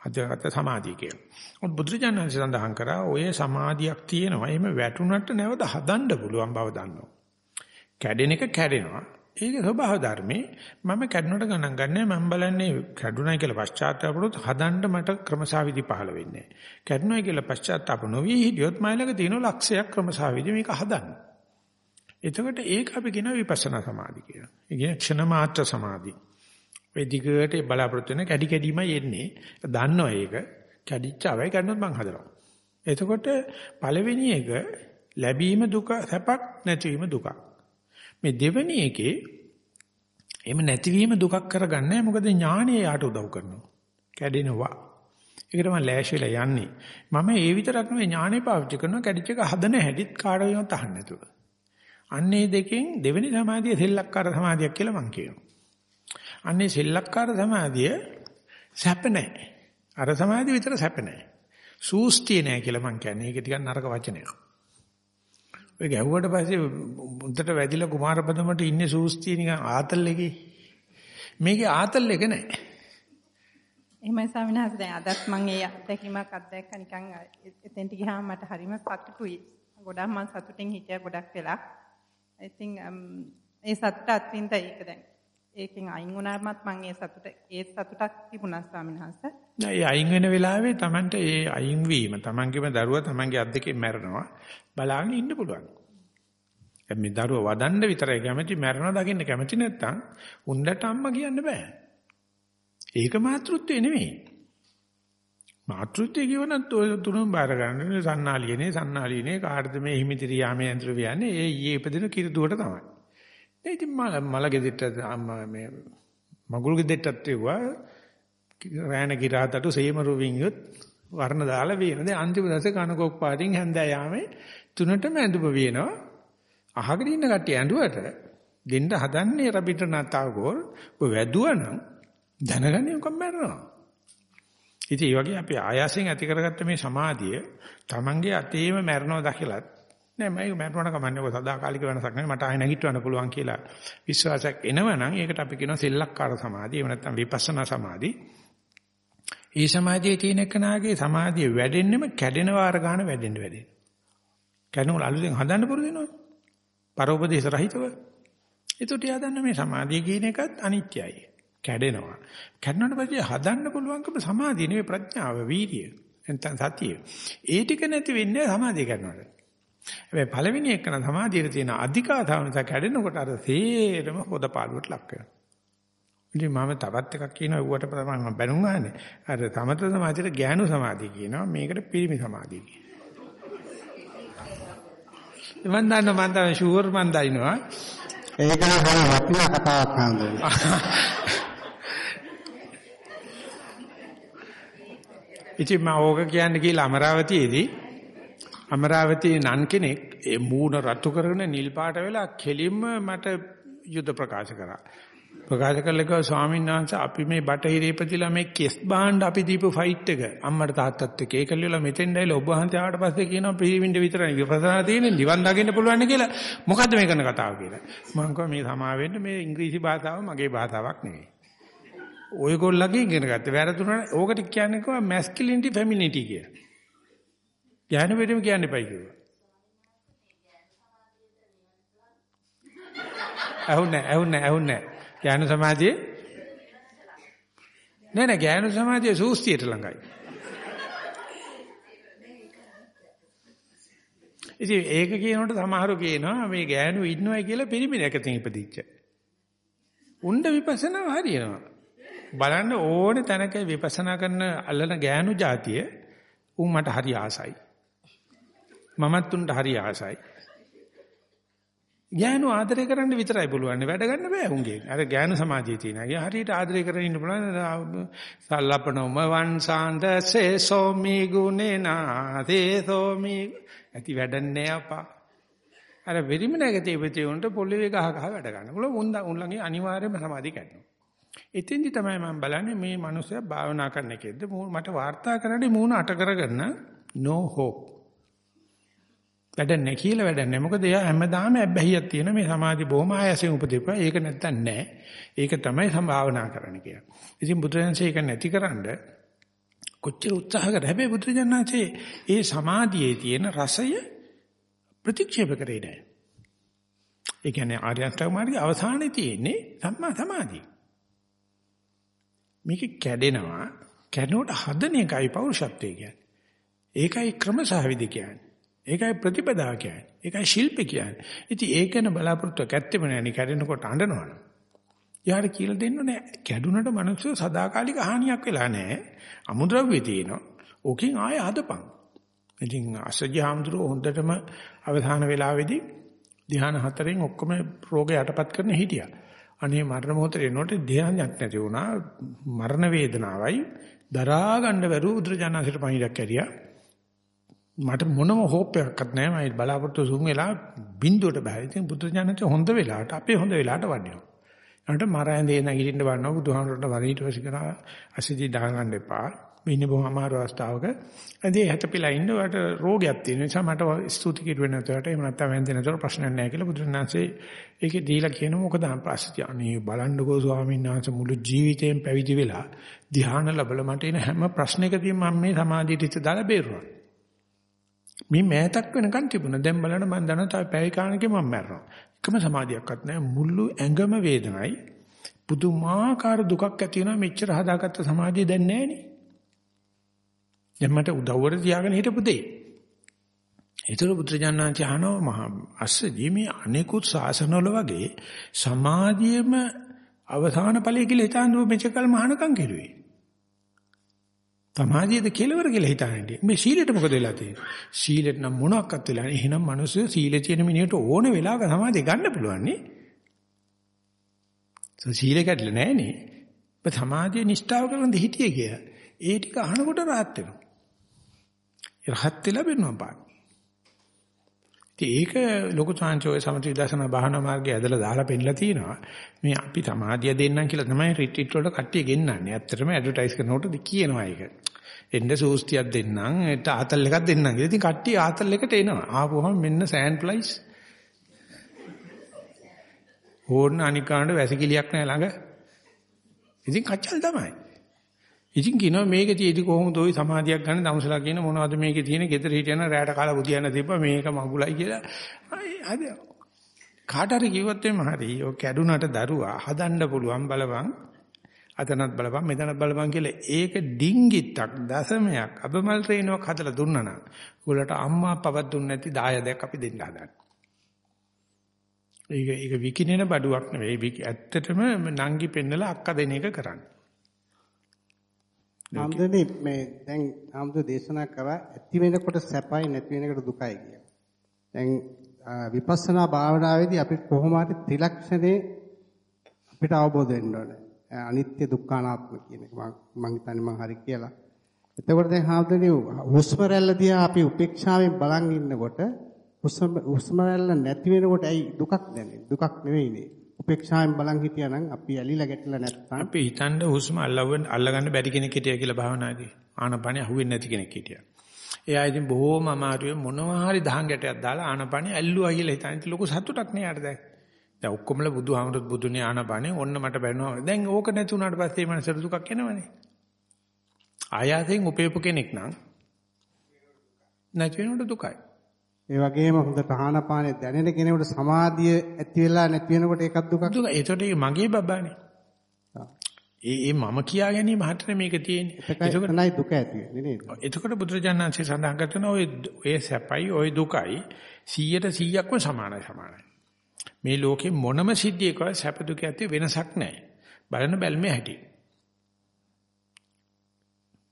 හදාගත්ත සමාධිය කියලා. මොකද බුදුරජාණන් සඳහන් කරා ඔය සමාධියක් තියෙනවා. එහෙම වැටුණට නැවත හදන්න පුළුවන් බව දන්නවා. කැඩෙන එක කැඩෙනවා. ඒක ස්වභාව ධර්මේ මම කැඩුණට ගණන් ගන්නෑ මම බලන්නේ කැඩුණයි කියලා පශ්චාත්තාපුනොත් හදන්න මට ක්‍රමසාවිදි පහළ වෙන්නේ නැහැ. කැඩුණයි කියලා පශ්චාත්තාප නොවි හිටියොත් මයිලක තියෙන ලක්ෂයක් ක්‍රමසාවිදි මේක හදන්න. එතකොට ඒක අපි කියන විපස්සනා සමාධි කියලා. ඒ කියන්නේ ක්ෂණ මාත්‍ර සමාධි. ඔය දිගට බලාපොරොත්තු වෙන කැඩි කැඩීමයි එන්නේ. දන්නවා ඒක. කැඩිච්චවයි කරනොත් මං හදනවා. එතකොට පළවෙනි එක ලැබීම දුක සැපක් නැතිවීම දුකක්. මේ දෙවෙනි එකේ එහෙම නැතිවීම දුකක් කරගන්නේ මොකද ඥානය යාට උදව් කරනවා. කැඩෙනවා. ඒකට මම ලෑස්තිලා යන්නේ. මම ඒ විතරක් නෙවෙයි ඥානෙ පාවිච්චි කරනවා කැඩිච්ච එක හදන හැටිත් කාඩවියවත් අහන්න නැතුව. අන්නේ දෙකෙන් දෙවෙනි සමාධිය සෙල්ලක්කාර සමාධියක් කියලා මම කියනවා. අන්නේ සෙල්ලක්කාර සමාධිය සැප නැහැ. අර සමාධිය විතර සැප නැහැ. සූස්තිය නැහැ කියලා මම කියන්නේ. ඒක ටිකක් නරක වචනයක්. ඔය ගැහුවට පස්සේ උන්ට වැදිලා කුමාරපදමට ඉන්නේ සූස්තිය නිකන් ආතල් එකේ. මේකේ ආතල් එක නැහැ. එහෙමයි ස්වාමීන් වහන්සේ දැන් අදත් මම ඒ අත්දැකීමක් අත්දැක්ක නිකන් එතෙන්ට ගියාම මට හරිම සතුටුයි. ගොඩක් මම සතුටින් හිටියා ගොඩක් වෙලා. ඉතින් um, ඒ සතුට අත්විඳ ඒක දැන් ඒකෙන් අයින් වුණාමත් මම ඒ සතුට ඒ සතුටක් තිබුණා ස්වාමීන් වහන්සේ. නෑ ඒ අයින් වෙන වෙලාවේ Tamanට ඒ අයින් වීම Tamanගේම දරුවා Tamanගේ අත් දෙකේ මැරෙනවා බලාගෙන ඉන්න පුළුවන්. මේ දරුවා වදන්න විතරයි කැමති මැරෙනවා දකින්න කැමති නැත්තම් උණ්ඩට අම්මා කියන්න බෑ. ඒක මාතෘත්වය නෙමෙයි. මාතෘත්වය කියවනත් ඔය තුනම බාර ගන්න සන්නාලියනේ සන්නාලියනේ කාටද මේ හිමිතිරි යාමේ යන්ත්‍ර වියන්නේ ඒ ඊයේ ඉපදින කිරිදුවට තමයි. ඒ ඉතින් මල මල ගෙදෙට්ට මේ මගුල් ගෙදෙට්ටත් එවුවා රෑන කිරාතට සේමරු වින්යොත් වර්ණ දාලා වියන. දැන් අන්තිම දවසේ කනකොක් පාටින් හැන්දෑ යාමේ තුනටම ඇඳුම වියනවා. අහගෙන ඉන්න කට්ටිය ඇඬුවට දෙන්න හදන්නේ රබින්ද්‍රනාථ ඔබ වැදුවනම් දැනගන්නේ මොකක්ද මරනවා. ඉතින් ඒ වගේ අපි ආයාසයෙන් ඇති කරගත්ත මේ සමාධිය Tamange අතේම මැරෙනවා දැකලත් නෑ මම මැරුණා කමන්නේ ඔය සදාකාලික වෙනසක් නෙවෙයි මට ආයෙ නැගිටවන්න පුළුවන් කියලා විශ්වාසයක් එනවනම් ඒකට අපි කියනවා සෙල්ලක්කාර සමාධිය එහෙම නැත්නම් විපස්සනා සමාධි. ඒ සමාධියේ තියෙන එකනාගේ සමාධිය වැඩෙන්නෙම කැඩෙන වාර ගන්න වැඩෙන්න වැඩෙන්න. කැඩුණු අලුතෙන් හදන්න පුරුදු වෙනවා. පරෝපදේශ රහිතව. ඒකට යදන්න මේ සමාධිය කියන එකත් අනිත්‍යයි. කැඩෙනවා. කැඩුණාට පස්සේ හදන්න පුළුවන්කම සමාධිය නෙවෙයි ප්‍රඥාව, වීර්යය. නැත්නම් සතිය. ඒ ටික නැති වෙන්නේ සමාධිය කරනකොට. හැබැයි පළවෙනි එක නම් සමාධියේ තියෙන අධිකාතාව නිසා කැඩෙනකොට අර තේරම පොද පාළුවට ලක් වෙනවා. ඉතින් මම තවත් එකක් කියනවා ඌවට තමයි මම බැනුම් අහන්නේ. අර තමත සමාධියට ඥානු සමාධිය කියනවා මේකට පිරිමි සමාධිය කියනවා. මම දන්න මම දන්න ෂුවර් මම දන්නවා. ඒක හරි වටිනා කතාවක් හඳුනන. ඉතින් මම ඕක කියන්න කියලා අමරාවතියේදී අමරාවතියේ නන් කෙනෙක් ඒ මූණ රතු කරගෙන නිල් පාට වෙලා කෙලින්ම මට යුද ප්‍රකාශ කරා. ප්‍රකාශ කළේ කව ස්වාමීන් වහන්සේ අපි මේ බටහිරේ ඉපදිලා මේ කෙස් බාණ්ඩ අපි දීපු ෆයිට් එක. අම්මට තාත්තත් එක්ක ඒක ලියලා මෙතෙන් ඇවිල්ලා ඔබ වහන්සේ ආවට පස්සේ කියනවා පිළිවින්ද විතරයි විපස්සනා තියෙන්නේ නිවන් දකින්න පුළුවන් කියලා. මොකද්ද මේ කරන කතාව කියලා. මම කිව්වා මේ සමා වෙන්න මේ ඉංග්‍රීසි භාෂාව මගේ භාෂාවක් නෙවෙයි. ඔයගොල්ලගේ ඉගෙන ගත්ත. වැරදුනා ඕකට කියන්නේ කොහොම මැස්කියුලිනිටි ෆෙමිනිටි කියලා. ඥාන වේදම කියන්න එපයි කිව්වා. ඇහුන්නේ ඇහුන්නේ ඇහුන්නේ ඥාන සමාධියේ නෑ නෑ ඥාන සමාධියේ සූස්තියට ළඟයි. ඉතින් ඒක කියනකොට සමහරව කියනවා මේ ඥානු ඉන්නවයි කියලා පිළිමි නැකතින් ඉපදිච්ච. උණ්ඩ විපස්සනා හරියනවා. බලන්න ඕනේ තැනක විපස්සනා කරන අල්ලන ඥානු જાතිය උන් මට හරි ආසයි. මමත් උන්ට හරි ආසයි. ගෑනු ආදරය කරන්න විතරයි පුළුවන්. වැඩ ගන්න බෑ උන්ගේ. අර ගෑනු සමාජයේ තියෙන. ඒ හරියට ආදරය කරගෙන ඉන්න පුළුවන්. සල්ලපනොම වංසාන්ද සේසෝමි ගුණේනා තේසෝමි ඇති වැඩන්නේ අපා. අර වෙරිම නැගතේ ඉපතේ උන්ට පොළවේ ගහ ගහ වැඩ ගන්න. මුල උන් උන්ලගේ අනිවාර්යයෙන්ම සමාධිය කැඩෙනවා. එතෙන්දි තමයි මම බලන්නේ මේ මිනිස්සයා භාවනා කරන එකෙද්ද මට වාර්තා කරන්නේ මූණ අට කරගන්න no hope වැඩ නැහැ කියලා වැඩ නැහැ. මොකද එයා හැමදාම ඇබ්බැහියක් තියෙන මේ සමාධි බොහොම ආයසෙන් උපදෙපා. ඒක නැත්තම් නැහැ. ඒක තමයි සම්භාවනා කරන්න කියන්නේ. ඉතින් බුදුරජාණන්සේ ඒක නැතිකරන්න කොච්චර උත්සාහ කරා. හැබැයි බුදුරජාණන්සේ ඒ සමාධියේ තියෙන රසය ප්‍රතික්ෂේප කරේ නැහැ. ඒ කියන්නේ ආර්ය අෂ්ටාංග මාර්ගයේ අවසානයේ තියෙන්නේ සම්මා සමාධිය. මේක කැඩෙනවා. කැඩනකොට හදන එකයි පෞරුෂත්වය කියන්නේ. ඒකයි ක්‍රමසහවිදි කියන්නේ. ඒකයි ප්‍රතිපදා කියන්නේ. ඒකයි ශිල්ප කියන්නේ. ඉතින් ඒක ගැන බලාපොරොත්තුවක් ඇත්තෙම නැහැ නේ කැඩෙනකොට අඬනවනේ. යාර කියලා දෙන්න නෑ. කැඩුනට මිනිස්සු සදාකාලික හානියක් වෙලා නෑ. අමුද්‍රව්‍ය තියෙනවා. ඕකෙන් ආයෙ හදපන්. ඉතින් අසජි හාමුදුරුවෝ හොඳටම අවධාන වේලාවේදී ධ්‍යාන හතරෙන් ඔක්කොම රෝගය යටපත් කරන හිටියා. අනේ මරණ මොහොතේ එනකොට ධ්‍යානයක් නැති වුණා. මරණ වේදනාවයි දරා ගන්න බැරුව උද්‍රජානසිට පණිඩක් ඇරියා. මට මොනම හෝප් එකක්වත් නැහැ මම බලාපොරොත්තු සුන් වෙලා බින්දුවට බෑ. ඉතින් බුදු ඥානට හොඳ වෙලාවට අපේ හොඳ වෙලාවට වඩිනවා. ඊට මරෑන්දේ නැගිටින්න වන්නවා බුදුහාමරට වරීට වසිකරා අසිදී දාගන්න එපා. ඉන්නේ බොහොම අමාරු අවස්ථාවක. ඇදී හැතපිලා ඉන්න වට රෝගයක් තියෙන නිසා මට ස්තුති කිරුවේ නැතුවට එහෙම නැත්නම් වැන්දේ නැතුවට ප්‍රශ්නයක් නැහැ කියලා බුදුරණන්සේ ඒකේ දීලා කියන මොකද ප්‍රශ්න අනේ බලන්නකෝ ස්වාමීන් වහන්සේ මුළු ජීවිතේම පැවිදි වෙලා ධ්‍යාන ලැබලා මට එන හැම ප්‍රශ්නයකදී මම මේ සමාධියට ඉත දාලා බේරුවා. මේ මෑතක් වෙනකන් තිබුණා. දැන් බලන්න මම දන්නවා තව පැය කාණකේ මම මැරෙනවා. එකම සමාධියක්වත් නැහැ. මුළු ඇඟම වේදනයි. පුදුමාකාර දුකක් ඇති වෙනවා මෙච්චර හදාගත්ත සමාධිය දැන් නැහෙනේ. දැන් මට උදව්වට තියාගෙන හිටපු දෙයි. ඒතර පුත්‍රජානනාච අහනවා මහා අස්සජී මේ අනෙකුත් ශාසනවල වගේ සමාධියම අවසාන ඵලය කියලා හිතාඳුව මෙච්චකල් මහානකම් කෙරුවේ. සමාධියද කෙලවර කියලා හිතාන්නේ. මේ සීලෙට මොකද වෙලා තියෙන්නේ? සීලෙට නම් මොනක්වත් වෙලා නැහැ. එහෙනම් මිනිස්සු සීලේ තියෙන මිනිහට ඕන වෙලාවක සමාධිය ගන්න පුළුවන් නේ. සීලෙ කැඩලා නැහැ නේ. බත් සමාධිය නිෂ්ඨාව කරන් හිටියේ කියලා. ඒ ටික අහනකොට rahat වෙනවා. Rahat වෙලා වෙනවා පාන. ඒක ලොකු සාංචෝය සමථ විදර්ශනා භාවනා මාර්ගයේ ඇදලා දාලා පෙන්නලා තිනවා. මේ අපි සමාධිය දෙන්නම් කියලා තමයි රිට්‍රීට් වලට කට්ටිය ගෙන්නන්නේ. ඇත්තටම ඇඩ්වර්ටයිස් කරනකොට කියනවා ඒක. එන්න සූස්තියක් දෙන්නම්, ඒත් ආතල් එකක් දෙන්නම් කියලා. ඉතින් කට්ටිය ආතල් එකට එනවා. ආපුවම මෙන්න සෑන්ඩ් ප්ලයිස්. ඕන්න අනිකාණ්ඩ වැසිකිලියක් නැහැ ළඟ. ඉතින් කච්චල් තමයි. ඉතින් කියනවා මේකේ තියෙදි කොහොමද ওই සමාධියක් ගන්න දවසලා කියන මොනවද මේකේ තියෙන ගෙදර හිටියන රැයට කාලා බුදියන්න තිබ්බා මේක මගුලයි කියලා. අද කාට හරි කිව්වොත් එimhe හරි. ඔය කැඩුනට දරුවා හදන්න පුළුවන් බලවන්. අතනත් බලපන් මෙතනත් බලපන් කියලා ඒක ඩිංගිත්තක් දශමයක් අබමල් රේනුවක් හදලා දුන්නා නම් උගලට අම්මා පවක් දුන්නේ නැති දායදයක් අපි දෙන්න හදන්නේ. ඒක ඒක විකිනෙන බඩුවක් නෙවෙයි. ඇත්තටම නංගි පෙන්නලා අක්කා දෙන එක කරන්නේ. ආම්දනේ මේ දැන් ආම්ද දේශනා කරා ඇති වෙනකොට සැපයි නැති වෙනකොට දුකයි කියලා. දැන් විපස්සනා භාවනාවේදී අපි කොහොම හරි ත්‍රිලක්ෂණේ අපිට අවබෝධ වෙන්න ඕනේ. අනිත්‍ය දුක්ඛානාත්ම කියන එක මම හිතන්නේ මම හරි කියලා. එතකොට දැන් හාමුදුරනේ හුස්ම රැල්ල දිහා අපි උපේක්ෂාවෙන් බලන් ඉන්නකොට හුස්ම හුස්ම රැල්ල නැති වෙනකොට ඇයි දුකක් දැනෙන්නේ? දුකක් නෙවෙයිනේ. උපේක්ෂාවෙන් බලන් හිටියානම් අපි ඇලිලා ගැටිලා නැත්නම් අපි හිතන්නේ හුස්ම අල්ලවන්න අල්ලගන්න බැරි කෙනෙක් හිටියා කියලා භාවනාදී. ආනපනිය අහුවෙන්නේ නැති කෙනෙක් හිටියා. එයා ඉතින් බොහොම අමාරුවේ මොනවා හරි දහං ගැටයක් දාලා ආනපනිය ඇල්ලුවා කියලා හිතන්නේ ලොකු සතුටක් නේ යාට දැන්. දැන් ඔක්කොමල බුදුහාමුදුරුවෝ බුදුනේ ආනපනිය ඔන්න මට බැරිනවා. දැන් ඕක නැති වුණාට පස්සේ මනසට දුකක් එනවනේ. ආයාසයෙන් උපේප කෙනෙක් නම් නැති වෙනකොට දුකයි. ඒ වගේම හොඳ තහනපානේ දැනෙන කෙනෙකුට සමාධිය ඇති වෙලා නැති වෙනකොට ඒකත් දුකක්. දුක. ඒතකොට මගේ බබානේ. ඒ ඒ මම කියා ගැනීම හතරේ මේක තියෙන්නේ. ඒකයි නයි දුක ඇති වෙන්නේ නේද? එතකොට බුදුරජාණන්සේ සඳහන් කරන ඔය ඔය සැපයි ඔය දුකයි 100ට 100ක්ම සමානයි සමානයි. මේ ලෝකේ මොනම සිද්ධියක සැප දුක ඇති වෙනසක් නැහැ. බලන බැල්මේ හැටි.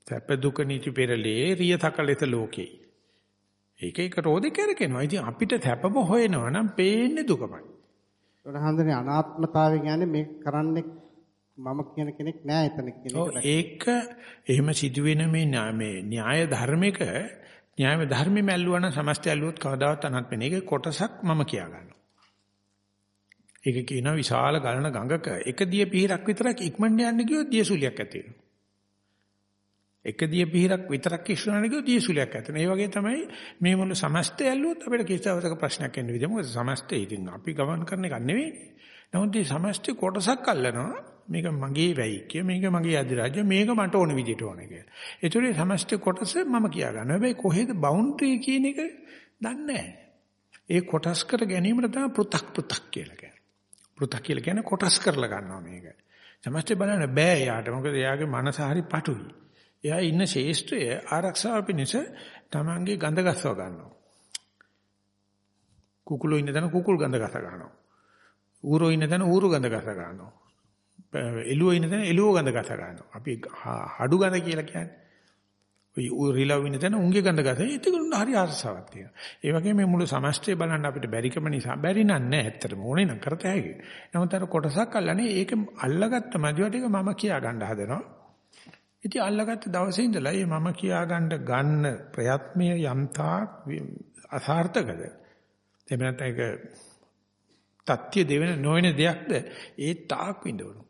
සැප දුක නිති පෙරලේ රියතකලෙත ලෝකේ. ඒක එක රෝදේ කරකිනවා. ඉතින් අපිට සැපම හොයනවා නම් පේන්නේ දුකමයි. හන්දනේ අනාත්මතාවය කියන්නේ මේ කරන්නේ මම කියන කෙනෙක් නෑ එතන කියන ඒක එහෙම සිදුවෙන මේ මේ න්‍යාය ධර්මික න්‍යාය ධර්මෙ මැල්ලුවා නම් සමස්තය ඇල්ලුවොත් කවදාවත් අනත් වෙන්නේ. ඒක කොටසක් මම කියා ගන්නවා. ඒක කියනවා විශාල ගලන ගඟක එක දිය පිහිරක් විතරක් ඉක්මනට යන්න ගියොත් දියසුලියක් ඇති වෙනවා. එක දිය පිහිරක් විතරක් ඉස්සරහන ගියොත් දියසුලියක් ඇතන. ඒ වගේ තමයි මේ මුළු සමස්තය ඇල්ලුවොත් අපිට කිසිවක ප්‍රශ්නයක් එන්න විදිහ. මොකද සමස්තය ඉතින් අපි ගමන් කරන එකක් නෙවෙයි. නමුත් මේ සමස්තය කොටසක් අල්ලනවා. මේක මගේ වෙයි කිය. මේක මගේ අධිරාජ්‍ය. මේක මට ඕන විදිහට ඕන කියලා. ඒතරේ සමස්තය කොටස මම කියා ගන්නවා. හැබැයි කොහෙද බවුන්ඩරි කියන එක දන්නේ ඒ කොටස් කර ගැනීමට තමයි පෘ탁 පෘ탁 කියලා කියන්නේ. පෘ탁 කියලා කියන්නේ කොටස් කරලා ගන්නවා මේක. සමස්තය බලන්න බෑ යාට. මොකද එයාගේ මනස හරි පටුයි. එයා ඉන්න ශේෂ්ත්‍රය ආරක්ෂාව පිණිස තමන්ගේ ගඳ ගස්ව ගන්නවා. කුකුලෝ ඉන්න තැන කුකුල් ගඳ ගස ගන්නවා. ඌරෝ ඉන්න තැන ඌරු ගඳ ගස ගන්නවා. එළුව ඉන්න තැන එළුව ගඳ ගස ගන්නවා. අපි හඩු ගඳ කියලා කියන්නේ. ඔය රිලව් ඉන්න තැන උන්ගේ ගඳ ගස. ඒක හරි ආසාවක් තියෙනවා. ඒ වගේ මේ මුළු සමස්තය බලන්න අපිට බැරිකම නිසා බැරි නෑ ඇත්තටම ඕනේ නම් කරත හැකියි. නමුත් අර කොටසක් අල්ලන්නේ ඒක අල්ලගත්ත මදිවට ඒක මම කියා ගන්න හදනවා. ඉතින් අල්ලගත්ත දවසේ ඉඳලා මේ මම කියා ගන්න ගන්න ප්‍රයත්නය යම්තා අසාර්ථකද? එහෙම නැත්නම් ඒක තත්‍ය දෙවෙන නොවන දෙයක්ද ඒ තාක් විඳවනවා.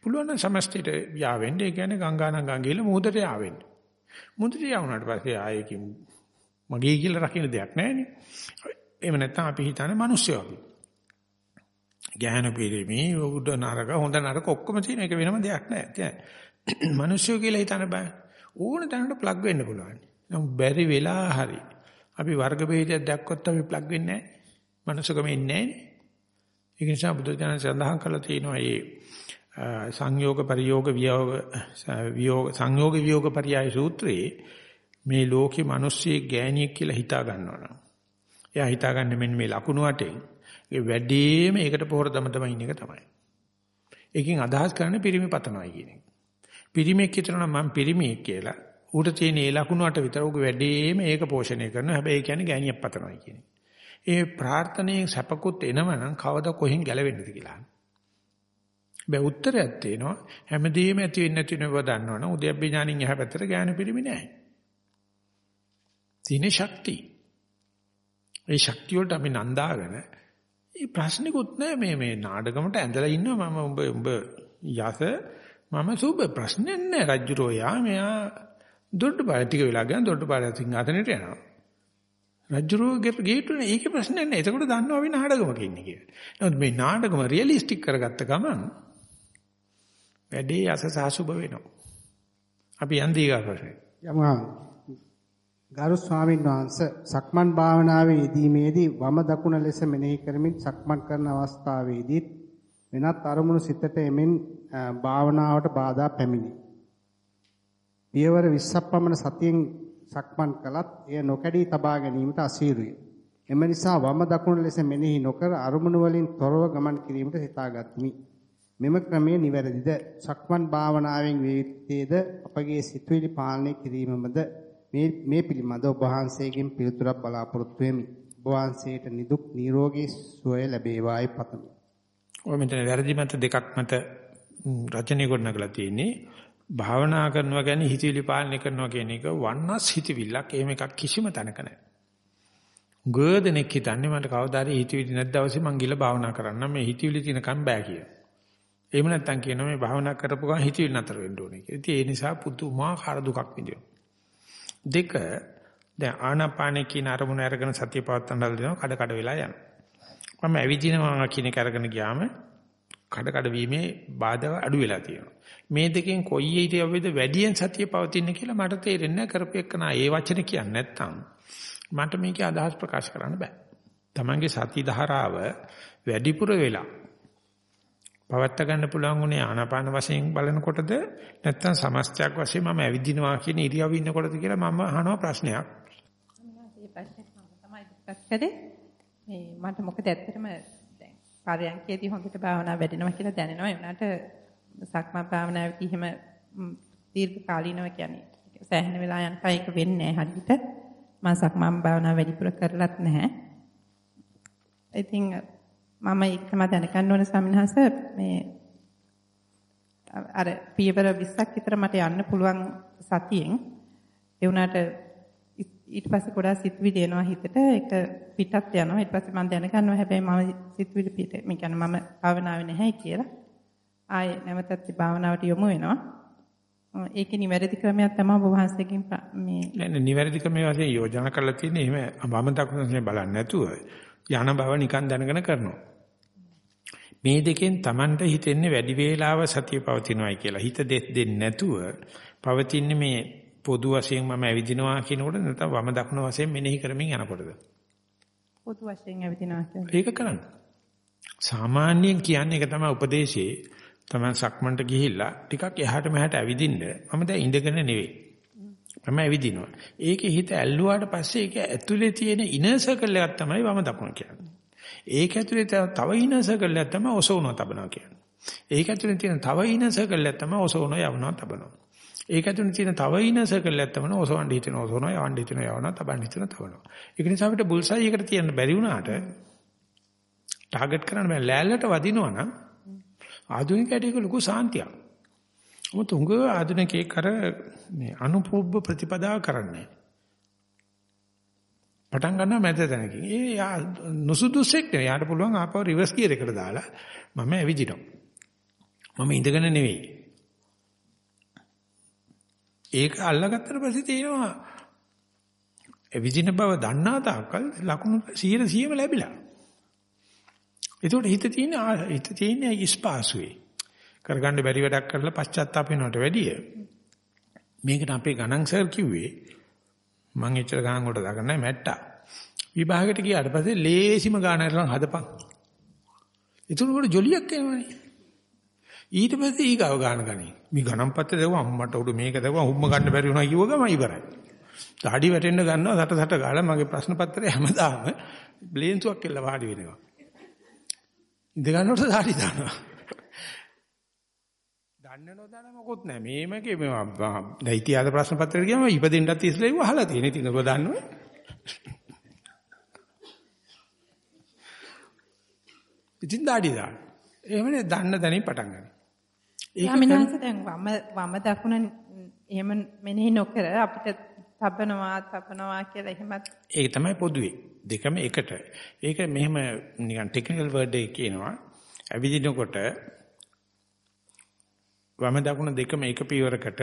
පුළුවන් නම් සමස්තයට යාවෙන්න ඒ කියන්නේ ගංගානම් ගංගේල මුහුදට යාවෙන්න. මුහුදට යවුනාට පස්සේ ආයේකින් මගේ කියලා රකින්න දෙයක් නැහැනේ. එහෙම නැත්නම් අපි හිතන්නේ මිනිස්සු අපි. ගැහන පිරිමි උඩ නරක හොඳ නරක ඔක්කොම තියෙන එක වෙනම දෙයක් නැහැ. මිනිස්සු කියලා හිතන්න බෑ. ඕන තැනකට ප්ලග් වෙන්න පුළුවන්. නමුත් බැරි වෙලා හරි අපි වර්ග ભેදයක් දැක්කොත් අපි ප්ලග් වෙන්නේ නැහැ. මනුස්සකම ඉන්නේ නැහැ. ඒ නිසා බුදුජානක සඳහන් කරලා තියෙනවා මේ සංයෝග පරියෝග වියෝග වියෝග සංයෝග වියෝග පරියාය සූත්‍රයේ මේ ලෝකේ මිනිස්සෙක් ගෑණියෙක් කියලා හිතා ගන්නවා එයා හිතාගන්නේ මෙන්න මේ ලකුණු වටෙන් ඒ වැඩිම ඒකට පොහොර දම තමයි ඉන්න එක තමයි. ඒකෙන් අදහස් කරන්නේ පිරිමි පතනවායි කියන එක. පිරිමියෙක් හිතනවා මම පිරිමියෙක් කියලා. ඌට තියෙන ඒ ලකුණු වට විතර ඌගේ වැඩිම ඒක පෝෂණය කරනවා. හැබැයි ඒ කියන්නේ ගෑණියක් පතනවායි කියන එක. ඒ ප්‍රාර්ථනාවේ සැපකුත් එනවනම් කවදා කොහෙන් ගැලවෙන්නද කියලා. බෑ උත්තරයක් තියෙනවා හැමදේම ඇති වෙන්නේ නැති වෙනව දන්නවනම් උද්‍යප්පේ ඥානින් එහා පැත්තට ඥාන පිරිමි නැහැ. තියෙන ශක්තිය. ඒ ශක්තිය වලට අපි නන්දාගෙන මේ ප්‍රශ්නිකුත් නැහැ මේ මේ නාඩගමට ඇඳලා ඉන්නවා මම උඹ උඹ යස මම සුබ ප්‍රශ්නේ නැහැ රජ්ජුරෝ යා මෙයා දොඩ බාල ටික වෙලා ගියා දොඩ බාල සිංහාසනෙට යනවා. රජ්ජුරෝ ගේට්ටුනේ ඒකේ ප්‍රශ්නේ නැහැ. එතකොට දන්නවා අපි නාඩගමක ඉන්නේ කියලා. නමුත් මේ නාඩගම රියලිස්ටික් කරගත්ත ගමන් වැඩේ අසසාසුබ වෙනවා. අපි යන් දීගා ප්‍රශ්නේ. යමුහා. ගරු ස්වාමීන් වහන්සේ සක්මන් භාවනාවේ යෙදීමේදී වම දකුණ ලෙස මෙනෙහි කරමින් සක්මන් කරන අවස්ථාවේදී වෙනත් අරමුණු සිතට එමින් අ, භාවනාවට බාධා පැමිණි. පියවර 20ක් පමණ සතියෙන් සක්මන් කළත් එය නොකඩී තබා ගැනීමට අසීරුය. එම නිසා වම දකුණ ලෙස මෙනෙහි නොකර අරමුණු වලින් තොරව ගමන් කිරීමට සිතාගත්මි. මෙම ක්‍රමය නිවැරදිද? සක්මන් භාවනාවෙන් වේත්තේද අපගේ සිතුවිලි පාලනය කිරීමමද මේ මේ පිළිබඳ ඔබ වහන්සේගෙන් පිළිතුරක් බලාපොරොත්තු වෙමි. ඔබ වහන්සේට නිදුක් නිරෝගී සුවය ලැබේවායි පතමි. ඔය මෙතන වැරදි මත දෙකක් මත ම්, රචනය ගොඩනගලා තියෙන්නේ. භාවනා කරනවා කියන්නේ හිතවිලි පාලනය කරනවා කියන එක වන්නස් හිතවිල්ලක්. එහෙම එකක් කිසිම තැනක නැහැ. ගොඩනෙක් හිතන්නේ මට කවදාද හිතවිලි නැද්ද දවසේ මං ගිහලා භාවනා කරන්න මේ හිතවිලි තියෙනකම් බෑ කියලා. එහෙම නැත්නම් කියනවා මේ භාවනා කරපු ගමන් හිතවිලි නතර වෙන්න ඕනේ කියලා. ඉතින් ඒ නිසා පුදුමාකාර දුකක් විඳිනවා. දෙක දැන් ආනාපානේ කියන අරමුණ අරගෙන සතිය පවත්තන්න හදලා කඩ කඩ වෙලා යනවා. මම ඇවිදිනවා කියන එක අරගෙන ගියාම කඩ කඩ වීමේ බාධා අඩු වෙලා තියෙනවා. මේ දෙකෙන් කොයි ඉරියව්වේද වැඩියෙන් සතිය පවතින්නේ කියලා මට තේරෙන්නේ නැහැ කරපෙකනා ඒ වචන කියන්නේ නැත්තම් මට මේකේ අදහස් ප්‍රකාශ කරන්න බෑ. Tamange සති ධාරාව වැඩිපුර වෙලා පවත්ත ගන්න පුළුවන් උනේ ආනාපාන වශයෙන් බලනකොටද නැත්නම් සමස්තයක් වශයෙන් මම ඇවිදිනවා කියන ඉරියව්වේ ඉන්නකොටද කියලා මම අහනවා ප්‍රශ්නයක්. මේ ප්‍රශ්නේ මම තමයි discuss කරේ. මේ මට මොකද ඇත්තටම දැන් පරයන්කේදී හොඳට භාවනා වැඩෙනවා කියලා දැනෙනවා. ඒ වුණාට සක්මන් භාවනාවේදී එහෙම ම්, දීර්ඝ කාලීනව කියන්නේ සෑහෙන වෙලා යනකම් ඒක වෙන්නේ නැහැ හරියට. මම සක්මන් භාවනාව වැඩිපුර කරලත් නැහැ. ඉතින් මම ඒකම දැනගන්න ඕන සමිනහස මේ අර පියවර 20ක් විතර මට යන්න පුළුවන් සතියෙන්. ඒ වුණාට ඊට පස්සේ ගොඩාක් සිතුවිලි එනවා හිතට. ඒක පිටත් යනවා. ඊට පස්සේ මම දැනගන්නවා හැබැයි මම සිතුවිලි පිට මේ කියන්නේ මම භාවනාවේ නැහැ කියලා. ආයේ නැවතත් භාවනාවට යොමු වෙනවා. ඒකේ නිවැරදි ක්‍රමයක් තමයි ඔබ වහන්සේගෙන් ප්‍ර- මේ නෑ නෑ නිවැරදිකම මේ වශයෙන් යෝජනා කරලා තියෙන්නේ එහෙම වම දකුණ වශයෙන් බලන්නේ නැතුව යන බව නිකන් දැනගෙන කරනවා. මේ දෙකෙන් Tamanට හිතෙන්නේ වැඩි වේලාව සතිය පවතිනවායි කියලා. හිත දෙස් දෙන්නේ නැතුව පවතින්නේ මේ පොදු වශයෙන් මම ඇවිදිනවා කියනකොට නැත්නම් වම දකුණ වශයෙන් මෙනෙහි කරමින් යනකොටද. පොදු වශයෙන් ඇවිදිනවා කියන්නේ ඒක කරන්න. සාමාන්‍යයෙන් කියන්නේ ඒක තමයි උපදේශයේ තමයි සක්මන්ට ගිහිල්ලා ටිකක් එහාට මෙහාට ඇවිදින්න මම දැන් ඉඳගෙන නෙවෙයි. මම ඇවිදිනවා. ඒකේ හිත ඇල්ලුවාට පස්සේ ඒක ඇතුලේ තියෙන ඉනර් සර්කල් එකක් තමයි වම දකුණ කියන්නේ. ඒක ඇතුලේ තව- තව ඉනර් සර්කල් එකක් තමයි ඔසවනවා තබනවා කියන්නේ. ඒක ඇතුලේ තියෙන තව ඉනර් සර්කල් එකක් තමයි ඔසවනවා යවනවා තබනවා. ඒක ඇතුලේ තියෙන තව ඉනර් සර්කල් එකක් තමයි ඔසවන්න හිතෙනවා ඔසවනවා යවන්න හිතෙනවා යවනවා තබන්න හිතෙනවා තබනවා. ඒක නිසා අපිට බුල්සයි එකට තියන්න බැරි වුණාට ටාගට් කරන්න බෑ ලෑල්ලට වදිනවා නම් ආධුනිකයට ඒක ලොකු සාන්තියක්. මොකද උංග ආධුනිකයෙක් අර මේ අනුපූර්ව ප්‍රතිපදාව කරන්නේ. පටන් ගන්නවා මැද තැනකින්. ඒ යා නුසුදුසෙක් නෙවෙයි. යාට පුළුවන් ආපහු රිවර්ස් ගියර් එකට දාලා මම ඇවිදිනවා. මම ඉඳගෙන නෙවෙයි. ඒක අල්ලගත්තට පස්සේ තේනවා ඇවිදින බව දන්නා තාක්කල් ලකුණු 100 100ම ලැබිලා. ඒකට හිත තියෙන ආ- හිත තියෙන ඉස්පාසුවේ. කරගන්න බැරි වැඩක් කරලා පශ්චාත්තාප වෙනවට වැඩිය මේකට අපේ ගණන් සර් කිව්වේ මං එච්චර ගණන් වලට දාගන්න නැහැ මැට්ටා. විභාගයට ගියාට පස්සේ ලේසිම ගානක් අරන් හදපන්. ඒතුළු වල ජොලියක් එනවනේ. ඊට පස්සේ ඊගව ගාන ගනි. මේ ගණන් පත්‍රය දෙවුවා අම්මට උඩු මේක දෙවුවා හුම්ම ගන්න බැරි වුණා කිව්ව ගම ඉවරයි. දාඩි වැටෙන්න ගන්නවා සට සට ගාලා මගේ ප්‍රශ්න පත්‍රය හැමදාම බ්ලේන්සුවක් කියලා වාඩි වෙනවා. ඉඳ ගන්නකොට දාඩි දානවා. දන්න නොදන්න මොකොත් නැහැ. මේමගේ මේවා දැන් ඉතිහාස ප්‍රශ්න පත්‍රයට ගියාම ඉපදෙන්නත් ඉස්සෙල්ලා ඒව අහලා තියෙන. ඉතින් ඔබ දන්නවනේ. ඉතින් දාඩි දාන්න. එහෙමනේ දන්න දැනින් පටන් ගන්න. ඒක දැන් වම වම දකුණ එහෙම මෙනෙහි නොකර අපිට තබනවා තබනවා කියලා එහෙමත් ඒක තමයි පොදුවේ. දෙකම එකට. ඒක මෙහෙම නිකන් ටෙක්නිකල් වර්ඩ් එක කියනවා. ඇවිදිනකොට වම දකුණ දෙකම එක පියවරකට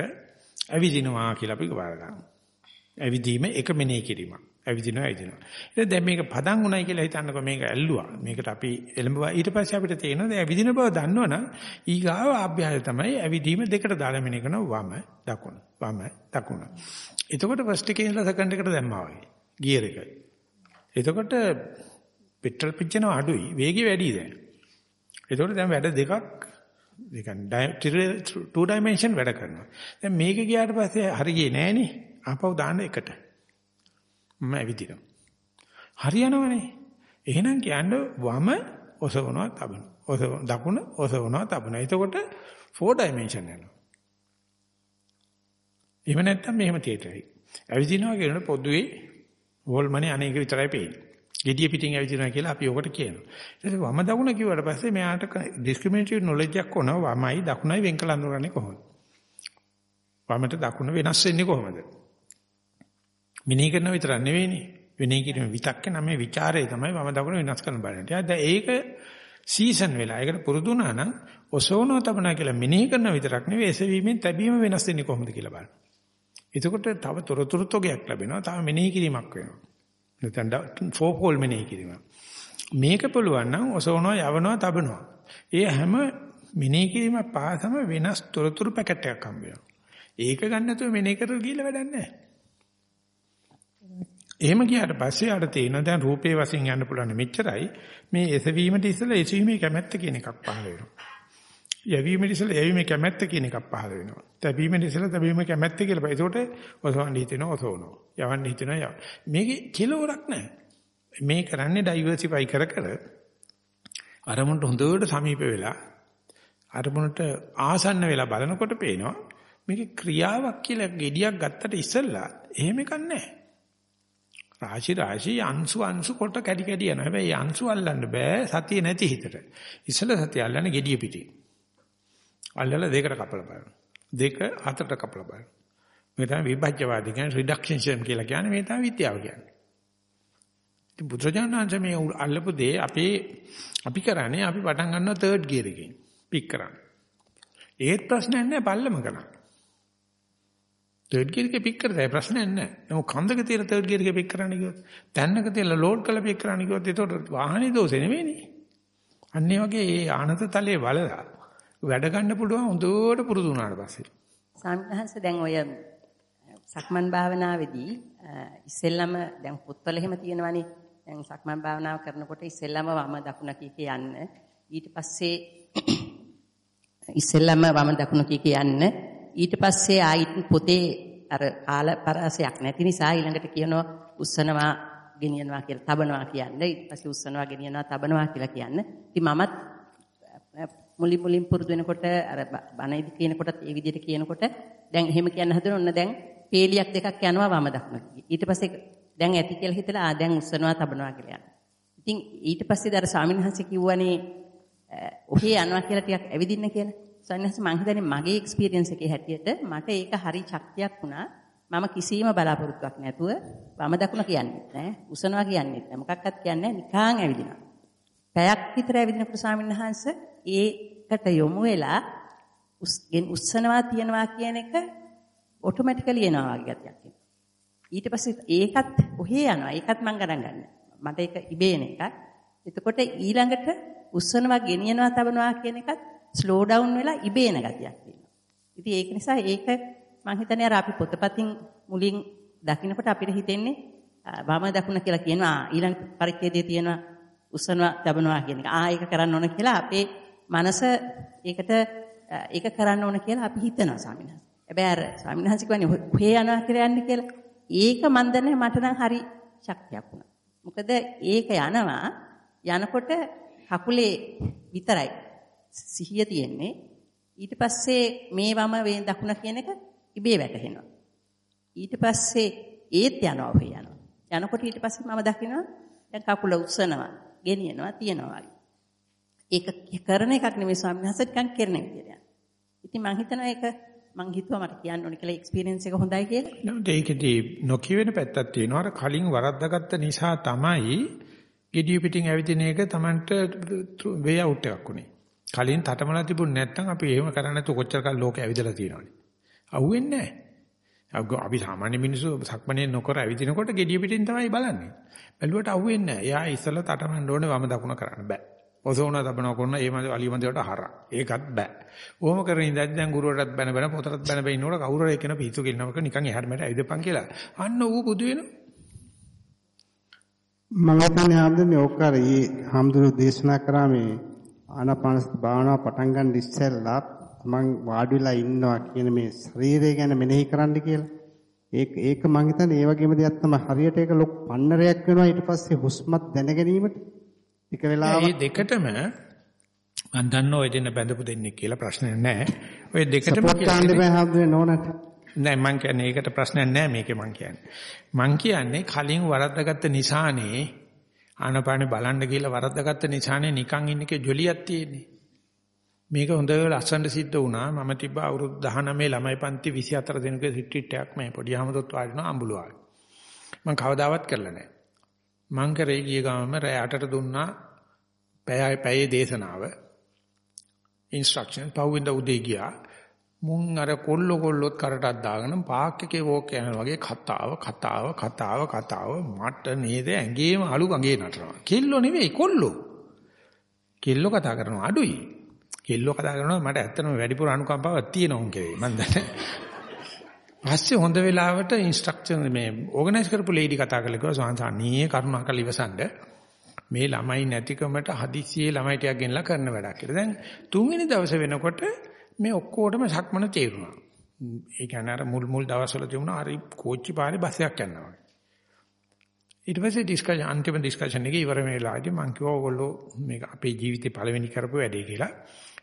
ඇවිදිනවා කියලා අපි බාර ගන්නවා. ඇවිදීම එක මෙනෙහි කිරීමක්. ඇවිදිනවා ඇවිදිනවා. ඉතින් දැන් මේක පදන් උනායි කියලා හිතන්නකො මේක ඇල්ලුවා. මේකට අපි එළඹුවා. ඊට පස්සේ අපිට තේරෙනවා දැන් ඇවිදින බව දන්නවනම් ඊගාව ආභ්‍යාය තමයි ඇවිදීම දෙකට දාලා මෙනෙහි කරනවා වම දකුණ වම දකුණ. එතකොට ෆස්ට් එකේ ඉඳලා සෙකන්ඩ් එකට දැම්මා වගේ. ගියර් එක. එතකොට පෙට්‍රල් පිච්චෙනවා අඩුයි. වේගය වැඩි දැන්. ඒතකොට දැන් වැඩ දෙකක් ඒ කියන්නේ two dimension වැඩ කරනවා. දැන් මේක ගියාට පස්සේ හරියේ නෑනේ. ආපහු දාන්න එකට. මම ඇවිදිනවා. හරියනවනේ. එහෙනම් කියන්නේ වම ඔසවනවා තබනවා. ඔසව දකුණ ඔසවනවා තබනවා. එතකොට four dimension යනවා. එහෙම නැත්නම් මෙහෙම තියෙතයි. ඇවිදිනවා කියනකොට පොදුවේ වෝල්මනේ අනේක විතරයි පේන්නේ. Gediya පිටින් ඇවිදිනවා කියලා අපි ඔකට කියනවා. ඊට වම දකුණ කිව්වට පස්සේ මෙයාට ඩිස්ක්‍රිමිනේටිව් නොලෙජ් එකක් ඕනවා වමයි දකුණයි වෙන් කළ අඳුරන්නේ කොහොමද? වමට දකුණ වෙනස් වෙන්නේ කොහොමද? මිනී කරන විතර නෙවෙයිනේ. විනී කිරීම විතක්ක නම් මේ ਵਿਚාරය තමයි වම දකුණ වෙනස් කරන බලන්න. දැන් ඒක සීසන් වෙලා ඒකට පුරුදු වුණා නම් ඔසෝනෝ තබනා කියලා මිනී කරන විතරක් නෙවෙයි එසවීමෙන් තැබීම වෙනස් වෙන්නේ කොහොමද කියලා බලන්න. එතකොට තව තොරතුරු තොගයක් ලැබෙනවා. තව මෙනෙහි කිරීමක් වෙනවා. නැත්නම් ෆෝකෝල් මෙනෙහි කිරීම. මේක පුළුවන් නම් ඔසවනවා යවනවා තබනවා. ඒ හැම මෙනෙහි කිරීම පාසම වෙනස් තොරතුරු පැකට් එකක් හම්බ වෙනවා. ඒක ගන්න නැතුව මෙනෙහි කරලා ගිහලා වැඩක් නැහැ. එහෙම ගියාට පස්සේ ආට තේරෙනවා දැන් රූපේ වශයෙන් යන්න පුළුවන් මෙච්චරයි මේ එසවීමට ඉස්සෙල්ලා එසවීමේ කැමැත්ත කියන එකක් පහළ වෙනවා. යැවීමට ඉස්සෙල්ලා යැවීමේ කැමැත්ත කියන එකක් පහළ වෙනවා. තැබීමට ඉස්සෙල්ලා තැබීමේ කැමැත්ත කියලා. ඒකට ඔසවන්න හිතෙනවා ඔසවනවා. යවන්න හිතෙනවා යව. මේකේ කිලෝරක් නැහැ. මේ කරන්නේ ඩයිවර්සිෆයි කර කර අරමුණට හොඳට සමීප වෙලා අරමුණට ආසන්න වෙලා බලනකොට පේනවා මේකේ ක්‍රියාවක් කියලා gediyak ගත්තට ඉස්සෙල්ලා එහෙම එකක් නැහැ. රාශි රාශි අංශු අංශු කොට කැඩි කැඩි යනවා. හැබැයි අංශු අල්ලන්න බෑ සතිය නැති හිතට. ඉස්සෙල්ලා සතිය අල්ලන්නේ gediya පිටින්. අල්ලලා දෙකට කපලා බලනවා. දෙක හතරට කපලා බලනවා. මේ තමයි විභජ්‍යවාදී කියන්නේ රිඩක්ෂනිසම් කියලා කියන්නේ මේ තමයි විද්‍යාව කියන්නේ. ඉතින් බුදුරජාණන් මේ අල්ලපු දේ අපේ අපි කරන්නේ අපි පටන් ගන්නවා තර්ඩ් ගියර් එකකින් පික් කරන්න. ඒත් ප්‍රශ්නයක් නැහැ පල්ලම කරන්න. තර්ඩ් ගියර් එකේ පික් කරතයි ප්‍රශ්නයක් නැහැ. නමුත් කන්දක තියෙන තර්ඩ් ගියර් එකේ පික් කරන්න කිව්වොත් තැන්නක තියලා ලෝඩ් කරලා පික් කරන්න කිව්වොත් ඒතකොට වාහනේ දෝෂේ නෙවෙයිනේ. අන්න ඒ වගේ ඒ ආනත තලයේ බලලා වැඩ ගන්න පුළුවන් හොඳට පුරුදු වුණාට පස්සේ. සාමිහංශ දැන් ඔය සක්මන් භාවනාවේදී ඉස්සෙල්ලම දැන් පොත්වල එහෙම තියෙනවනේ. දැන් සක්මන් භාවනාව කරනකොට ඉස්සෙල්ලම වම දකුණ කීක යන්න. ඊට පස්සේ ඉස්සෙල්ලම වම දකුණ කීක යන්න. ඊට පස්සේ ආයිත් පොතේ අර කාල පරාසයක් නැති නිසා ඊළඟට කියනවා උස්සනවා ගෙනියනවා කියලා තබනවා කියන්නේ. ඊට පස්සේ උස්සනවා ගෙනියනවා තබනවා කියලා කියන්නේ. ඉතින් මමත් මුලින් මුලින් පුරුදු වෙනකොට අර බණයිදි කියනකොටත් ඒ විදිහට කියනකොට දැන් එහෙම කියන්න හදන ඔන්න දැන් පේලියක් දෙකක් යනවා වම දකුණ. ඊට පස්සේ දැන් ඇති කියලා හිතලා ආ දැන් උස්සනවා තබනවා කියලා යනවා. ඉතින් ඊට පස්සේ දර ස්වාමීන් වහන්සේ කිව්වනේ ඔහේ යනවා කියලා ටිකක් ඇවිදින්න කියලා. ස්වාමීන් වහන්සේ මං හිතන්නේ මගේ එක්ස්පීරියන්ස් එකේ හැටියට මට ඒක හරි ශක්තියක් වුණා. මම කිසිම බලාපොරොත්තුවක් නැතුව වම දකුණ කියන්නේ නැහැ. උස්සනවා කියන්නේ නැහැ. මොකක්වත් කියන්නේ නැහැ. නිකං ඇවිදිනවා. පැයක් විතර ඇවිදිනකොට ස්වාමීන් වහන්සේ ඒකට යොමු වෙලා උස්සනවා තියනවා කියන එක ඔටෝමැටිකලි එනවා වගේ ගතියක් එනවා. ඊට පස්සේ ඒකත් ඔහේ යනවා. ඒකත් මම ගණන් ගන්න. මට ඒක ඉබේන එකක්. එතකොට ඊළඟට උස්සනවා ගෙනියනවා තබනවා කියන එකත් ස්ලෝ ඩවුන් වෙලා ඉබේන ගතියක් තියෙනවා. ඉතින් ඒක නිසා ඒක මම හිතන්නේ අර අපි පොතපතින් මුලින් දකින්නකොට අපිට හිතෙන්නේ වම දකුණ කියලා කියනවා ඊළඟ පරිච්ඡේදයේ තියෙනවා උස්සනවා තබනවා කියන එක. ආ ඒක කරන්න ඕන කියලා අපේ මනස ඒකට ඒක කරන්න ඕන කියලා අපි හිතනවා ස්වාමීන් වහන්සේ. හැබැයි අර ස්වාමීන් වහන්සේ කියන්නේ ඔහේ යනවා කියලා යන්නේ කියලා. ඒක මන් දන්නේ මට නම් හරි ශක්තියක් වුණා. මොකද ඒක යනවා යනකොට කකුලේ විතරයි සිහිය තියෙන්නේ. ඊට පස්සේ මේ වම වේ දකුණ කියන එක ඉබේ වැටහෙනවා. ඊට පස්සේ ඒත් යනවා ඔහේ යනවා. යනකොට ඊට පස්සේ මම දකිනවා දැන් කකුල උස්සනවා, ගෙනියනවා, තියනවා වගේ. ඒක කරන එකක් නෙමෙයි ස්වාමීන් වහන්සේ නිකන් කරන විදියට. ඉතින් මම හිතනවා ඒක මං හිතුවා මට කියන්න ඕනේ කියලා එක්ස්පීරියන්ස් එක හොඳයි කියලා. නේද ඒකදී නොකියවෙන පැත්තක් තියෙනවා. අර කලින් වරද්දාගත්ත නිසා තමයි gediya පිටින් ඇවිදින එක Tamanට වේ අවුට් එකක් උනේ. කලින් තටමලා තිබුණ නැත්නම් අපි එහෙම කරන්නේ නැතු කොච්චර කල් ලෝකෙ ඇවිදලා තියෙනවනේ. අහුවෙන්නේ නැහැ. අපි සාමාන්‍ය මිනිස්සු සක්මනේ නොකර ඇවිදිනකොට gediya පිටින් තමයි බලන්නේ. බැලුවට අහුවෙන්නේ නැහැ. එයා ඉස්සලා තටමන්න ඕනේ වම දකුණ කරන්න බෑ. ඔසෝන තබනවා කරන ඒ මන්ද අලියමන්දේට හරක්. ඒකත් බෑ. ඔහොම කරගෙන ඉඳන් දැන් ගුරුවරටත් බැන බැන පොතටත් බැන බැන ඉන්නකොට කවුරු හරි කියන පිස්සු කෙලිනවක නිකන් එහාට මෙහාට ඇවිදපන් කියලා. අන්න ඌ බුදු වෙනවා. මම හිතන්නේ ආම්දනේ ඕක අර ඊ හම්දුරු දේශනා කරා මේ ආනාපානසති භාවනාව පටන් ගන්න ඉස්සෙල්ලා මං වාඩි වෙලා ඉන්නවා කියන මේ ශරීරය ගැන මෙනෙහි කරන්න කියලා. ඒක ඒක මං හිතන්නේ ඒ වගේම දෙයක් තමයි හරියට ඒක ලොකු පන්නරයක් වෙනවා ඊට පස්සේ හුස්මත් දැන ගැනීමට ටික වෙලාවක් මේ දෙකටම මම දන්න ඔය දෙන්න බැඳපු දෙන්නේ කියලා ප්‍රශ්නයක් නැහැ. ඔය දෙකටම සපෝට්. නෑ මං කියන්නේ ඒකට ප්‍රශ්නයක් නෑ මේකේ මං කියන්නේ. මං කියන්නේ කලින් වරද්දාගත්ත නිසානේ ආනපානේ බලන්න කියලා වරද්දාගත්ත නිසානේ නිකන් ඉන්න එකේ ජොලියක් තියෙන්නේ. මේක හොඳ ලස්සනට සිද්ධ වුණා. මම තිබ්බ අවුරුදු 19 ළමයි පන්ති 24 දිනක රිට්‍රීට් එකක් මේ පොඩි හැමදොත් වාඩිනවා අඹුලුවාගේ. මං කවදාවත් කරලා නැහැ. මං කරේ ගිය ගමම රෑ 8ට දුන්නා පැය පැයේ දේශනාව. ඉන්ස්ට්‍රක්ෂන් පහුවෙන්ද උදේ ගියා. මුන් අර කොල්ල කොල්ලොත් කරටක් දාගෙන පාක් එකේ වෝක් යනවා වගේ කතාව කතාව කතාව කතාව මට නේද ඇඟේම අලු ගඟේ නටනවා. කෙල්ලෝ නෙවෙයි කොල්ලෝ. කෙල්ලෝ කතා කරනවා අඩුයි. කෙල්ලෝ කතා කරනවා මට ඇත්තටම වැඩිපුර අනුකම්පාවක් තියෙනවා උන් කෙරේ. මම දන්නේ. පස්සේ හොඳ වෙලාවට ඉන්ස්ට්‍රක්ෂන් මේ ඕගනයිස් කරපු ලේඩි කතා කරලා කිව්වා සාංශානීය කරුණාකර ඉවසන්න මේ ළමයි නැතිකමට හදිස්සියේ ළමයි ටිකක් ගෙනලා කරන වැඩක් කියලා. දැන් තුන්වෙනි දවසේ වෙනකොට මේ ඔක්කොටම සක්මන තේරුණා. ඒ කියන්නේ අර මුල් මුල් දවස්වල තිබුණා හරි කෝච්චි පාරේ බස් එකක් යනවා. ඊට පස්සේ ඩිස්කෂන් අන්තිම ඩිස්කෂන් එකේ ඉවර වෙලාදී මම කිව්වා ඕගොල්ලෝ මේක අපේ ජීවිතේ පළවෙනි කරපු වැඩේ කියලා.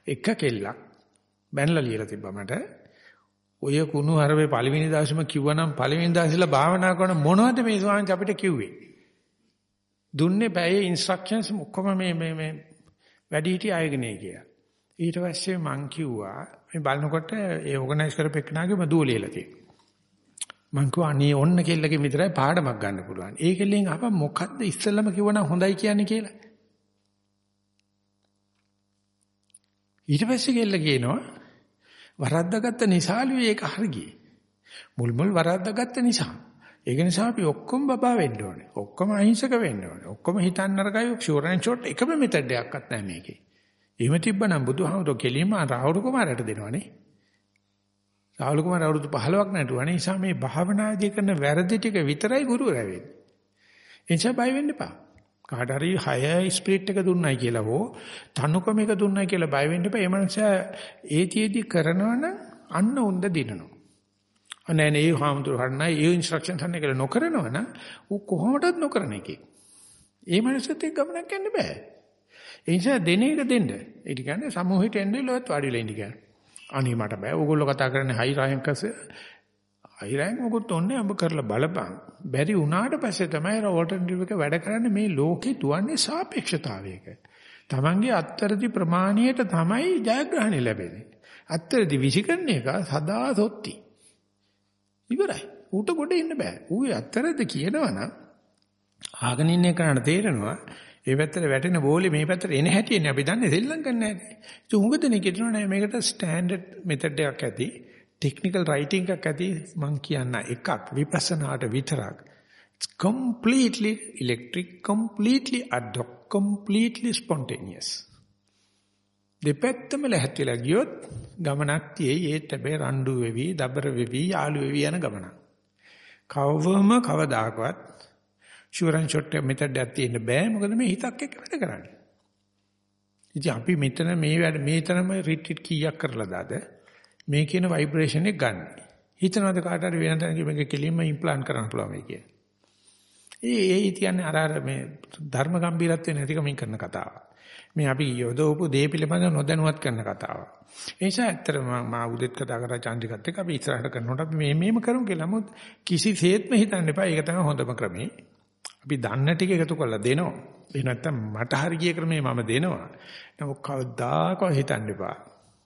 එක කෙල්ලක් බැනලා ලියලා තිබ්බා මට. ඔය කුණු හරවේ පළවෙනි දවසේම කිව්වනම් පළවෙනි දවසේලා භාවනා කරන මොනවද මේ ස්වාමීන් අපිට කිව්වේ? දුන්නේ බැයේ ඉන්ස්ට්‍රක්ෂන්ස් ඔක්කොම මේ මේ මේ වැඩි හිටි අයගනේ කියලා. ඊට පස්සේ මං කිව්වා මේ බලනකොට ඒ ඕගනයිස් කරපෙන්නාගේම දුව ලියලා තියෙනවා. මං කිව්වා අනේ ඔන්න කෙල්ලගේ විතරයි පාඩමක් ගන්න පුළුවන්. ඒ කෙල්ලෙන් අප මොකද්ද ඉස්සෙල්ලම කිව්වනම් හොඳයි කියන්නේ කියලා. ඊට පස්සේ කෙල්ල කියනවා වරද්දාගත්ත නිසාලුවේ ඒක හරියි. මුල් මුල් වරද්දාගත්ත නිසා. ඒක නිසා අපි ඔක්කොම බබා වෙන්න ඕනේ. ඔක්කොම අහිංසක වෙන්න ඕනේ. ඔක්කොම හිතන්න අරගයි ෂුවර් ඇන්ඩ් ෂොට් එකම මෙතඩ් එකක්වත් නැහැ මේකේ. එහෙම තිබ්බනම් බුදුහාමුදුර කෙලින්ම රාහුල කුමාරට දෙනවනේ. රාහුල කුමාර අවුරුදු 15ක් නැටුවානේ. නිසා මේ භාවනාදී කරන වැරදි ටික විතරයි ගුරුවරයා වෙන්නේ. එනිසා බය වෙන්න එපා. කාට හරි හය ස්පීඩ් එක දුන්නයි කියලා හෝ තනුකම එක දුන්නයි කියලා බය වෙන්න එපා. ඒ මනුස්සයා ඒතියෙදි කරනවනම් අන්න උන්ද දිනනවා. අනේ නේ හාමුදුර හරණයි ඒ ඉන්ස්ට්‍රක්ෂන් හරන කියලා නොකරනවනම් ඌ කොහොමදත් නොකරන එකේ. ඒ මනුස්සයත් එක්ක ගමනක් යන්න බෑ. ඒ නිසා දෙන එක දෙන්න. ඒ කියන්නේ සමූහයට එන්නේ ලොවත් වාඩිලා ඉන්න කියන්නේ. අනේ මට බෑ. ඕගොල්ලෝ කතා කරන්නේ හයි රෑන්කස් හයි රෑන්ක් මොකොත් ඔන්නේ අඹ කරලා බලපන්. බැරි වුණාට පස්සේ තමයි ඕල්ටර්නටිව් එක වැඩ කරන්නේ මේ ලෝකේ දුවන්නේ සාපේක්ෂතාවයක. Tamange අත්තරදි ප්‍රමාණයට තමයි ජයග්‍රහණය ලැබෙන්නේ. අත්තරදි විසිකරන එක සදා සොත්ති. ඉවරයි. ඌට ගොඩ ඉන්න බෑ. ඌ අත්තරද කියනවනම් ආගෙන ඉන්න එකනට තේරෙනවා ඒ පැත්තට වැටෙන බෝලේ මේ පැත්තට එන හැටිනේ අපි දන්නේ සෙල්ලම් කරන්න හැටි. ඒ උඟ දෙනෙක් කියනවා නෑ මේකට ස්ටෑන්ඩඩ් මෙතඩ් එකක් ඇති. ටෙක්නිකල් රයිටින් එකක් ඇති මං කියන්න එකක් විපස්සනාට විතරක්. It's completely electric, completely ad hoc, completely spontaneous. දෙපැත්තම ලැහැත්තිලා ගියොත් ගමනක් තියෙයි ඒත් හැබැයි රණ්ඩු වෙවි, දබර වෙවි, යාළු වෙවි යන ගමනක්. කවවම කවදාකවත් ෂුවරන් ෂොට් මෙතඩ් එකක් තියෙන්න බෑ මොකද මේ හිතක් එක්ක වැඩ කරන්නේ. ඉතින් අපි මෙතන මේ වැඩ මේතරම රිට්‍රීට් කීයක් කරලා දාද මේ කියන ভাইබ්‍රේෂන් එක ගන්න. හිතනවාද කාට හරි වෙන තැනක මේක කෙලින්ම ඉම්ප්ලාන්ට් කරන්න පුළුවන් වෙයි කියලා. ඒ ඒ කියන්නේ අර අර මේ ධර්ම ගම්බීරත්වය නැතිකමින් කරන කතාව. මේ අපි යොදවපු දේ පිළිබඳ නොදැනුවත් කරන කතාව. ඒ නිසා ඇත්තටම මා උදෙත් කතා කරා චන්ද්‍රිකත් එක්ක අපි ඉස්සරහට කරනකොට අපි මේ මේම කරමු කියලා. නමුත් කිසිසේත්ම හිතන්න එපා. ඒක තමයි හොඳම ක්‍රමේ. අපි දන්න ටික එකතු කරලා දෙනවා. ඒ නැත්තම් මට හරි ගිය ක්‍රමේ මම දෙනවා. නමුත් කවදාකවත් හිතන්න එපා.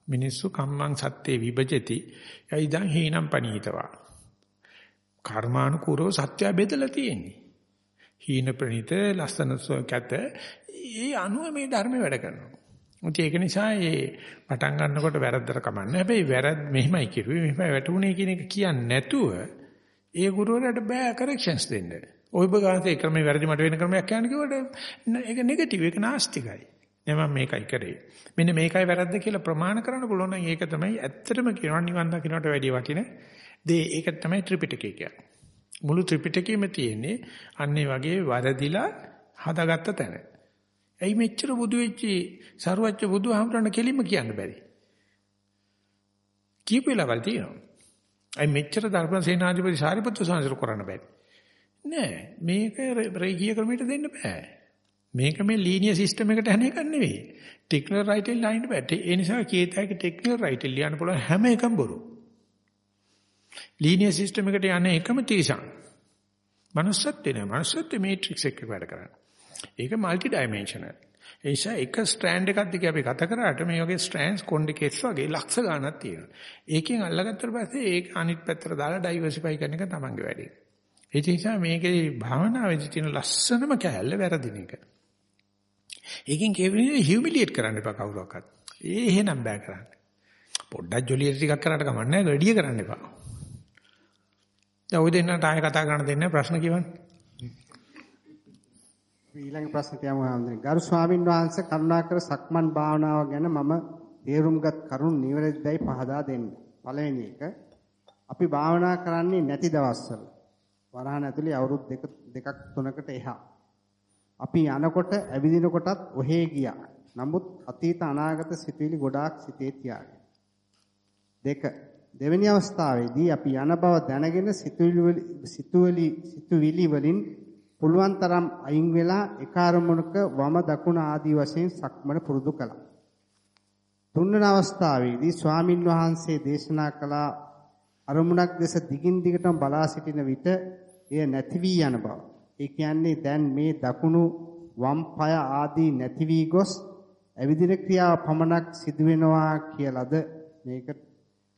මිනිස්සු කම්මං සත්‍යේ විභජති. යයිදං හේනම් පනීතවා. කර්මානුකූලව සත්‍ය බෙදලා තියෙන්නේ. හීන ප්‍රණීත ලස්සන කැත ඒ අනුව මේ ධර්ම වැඩ කරනවා. මුත් ඒක නිසා ඒ පටන් ගන්නකොට වැරද්දට කමන්නේ. හැබැයි වැරද්ද මෙහිමයි කිව්වේ මෙහිමයි වැටුනේ කියන එක කියන්නේ නැතුව ඒ ගුරුවරයාට බෑ කරෙක්ෂන්ස් දෙන්න. ඔය බගාන්තේ ක්‍රමේ වැරදි මට වෙන ක්‍රමයක් කියන්න කිව්වට ඒක නෙගටිව් ඒක නාස්තිකයි. නේ මම මේකයි කරේ. මෙන්න මේකයි වැරද්ද කියලා ප්‍රමාණ කරන්න පුළුවන් නම් ඒක තමයි ඇත්තටම කියනවා නිවන් දකින්නට වැඩි වටින දේ ඒක තමයි ත්‍රිපිටකය කියන්නේ. මුළු ත්‍රිපිටකයේම තියෙන්නේ අන්නේ වගේ වරදිලා හදාගත්ත තැන. ඇයි මෙච්චර බුදු වෙච්චි සරුවච්ච බුදුහාමරණ කෙලින්ම කියන්න බැරි? කීප වෙලාවල් තියෙනවා. ඇයි මෙච්චර ධර්මසේනාධිපති සාරිපුත්‍ර සංසාර කරන්න බැරි? නෑ මේක රේගිය ක්‍රමයට දෙන්න බෑ. මේක මේ ලීනියර් සිස්ටම් එකට හැන එකක් නෙවෙයි. ටෙක්නිකල් රයිටල් ලියන්න බෑ. ඒ නිසා කීයතයක ටෙක්නිකල් රයිටල් ලියන්න පුළුවන් හැම එකම බොරු. ලීනියර් සිස්ටම් එකට යන එකම තිරසන්. මනුස්සත්වේ නෑ. මනුස්සත්වේ මේට්‍රික්ස් එක වැඩ කරන්නේ. ඒක মালටි ඩයිමෙන්ෂනල්. ඒ නිසා එක ස්ට්‍රෑන්ඩ් එකක් දිගේ අපි ගත කරාට මේ වගේ ස්ට්‍රෑන්ඩ්ස් කොණ්ඩේ කෙස් වගේ ලක්ෂ ගණනක් තියෙනවා. ඒකෙන් අල්ලගත්තට පස්සේ ඒක අනිත් පැත්තට දාලා ඩයිවර්සිෆයි කරන එක තමන්ගේ වැඩේ. ඒ නිසා මේකේ භාවනාවේදී තියෙන ලස්සනම කැලල වැරදින එක. ඒකෙන් කෙවෙන්නේ හියුමිලියේට් කරන්න එපා කවුරක්වත්. ඒ එහෙනම් බෑ කරන්න. පොඩ්ඩක් ජොලියට ටිකක් කරාට කමක් නැහැ වැඩි කරන්න එපා. දැන් ඔය දෙන්නට ආයෙ කතා කරන්න දෙන්නේ ප්‍රශ්න කියවන්නේ. ඊළඟ ප්‍රශ්න තියමු හැමදෙන්නේ. ගරු ස්වාමින් වහන්සේ කරුණාකර සක්මන් භාවනාව ගැන මම තේරුම්ගත් කරුණු නිවැරදිදයි පහදා දෙන්න. පළවෙනි එක අපි භාවනා කරන්නේ නැති දවස්වල. වරහන් ඇතුලේ අවුරුදු දෙක දෙකක් තුනකට එහා. අපි යනකොට ඇවිදිනකොටත් ඔහේ ගියා. නමුත් අතීත අනාගත සිතුවිලි ගොඩාක් සිතේ තියාගෙන. දෙක දෙවෙනි අවස්ථාවේදී අපි යන බව දැනගෙන සිතුවිලි සිතුවිලි සිතුවිලි වලින් පුළුවන් තරම් අයින් වෙලා එක අරමුණක වම දකුණ ආදී වශයෙන් සක්මන පුරුදු කළා. තුන්වන අවස්ථාවේදී ස්වාමින් වහන්සේ දේශනා කළ අරමුණක් දෙස දිගින් දිගටම බලා සිටින විට එය නැති වී යන බව. ඒ කියන්නේ දැන් මේ දකුණු වම් පාය ආදී නැති වී ගොස් ඇවිදින ක්‍රියාව පමණක් සිදු වෙනවා කියලාද මේක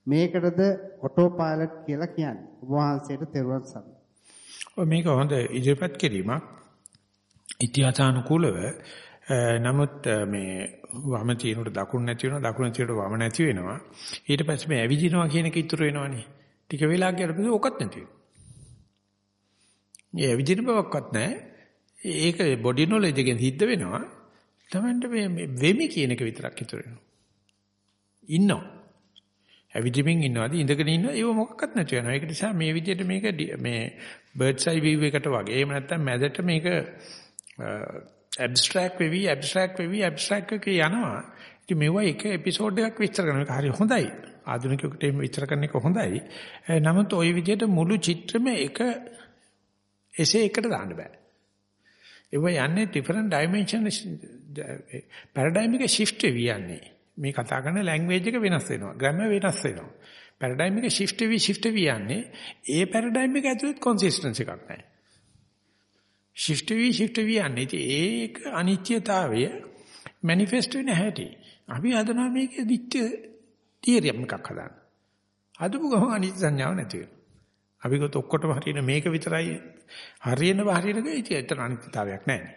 මේකටද ඔටෝ පයිලට් කියලා කියන්නේ. ඔබ වහන්සේට තෙරුවන් සරණයි. මේක හොඳ ඉදිරිපත් කිරීමක්. ඉතිහාසානුකූලව නමුත් මේ වම තියෙනකොට දකුණ නැති වෙනවා දකුණ තියෙනකොට වම නැති වෙනවා. ඊට පස්සේ මේ ඇවිදිනවා කියන එක ඉතුරු වෙනවනේ. ටික වෙලාවක් ගියාට පස්සේ ඔකත් නැති වෙනවා. ඒ ඇවිදින බවක්වත් නැහැ. ඒක බොඩි නොලෙජ් එකෙන් සිද්ධ වෙනවා. තමන්ට මේ වෙමි කියන එක විතරක් ඉතුරු වෙනවා. ඉන්නවා. ඇවිදිමින් ඉන්නවාද ඉඳගෙන ඉන්නවා ඒව මොකක්වත් නැති වෙනවා. ඒක නිසා මේ විදිහට මේක මේ බර්ඩ්ස් අයි view එකට වගේ. එහෙම නැත්නම් මැදට මේක ඇබ්ස්ට්‍රැක්ට් වෙවි ඇබ්ස්ට්‍රැක්ට් වෙවි ඇබ්ස්ට්‍රැක්ට් එක යනවා. ඉතින් මේවා එක එපිසෝඩ් එකක් විස්තර කරනවා. ඒක හරි හොඳයි. ආධුනිකයෙකුට එහෙම විස්තර කරන එක හොඳයි. නමුත් ওই විදිහට මුළු චිත්‍රෙම එක එසේ එකට දාන්න බෑ. ඒව යන්නේ different dimension paradigm එක shift වෙවි යන්නේ. මේ කතා කරන language එක වෙනස් වෙනවා. grammar වෙනස් වෙනවා. paradigm එක shift වෙවි shift වෙවි යන්නේ. ඒ paradigm එක ඇතුළේ consistency එකක් නැහැ. shift වෙවි shift වෙවි යන්නේ. ඉතින් ඒක අනිත්‍යතාවය manifest වෙන හැටි. අපි හදනවා මේකේ නිත්‍ය තියරියම් එකක් හදාන්න. හදපු ගමන් අනිත්‍ය සංඥාව නැති වෙනවා. අපි ගොත ඔක්කොටම හරියන මේක විතරයි හරියන බහරියනක ඉතින් එතන අනිත්‍යතාවයක් නැහැ.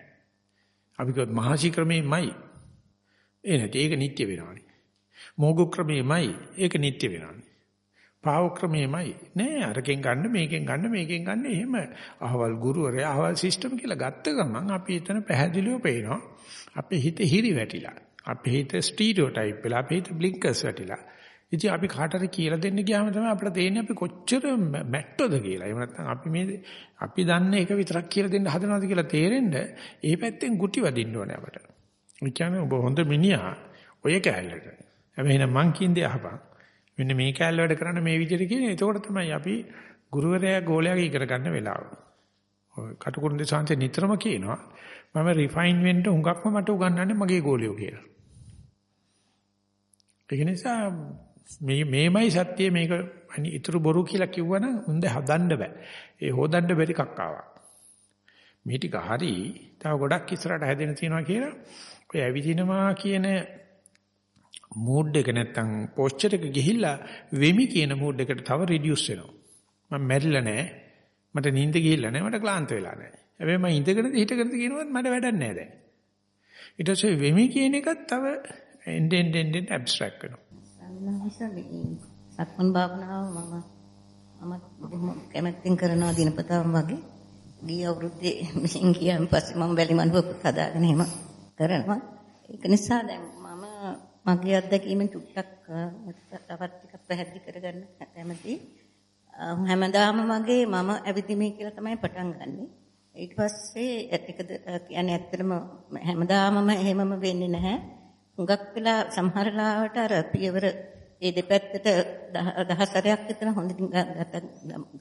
අපි ගොත මහසි ක්‍රමෙමයි. ඒ නැති ඒක නිට්ටය වෙනවනේ. මෝග ක්‍රමෙමයි ඒක නිට්ටය වෙනවනේ. පාව ක්‍රමෙමයි නෑ අරකින් ගන්න මේකෙන් ගන්න මේකෙන් ගන්න එහෙම අහවල් ගුරුවරයා අහවල් සිස්ටම් කියලා ගත්ත ගමන් අපි එතන පැහැදිලිව පේනවා. අපේ හිත හිරි වැටිලා. අපේ හිත ස්ටීරියෝටයිප් වෙලා අපේ හිත බ්ලින්කර්ස් වැටිලා. ඉතින් අපි කාටද කියලා දෙන්න ගියාම තමයි අපිට තේරෙන්නේ අපි කොච්චර මැට්ටෝද කියලා. එහෙම නැත්නම් අපි මේ අපි දන්නේ එක විතරක් කියලා දෙන්න හදනවද කියලා තේරෙන්න ඒ පැත්තෙන් ගුටි වදින්න ඕනේ අපට. ඒ කියන්නේ ඔබ හොඳ මිනිහා ඔය කෑල්ලට. හැබැයි එහෙනම් මං කින්දේ අහපන්. මෙන්න මේ කෑල්ල වැඩ කරන්න මේ විදිහට කියන්නේ. එතකොට තමයි අපි ගුරුවරයා ගෝලයාගේ ඉගෙන ගන්න වෙලාව. ඔය කටුකුරුන් දෙසාන්තේ නිතරම කියනවා මම රිෆයින් වෙන්න හුඟක්ම මට උගන්වන්නේ මගේ ගෝලියෝ කියලා. ඒ නිසා මේ මේමයි සත්‍ය මේක ඉතුරු බොරු කියලා කිව්වනම් උන්ද හදන්න බෑ. ඒ හොදන්න බැරි කක්කාවක්. මේ ටික හරි තව ගොඩක් ඉස්සරහට හැදෙන්න තියෙනවා කියලා ඔය ඇවිදිනවා කියන මූඩ් එක නැත්තම් පෝස්චර් එක ගිහිල්ලා වෙමි කියන මූඩ් එකට තව රිඩියුස් වෙනවා. මම මැරිලා නැහැ. මට නිින්ද ගිහිල්ලා නැහැ. මට ක්ලාන්ත වෙලා නැහැ. හැබැයි මම ඉඳගෙනද හිටගෙනද කියනවත් මට වැඩක් නැහැ දැන්. ඊට පස්සේ වෙමි කියන එකත් තව එන්ඩ එන්ඩ එන්ඩ ඇබ්ස්ට්‍රැක්ට් වෙනවා. සක්මන් භාවනාව මම මම බොහොම කැමැත්තෙන් කරනවා දිනපතාම වගේ. ගිය අවුරුද්දේ මෙහෙන් ගියාන් පස්සේ මම වැලිමණුව හදාගෙන එහෙම කරනවා. ඒක නිසා දැන් මම මගේ අත්දැකීමෙන් චුට්ටක් තවත් ටිකක් පැහැදිලි කරගන්න කැමතියි. හැමදාම වගේ මම ඇවිදිමි කියලා තමයි පටන් ගන්නෙ. ඊට පස්සේ ඒකද කියන්නේ ඇත්තටම හැමදාමම එහෙමම වෙන්නේ නැහැ. හුඟක් වෙලා සමහර ලාවට අර පියවර ඒ දෙපැත්තට දහසරයක් විතර හොඳින්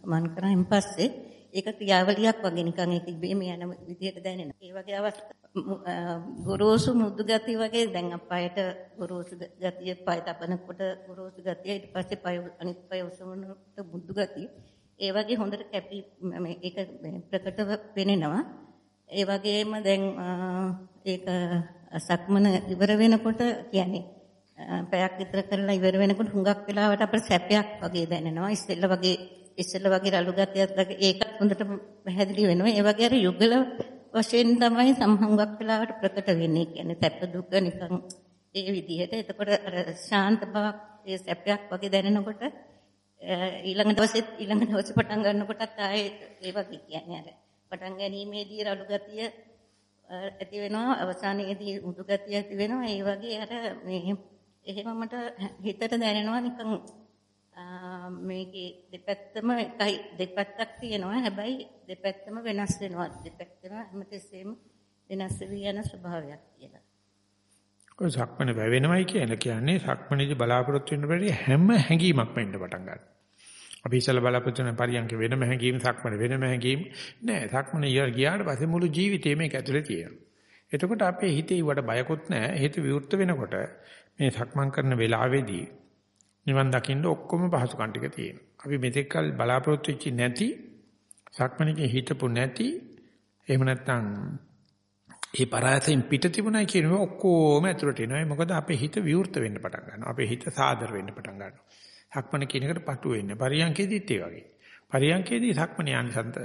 ගමන් කරායින් පස්සේ ඒක ක්‍රියාවලියක් වගේ නිකන් ඒක ඉබේම යන විදිහට දැනෙනවා. ඒ වගේ අවස්ථා ගොරෝසු මුදු ගතිය වගේ දැන් අපයට ගොරෝසු ගතිය පය තබනකොට ගොරෝසු ගතිය ඊට පස්සේ පය අනිත් පය උසවනකොට මුදු ගතිය. ඒ වගේ හොඳට කැපි ඒක ප්‍රකටව පෙනෙනවා. ඒ වගේම දැන් ඒක සක්මන ඉවර වෙනකොට කියන්නේ පැයක් විතර කරලා ඉවර වෙනකොට හුඟක් වෙලාවට අපිට සැපයක් වගේ දැනෙනවා. ඉස්සෙල්ල වගේ ඉස්සෙල්ල වගේ රළු ගතියක් වගේ ඒකත් හොඳට පැහැදිලි වෙනවා. ඒ වගේ අර යුගල වශයෙන් තමයි සම්හුඟක් වෙලාවට ප්‍රකට වෙන්නේ. කියන්නේ සැප දුක නිකන් ඒ විදිහට. එතකොට අර ශාන්ත බවක් ඒ සැපයක් වගේ දැනෙනකොට ඊළඟ දවසෙත් ඊළඟ දවසේ පටන් ගන්නකොටත් ආයේ ඒ වගේ කියන්නේ අර පටන් ගැනීමේදී රළු ගතිය ඇති වෙනවා අවසානයේදී මුදු ගතිය ඇති වෙනවා ඒ වගේ අර මේ එහෙම මට හිතට දැනෙනවා නිකන් මේකේ දෙපැත්තම එකයි දෙපැත්තක් තියෙනවා හැබැයි දෙපැත්තම වෙනස් වෙනවා දෙපැත්තම හැමතිස්සෙම වෙනස් වී යන ස්වභාවයක් කියලා. ඔය සක්මණ වැවෙනවයි කියලා කියන්නේ සක්මණේදී බලාපොරොත්තු වෙන්න බැරි හැම හැඟීමක්ම එන්න පටන් ගන්නවා. අපි ඉස්සලා බලාපොරොත්තු වෙන පරියන්ක වෙනම හැඟීම් සක්මණ වෙනම හැඟීම් නෑ සක්මණ ගියාට පස්සේ මුළු ජීවිතේම මේක ඇතුලේ තියෙනවා. එතකොට අපේ හිතේ වට බයකොත් නෑ හිත විවෘත වෙනකොට මේ සක්මන් කරන වෙලාවේදී නිවන් දකින්න ඔක්කොම පහසුකම් ටික තියෙනවා. අපි මෙතෙක්කල් බලාපොරොත්තු වෙච්ච නැති සක්මණේක හිතපු නැති එහෙම නැත්නම් ඒ පරාසයෙන් පිට තිබුණයි කියනවා ඔක්කොම ඇතුළට එනවා. මොකද අපේ හිත විවෘත වෙන්න පටන් ගන්නවා. අපේ හිත සාදර වෙන්න පටන් ගන්නවා. සක්මණ කියන එකට පටු වෙන්නේ. පරියන්කේදීත් ඒ වගේ. පරියන්කේදී සක්මණ යන්සන්ත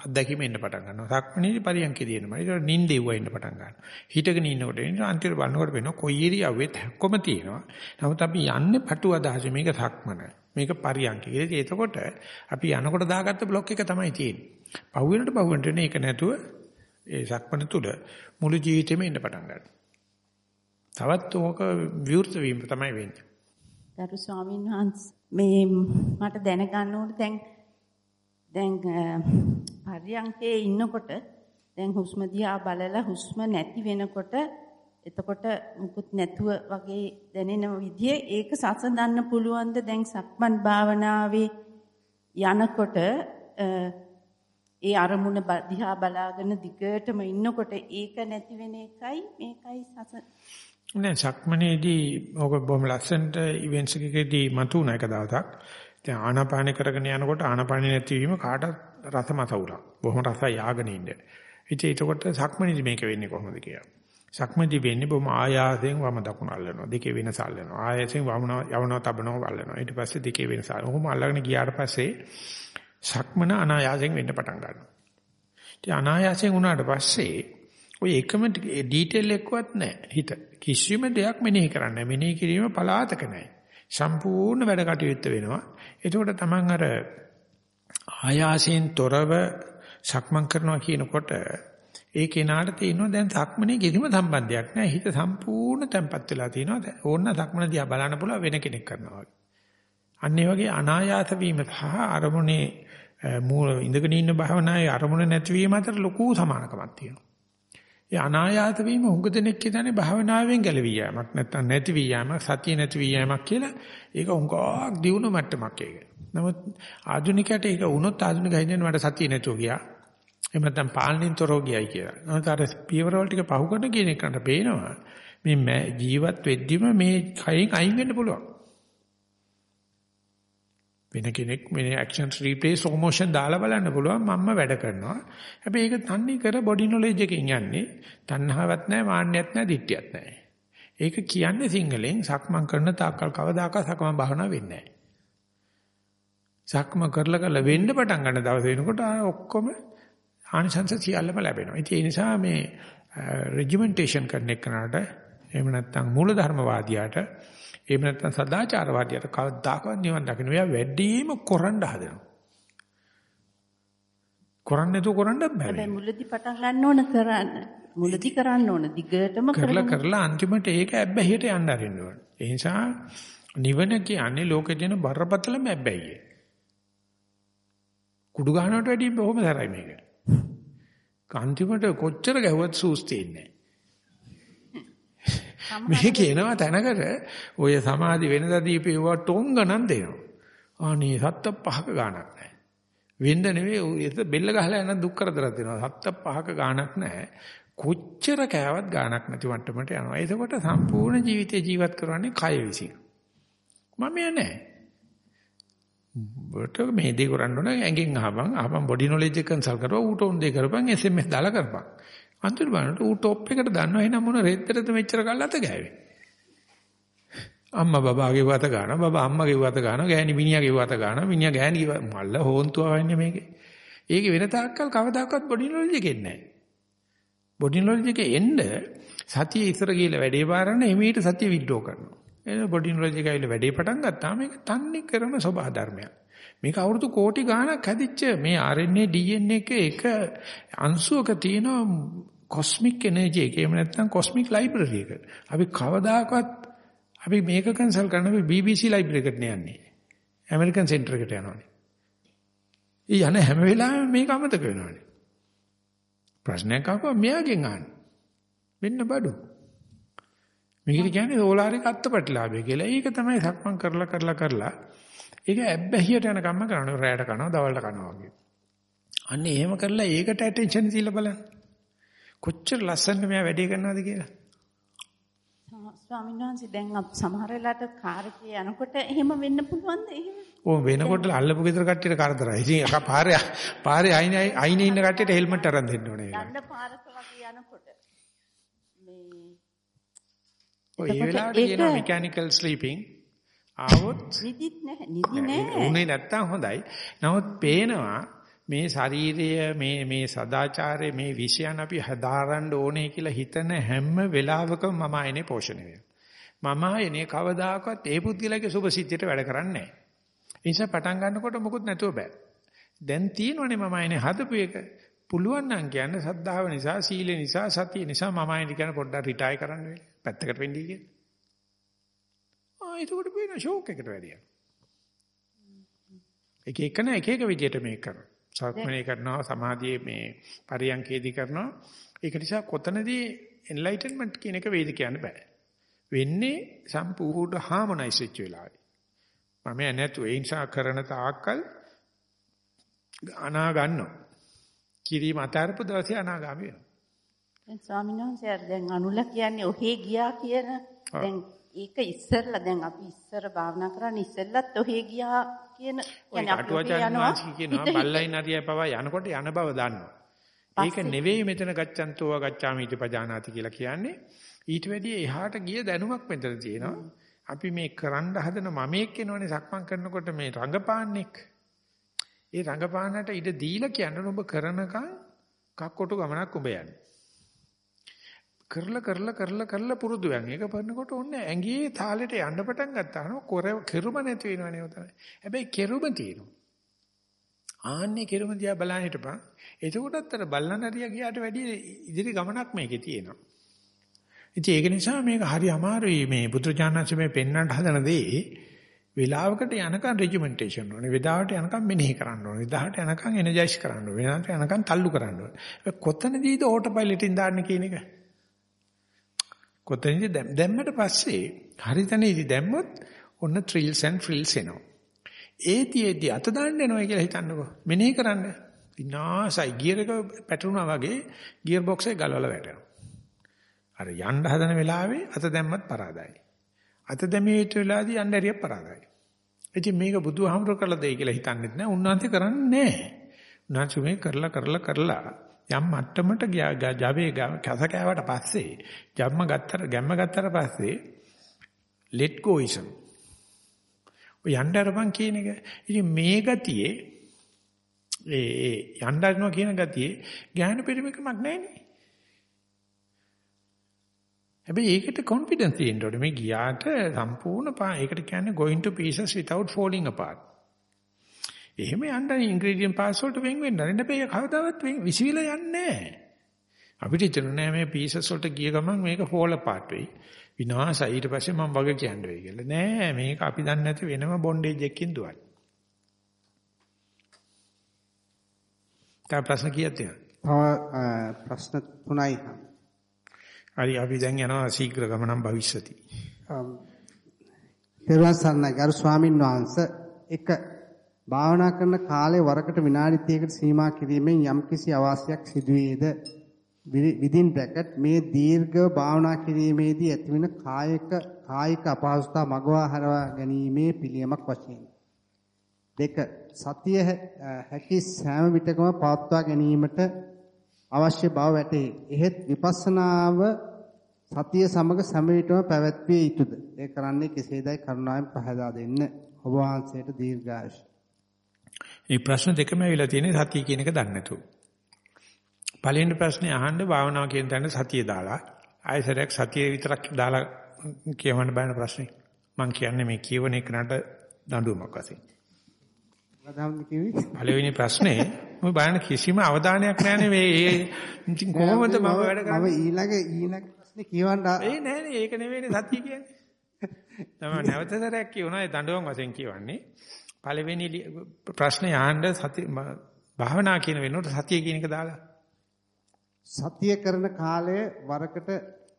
අත්දැකීම එන්න පටන් ගන්නවා. සක්මණේදී පරියන්කේදී එනවා. ඒක නිින්දෙව්ව එන්න පටන් ගන්නවා. හිටගෙන ඉන්නකොට එන අන්තිමට බලනකොට වෙනවා කොයි ඉරියව්වෙත් හැක්කොම තියෙනවා. නමුත් අපි යන්නේ පටු අදහස මේක සක්මණ. මේක පරියන්කේ. ඉතින් එතකොට අපි යනකොට දාගත්ත බ්ලොක් එක තමයි තියෙන්නේ. පහු වෙනට පහු වෙනට එන එක නැතුව ඒ සක්මණ තුල මුළු ජීවිතේම ඉන්න පටන් ගන්නවා. තවත් ඕක විවෘත වීම තමයි වෙන්නේ. ගරු ස්වාමීන් වහන්සේ මේ මට දැනගන්න ඕනේ දැන් දැන් පරියන්කේ ඉන්නකොට දැන් හුස්ම දිහා බලලා හුස්ම නැති වෙනකොට එතකොට මුකුත් නැතුව වගේ දැනෙන විදිය ඒක සසඳන්න පුළුවන්ද? දැන් සක්මන් භාවනාවේ යනකොට ඒ අරමුණ දිහා බලාගෙන දිගටම ඉන්නකොට ඒක නැති වෙන එකයි මේකයි සස නෑ සක්මනේදී ඔක බොහොම ලස්සනට ඉවෙන්ට්ස් එකකදී මතුණ එක දවසක් දැන් ආනාපාන කරගෙන යනකොට ආනාපාන නැතිවීම කාටත් රස මතවුරක්. බොහොම රසයි ආගෙන ඉන්න. ඉතින් ඒකට සක්මණේදී මේක වෙන්නේ කොහොමද කියලා. සක්මණේදී වෙන්නේ බොහොම ආයාසයෙන් වම දකුණ අල්ලනවා. දෙකේ වෙනස අල්ලනවා. ආයාසයෙන් වම යවනවා තබනවා අල්ලනවා. ඊට පස්සේ දෙකේ වෙනස අල්ලනවා. කොහොම අල්ලගෙන ගියාට පස්සේ සක්මන අනායාසයෙන් වෙන්න පටන් ගන්නවා. ඉතින් අනායාසයෙන් වුණාට පස්සේ ඔය එකම ඩීටේල් එකක්වත් නැහැ හිත. කිසිම දෙයක් මෙනෙහි කරන්නේ නැහැ. මෙනෙහි කිරීම පලාතක නැහැ. සම්පූර්ණ වැඩ කටයුත්ත වෙනවා. එතකොට තමන් අර ආයාසයෙන් තොරව සක්මන් කරනවා කියනකොට ඒ කෙනාට තියෙනවා දැන් සක්මනේ කිසිම සම්බන්ධයක් නැහැ. හිත සම්පූර්ණ තැම්පත් වෙලා තියෙනවා. ඕන්න සක්මන දිහා බලන්න පුළුවන් වෙන කෙනෙක් කරනවා වගේ. අන්න ඒ වගේ අනායාස වීම සහ අරමුණේ මූල ඉඳගෙන ඉන්න භාවනාවේ අරමුණ නැතිවීම අතර ලොකු සමානකමක් තියෙනවා. ඒ අනායාස වීම හුඟ දෙනෙක් කියන්නේ භාවනාවෙන් ගැලවී යෑමක් නැත්නම් නැති වී යෑමක් සතිය නැති වී යෑමක් කියලා ඒක හුඟක් දියුණු මට්ටමක් ඒක. නමුත් ආධුනිකයට ඒක වුණොත් ආධුනික හිතෙන් මට සතිය නැතුව ගියා. එහෙම නැත්නම් පාලනින් තොරව ගියයි කියලා. නමුත් අර පියවරවල ටික පහු කරන කියන එකට පේනවා මේ ජීවත් වෙද්දිම මේ කයින් අයින් වෙන්න පුළුවන්. වෙන කෙනෙක් මේ action replay slow motion දාලා බලන්න පුළුවන් මම්ම වැඩ කරනවා. හැබැයි ඒක තන්නේ කර body knowledge එකෙන් යන්නේ. තණ්හාවක් නැහැ, මාන්නයක් නැහැ, දිට්ඨියක් නැහැ. ඒක කියන්නේ සිංහලෙන් සක්මන් කරන තාක්කල් කවදාකවත් සක්මන් භාවනා වෙන්නේ නැහැ. සක්ම කරලා කරලා වෙන්න පටන් ගන්න දවස වෙනකොට ඔක්කොම ආනිසංස සියල්ලම ලැබෙනවා. ඒ නිසා මේ රෙජිමෙන්ටේෂන් කරන එකනට එහෙම නැත්නම් මූලධර්මවාදියාට එහෙම නැත්නම් සදාචාරවාදියාට කවදාකවත් නිවන් දකින්න බෑ වැඩිම කරන්න හදනවා. කරන්නේ તો කරන්න බෑ. හැබැයි මුලදී පටන් ගන්න ඕන කරන්න. මුලදී කරන්න ඕන. දිගටම කරලා කරලා අන්තිමට ඒක ඇබ්බැහියට යන්න අරින්න ඕන. ඒ නිසා නිවන කියන්නේ ලෝකේ තියෙන බරපතලම ඇබ්බැහිය. කුඩු ගන්නවට වැඩිය බොහොම සරයි මේක. අන්තිමට කොච්චර ගැහුවත් සූස්තින්නේ මේ කියනවා තැනකට ඔය සමාධි වෙනදා දීපේවා ටොං ගණන් දෙනවා. අනේ සත්ත පහක ගාණක් නැහැ. වෙන්න නෙවෙයි ඒක බෙල්ල ගහලා යන දුක් කරදරක් දෙනවා. සත්ත පහක ගාණක් නැහැ. කොච්චර කෑවත් ගාණක් නැති මට්ටමට යනවා. එතකොට සම්පූර්ණ ජීවිතේ ජීවත් කරන්නේ කය විසින්. මම යන්නේ බට මේ දේ කරන්න ඕන ඇඟෙන් අහපන් අහපන් බොඩි නොලෙජ් එක කන්සල්ට් කරපුවා ඌට ඕන දේ කරපන් SMS දාලා කරපන් අන්තිම බලනකොට ඌ টොප් එකට දන්නවා එහෙනම් මොන රෙද්දටද මෙච්චර කල් අත ගෑවේ? අම්මා බබාගේ වත ගන්නවා බබා අම්මාගේ වත ගන්නවා ගෑණි මිනිහාගේ වත ගන්නවා මිනිහා ගෑණි මල්ල හොන්තුවා වෙන්නේ මේකේ. ඒකේ වෙන තාක්කල් කවදාකවත් බොඩි නොලෙජ් එකෙන්නේ නැහැ. බොඩි නොලෙජ් එකේ එන්න සතිය ඉස්සර ගිහලා වැඩේ පාරන්න එමෙහිට සතිය විඩ්‍රෝ කරනවා. එන බොඩි නොලෙජ් එක ඇවිල්ලා වැඩේ පටන් ගත්තාම මේක තන්නේ කරන සබහා ධර්මයක්. මේක අවුරුදු කෝටි ගාණක් හැදිච්ච මේ RNA DNA එක එක අංශුවක තියෙන කොස්මික් එනර්ජි එක එහෙම නැත්නම් කොස්මික් ලයිබ්‍රරි එක. අපි කවදාකවත් අපි මේක කන්සල් කරන අපි BBC ලයිබ්‍රරි එකට යන්නේ. ඇමරිකන් සෙන්ටර් එකට යනවානේ. ඊ යන හැම වෙලාවෙම මේක අමතක වෙනවානේ. ප්‍රශ්නයක් ආවම මෙයාගෙන් අහන්න. මෙන්න බඩු. මේකට කියන්නේ ඕලාරික අත්පටිලාභය කියලා. ඒක තමයි සක්මන් කරලා කරලා කරලා ඒක ඇබ්බැහියට යන කම්ම කරනවා. රැයට කනවා, දවල්ට කනවා වගේ. අන්න එහෙම කරලා ඒකට ඇටෙන්ෂන් දීලා බලන්න. කොච්චර ලස්සනට මෙයා වැඩේ කරනවද කියලා. ස්වාමීන් වහන්සේ දැන් අප සමහර වෙලාවට කාර් එකේ යනකොට එහෙම වෙන්න පුළුවන්ද එහෙම? ඕ වෙනකොට අල්ලපු ගෙදර කට්ටියට කරදරයි. ඉතින් අක පාරේ පාරේ අයිනේ අයිනේ ඉන්න කට්ටියට හෙල්මට් අරන් දෙන්න ඕනේ. යන්න පාරක වගේ යනකොට මේ ඔය වෙලාවට කියනවා mechanical sleeping ආවොත් නිදිත් නැහැ. නිදි නැහැ. උනේ නැත්තම් හොඳයි. නමුත් පේනවා මේ ශරීරය මේ මේ සදාචාරය මේ විෂයන් අපි හදාරන්න ඕනේ කියලා හිතන හැම වෙලාවකම මම ආයනේ පෝෂණය වෙනවා. මම ආයනේ කවදාකවත් ඒ පුද්ගලයාගේ සුභ සිද්ධියට වැඩ කරන්නේ නැහැ. ඒ නිසා පටන් ගන්නකොට මොකුත් නැතුව බෑ. දැන් තියෙනවනේ මම ආයනේ හදපු එක. පුළුවන් නම් කියන්නේ සද්ධාව නිසා, සීල නිසා, සතිය නිසා මම ආයනේ කියන පොඩ්ඩක් රිටයර් කරන්න වෙන්නේ. පැත්තකට වෙන්නයි කියන්නේ. ආ ඒකට වෙන ෂෝක් එකට වැඩිය. එක එක නේ එක එක විදියට මේක කරනවා. සක්මනේ කරනවා සමාධියේ මේ පරියන්කේදී කරනවා. ඒක නිසා කොතනදී එන්ලයිටන්මන්ට් කියන එක වේද කියන්න බෑ. වෙන්නේ සම්පූර්ණ හාමොනයිස් වෙච්ච වෙලාවේ. මම නැතු ඒ නිසා කරන තාක්කල් අනා ගන්නවා. කිරීම අතාරපු දවසේ අනාගාමී වෙනවා. දැන් ස්වාමීන් වහන්සේ අර දැන් අනුල කියන්නේ ඔහේ ගියා කියන දැන් ඒක ඉස්සෙල්ලා දැන් අපි ඉස්සර භාවනා කරන්නේ ඉස්සෙල්ලත් ඔහේ ගියා කියන කියන්නේ අපි යනවා කියනවා බල්ලයි නරියයි පවා යනකොට යන බව දන්නවා. ඒක නෙවෙයි මෙතන ගච්ඡන්තෝ ගච්ඡාමි इति පජානාති කියලා කියන්නේ. ඊට වැඩිය එහාට ගිය දැනුමක් මෙතන තියෙනවා. අපි මේ කරන්න හදන මමෙක් වෙනවනේ සක්මන් කරනකොට මේ රංගපාන්නෙක්. ඒ රංගපානට ඉඩ දීලා කියන්නේ ඔබ කරනකම් කක්කොටු ගමනක් ඔබ යන්නේ. කරලා කරලා කරලා කරලා පුරුදු වෙන. ඒක කරනකොට ඕනේ ඇඟේ තාලෙට යන්න පටන් ගත්තාම කොර කෙරුම නැති වෙනවනේ උතන. හැබැයි කෙරුම තියෙනවා. ආන්නේ කෙරුම දිහා බලන්න හිටපන්. එතකොටත් අර බල්ලනරිය ගියාට වැඩිය ඉදිරි ගමනක් මේකේ තියෙනවා. ඉතින් ඒක නිසා මේක හරි අමාරුයි මේ පුත්‍රජානන්සේ මේ පෙන්වන්නට හදන දේ වෙලාවකට යනකම් රෙජිමෙන්ටේෂන් ඕනේ. වෙලාවට යනකම් මෙනෙහි කරන්න ඕනේ. වෙලාවට යනකම් එනර්ජයිස් කරන්න ඕනේ. වෙලාවට යනකම් තල්ලු කරන්න ඕනේ. කොතනදීද ඕටෝ පයිලට්ින් දාන්න කියන එක? කොතනදී දැම්මට පස්සේ හරිතනේදී දැම්මොත් ඔන්න thrills and frills එනවා. ඒතිෙදී අත දාන්න එනවා කියලා හිතන්නකෝ. මෙනෙහි කරන්න. විනාසයි ගියර් එක පැටරුණා වගේ ගියර් බොක්ස් එක ගලවලා වැටෙනවා. අර යන්න හදන වෙලාවේ අත දැම්මත් පරාදයි. අත දැමී හිට වෙලාවේදී යන්න ඇරියක් පරාදයි. ඉතින් මේක බුදුහාමුදුර කළ දෙයි කියලා හිතන්නෙත් නෑ. උන්වහන්සේ කරන්නේ නෑ. උන්වහන්සේ මේ කරලා කරලා කරලා යම් මට්ටමට ජවයේ කස කෑවට පස්සේ ජම්ම ගත්තට ගැම්ම ගත්තට පස්සේ let goism ඔය යන්න අරපන් කියන එක. ඉතින් මේ ගතියේ ඒ ඒ යන්න අරනවා කියන ගතියේ ඥාන පරිමකමක් නැහැනේ. හැබැයි ඒකට කොන්ෆිඩන්ස් තියෙන්න ඕනේ. මේ ගියාට සම්පූර්ණ ඒකට කියන්නේ going to pieces without falling apart. එහෙම යන්න ඉන්ග්‍රීඩියන්ට් පාස් වලට වෙන් වෙන්න. නැත්නම් කවදාවත් විසිවිලා යන්නේ නැහැ. අපිට හිතෙන්නේ මේ පීසස් වලට ගිය ගමන් මේක fall apart වෙයි. විනාශයි ඊට පස්සේ මම වගේ කියන්න වෙයි කියලා. නෑ මේක අපි දන්නේ නැති වෙනම බොන්ඩේජ් එකකින් දුවන්නේ. තව ප්‍රශ්න කීයක් තියෙනවද? ප්‍රශ්න තුනයි. හරි අපි දැන් යනවා ශීඝ්‍ර ගමනම් භවිෂ්‍යති. පෙරවන් සරණයි ගරු ස්වාමින් වහන්සේ එක භාවනා කරන කාලේ වරකට විනාඩි 30කට සීමා කිරීමෙන් යම්කිසි අවාසියක් සිදුවේද within bracket මේ දීර්ඝව භාවනා කිරීමේදී ඇතිවන කායික කායික අපහසුතා මගවා හරවා ගැනීමේ පිළියමක් වශයෙන් දෙක සතිය හැ- හැකි සෑම විටකම පවත්වා ගැනීමට අවශ්‍ය බව වැටහි. එහෙත් විපස්සනාව සතිය සමග සෑම විටම පැවැත්විය යුතුද? ඒ කරන්නේ කෙසේදයි කරුණාවෙන් පහදා දෙන්න. ඔබ වහන්සේට දීර්ඝායුෂ. මේ ප්‍රශ්න දෙකම ඇවිල්ලා තියෙන්නේ සතිය කියන එක දන්නේ නැතුව. පළවෙනි ප්‍රශ්නේ අහන්න භාවනාව කියන තැන සතිය දාලා ආයසරයක් සතිය විතරක් දාලා කියවන්න බෑන ප්‍රශ්නේ. මම කියන්නේ මේ කියවන එකනට දඬුවමක් වශයෙන්. පළවෙනි ප්‍රශ්නේ මම බලන්න කිසිම අවධානයක් නැහැනේ මේ කොහොමද මම වැඩ මම කරන්නේ? ඊළඟ ඊළඟ ප්‍රශ්නේ කියවන්න ඒ නෑ නෑ ඒක නෙවෙයිනේ සතිය කියන්නේ. තමයි නැවත සැරයක් කියනවා ඒ දඬුවම් වශයෙන් කියවන්නේ. පළවෙනි ප්‍රශ්නේ අහන්න සතිය ම- භාවනා කියන වෙනකොට සතිය කියන එක දාලා. සතිය කරන කාලය වරකට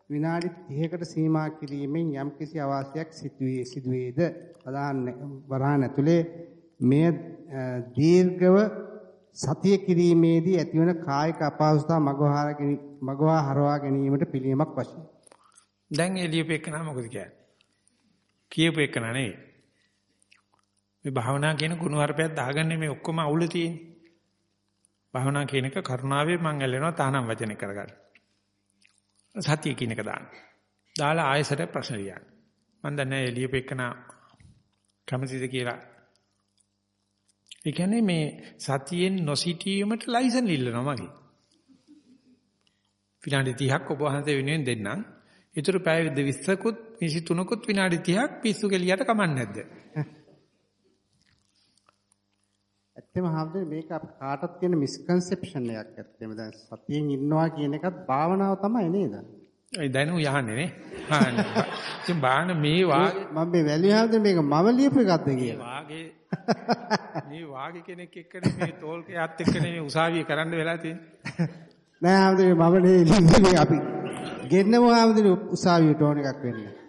විනාඩි 30කට සීමා කිරීමෙන් යම්කිසි අවාසියක් සිදුවේ සිදුවේද වරහන් ඇතුලේ මෙය දීර්ඝව සතිය කිරීමේදී ඇතිවන කායික අපහසුතා මගවා හරවා ගැනීමට පිළියමක් වශයෙන් දැන් එළියපු එක්කනා මොකද කියන්නේ? කියපු එක්කනා නෙවෙයි. මේ භාවනා කියන ගුණ වර්පයක් දාගන්නේ මේ ඔක්කොම අවුල තියෙන්නේ. භාවනා කියන එක කරුණාවේ මං ඇල්ලෙනවා තානම් වචනේ කරගන්න. සතිය කියන එක දාන්න. දාලා ආයෙසට ප්‍රශ්න ලියන්න. මම දන්නේ එළියපු එක්කනා කැමතිද කියලා. ඒ කියන්නේ මේ සතියෙන් නොසිටීමට ලයිසන් ඉල්ලනවා මගේ. විනාඩි 30ක් ඔබ වහන්සේ වෙනුවෙන් දෙන්නම්. ඊටු පැය 20කුත් 23කුත් විනාඩි 30ක් පිස්සු කෙලියට කමන්නේ නැද්ද? ඇත්තම හැමදේම මේක කාටත් තියෙන මිස්කන්සෙප්ෂන් එකක් ඇත්තම දැන් සතියෙන් ඉන්නවා කියන එකත් භාවනාව තමයි නේද? ඒ දැනු යහන්නේ නේ. හා ඉතින් බාන මේ වාගේ මම මේ වැලිය හැමදේම මේක මම ලියපු එකක්ද කියලා. වාගේ මේ වාගේ කෙනෙක් එක්කනේ මේ තෝල්කයාත් එක්කනේ මේ උසාවිය කරන්න වෙලා තියෙන්නේ. නෑ හැමදේම මම නේ ලියන්නේ අපි ගෙන්නමු හැමදේම උසාවියට ඕන එකක් වෙන්නේ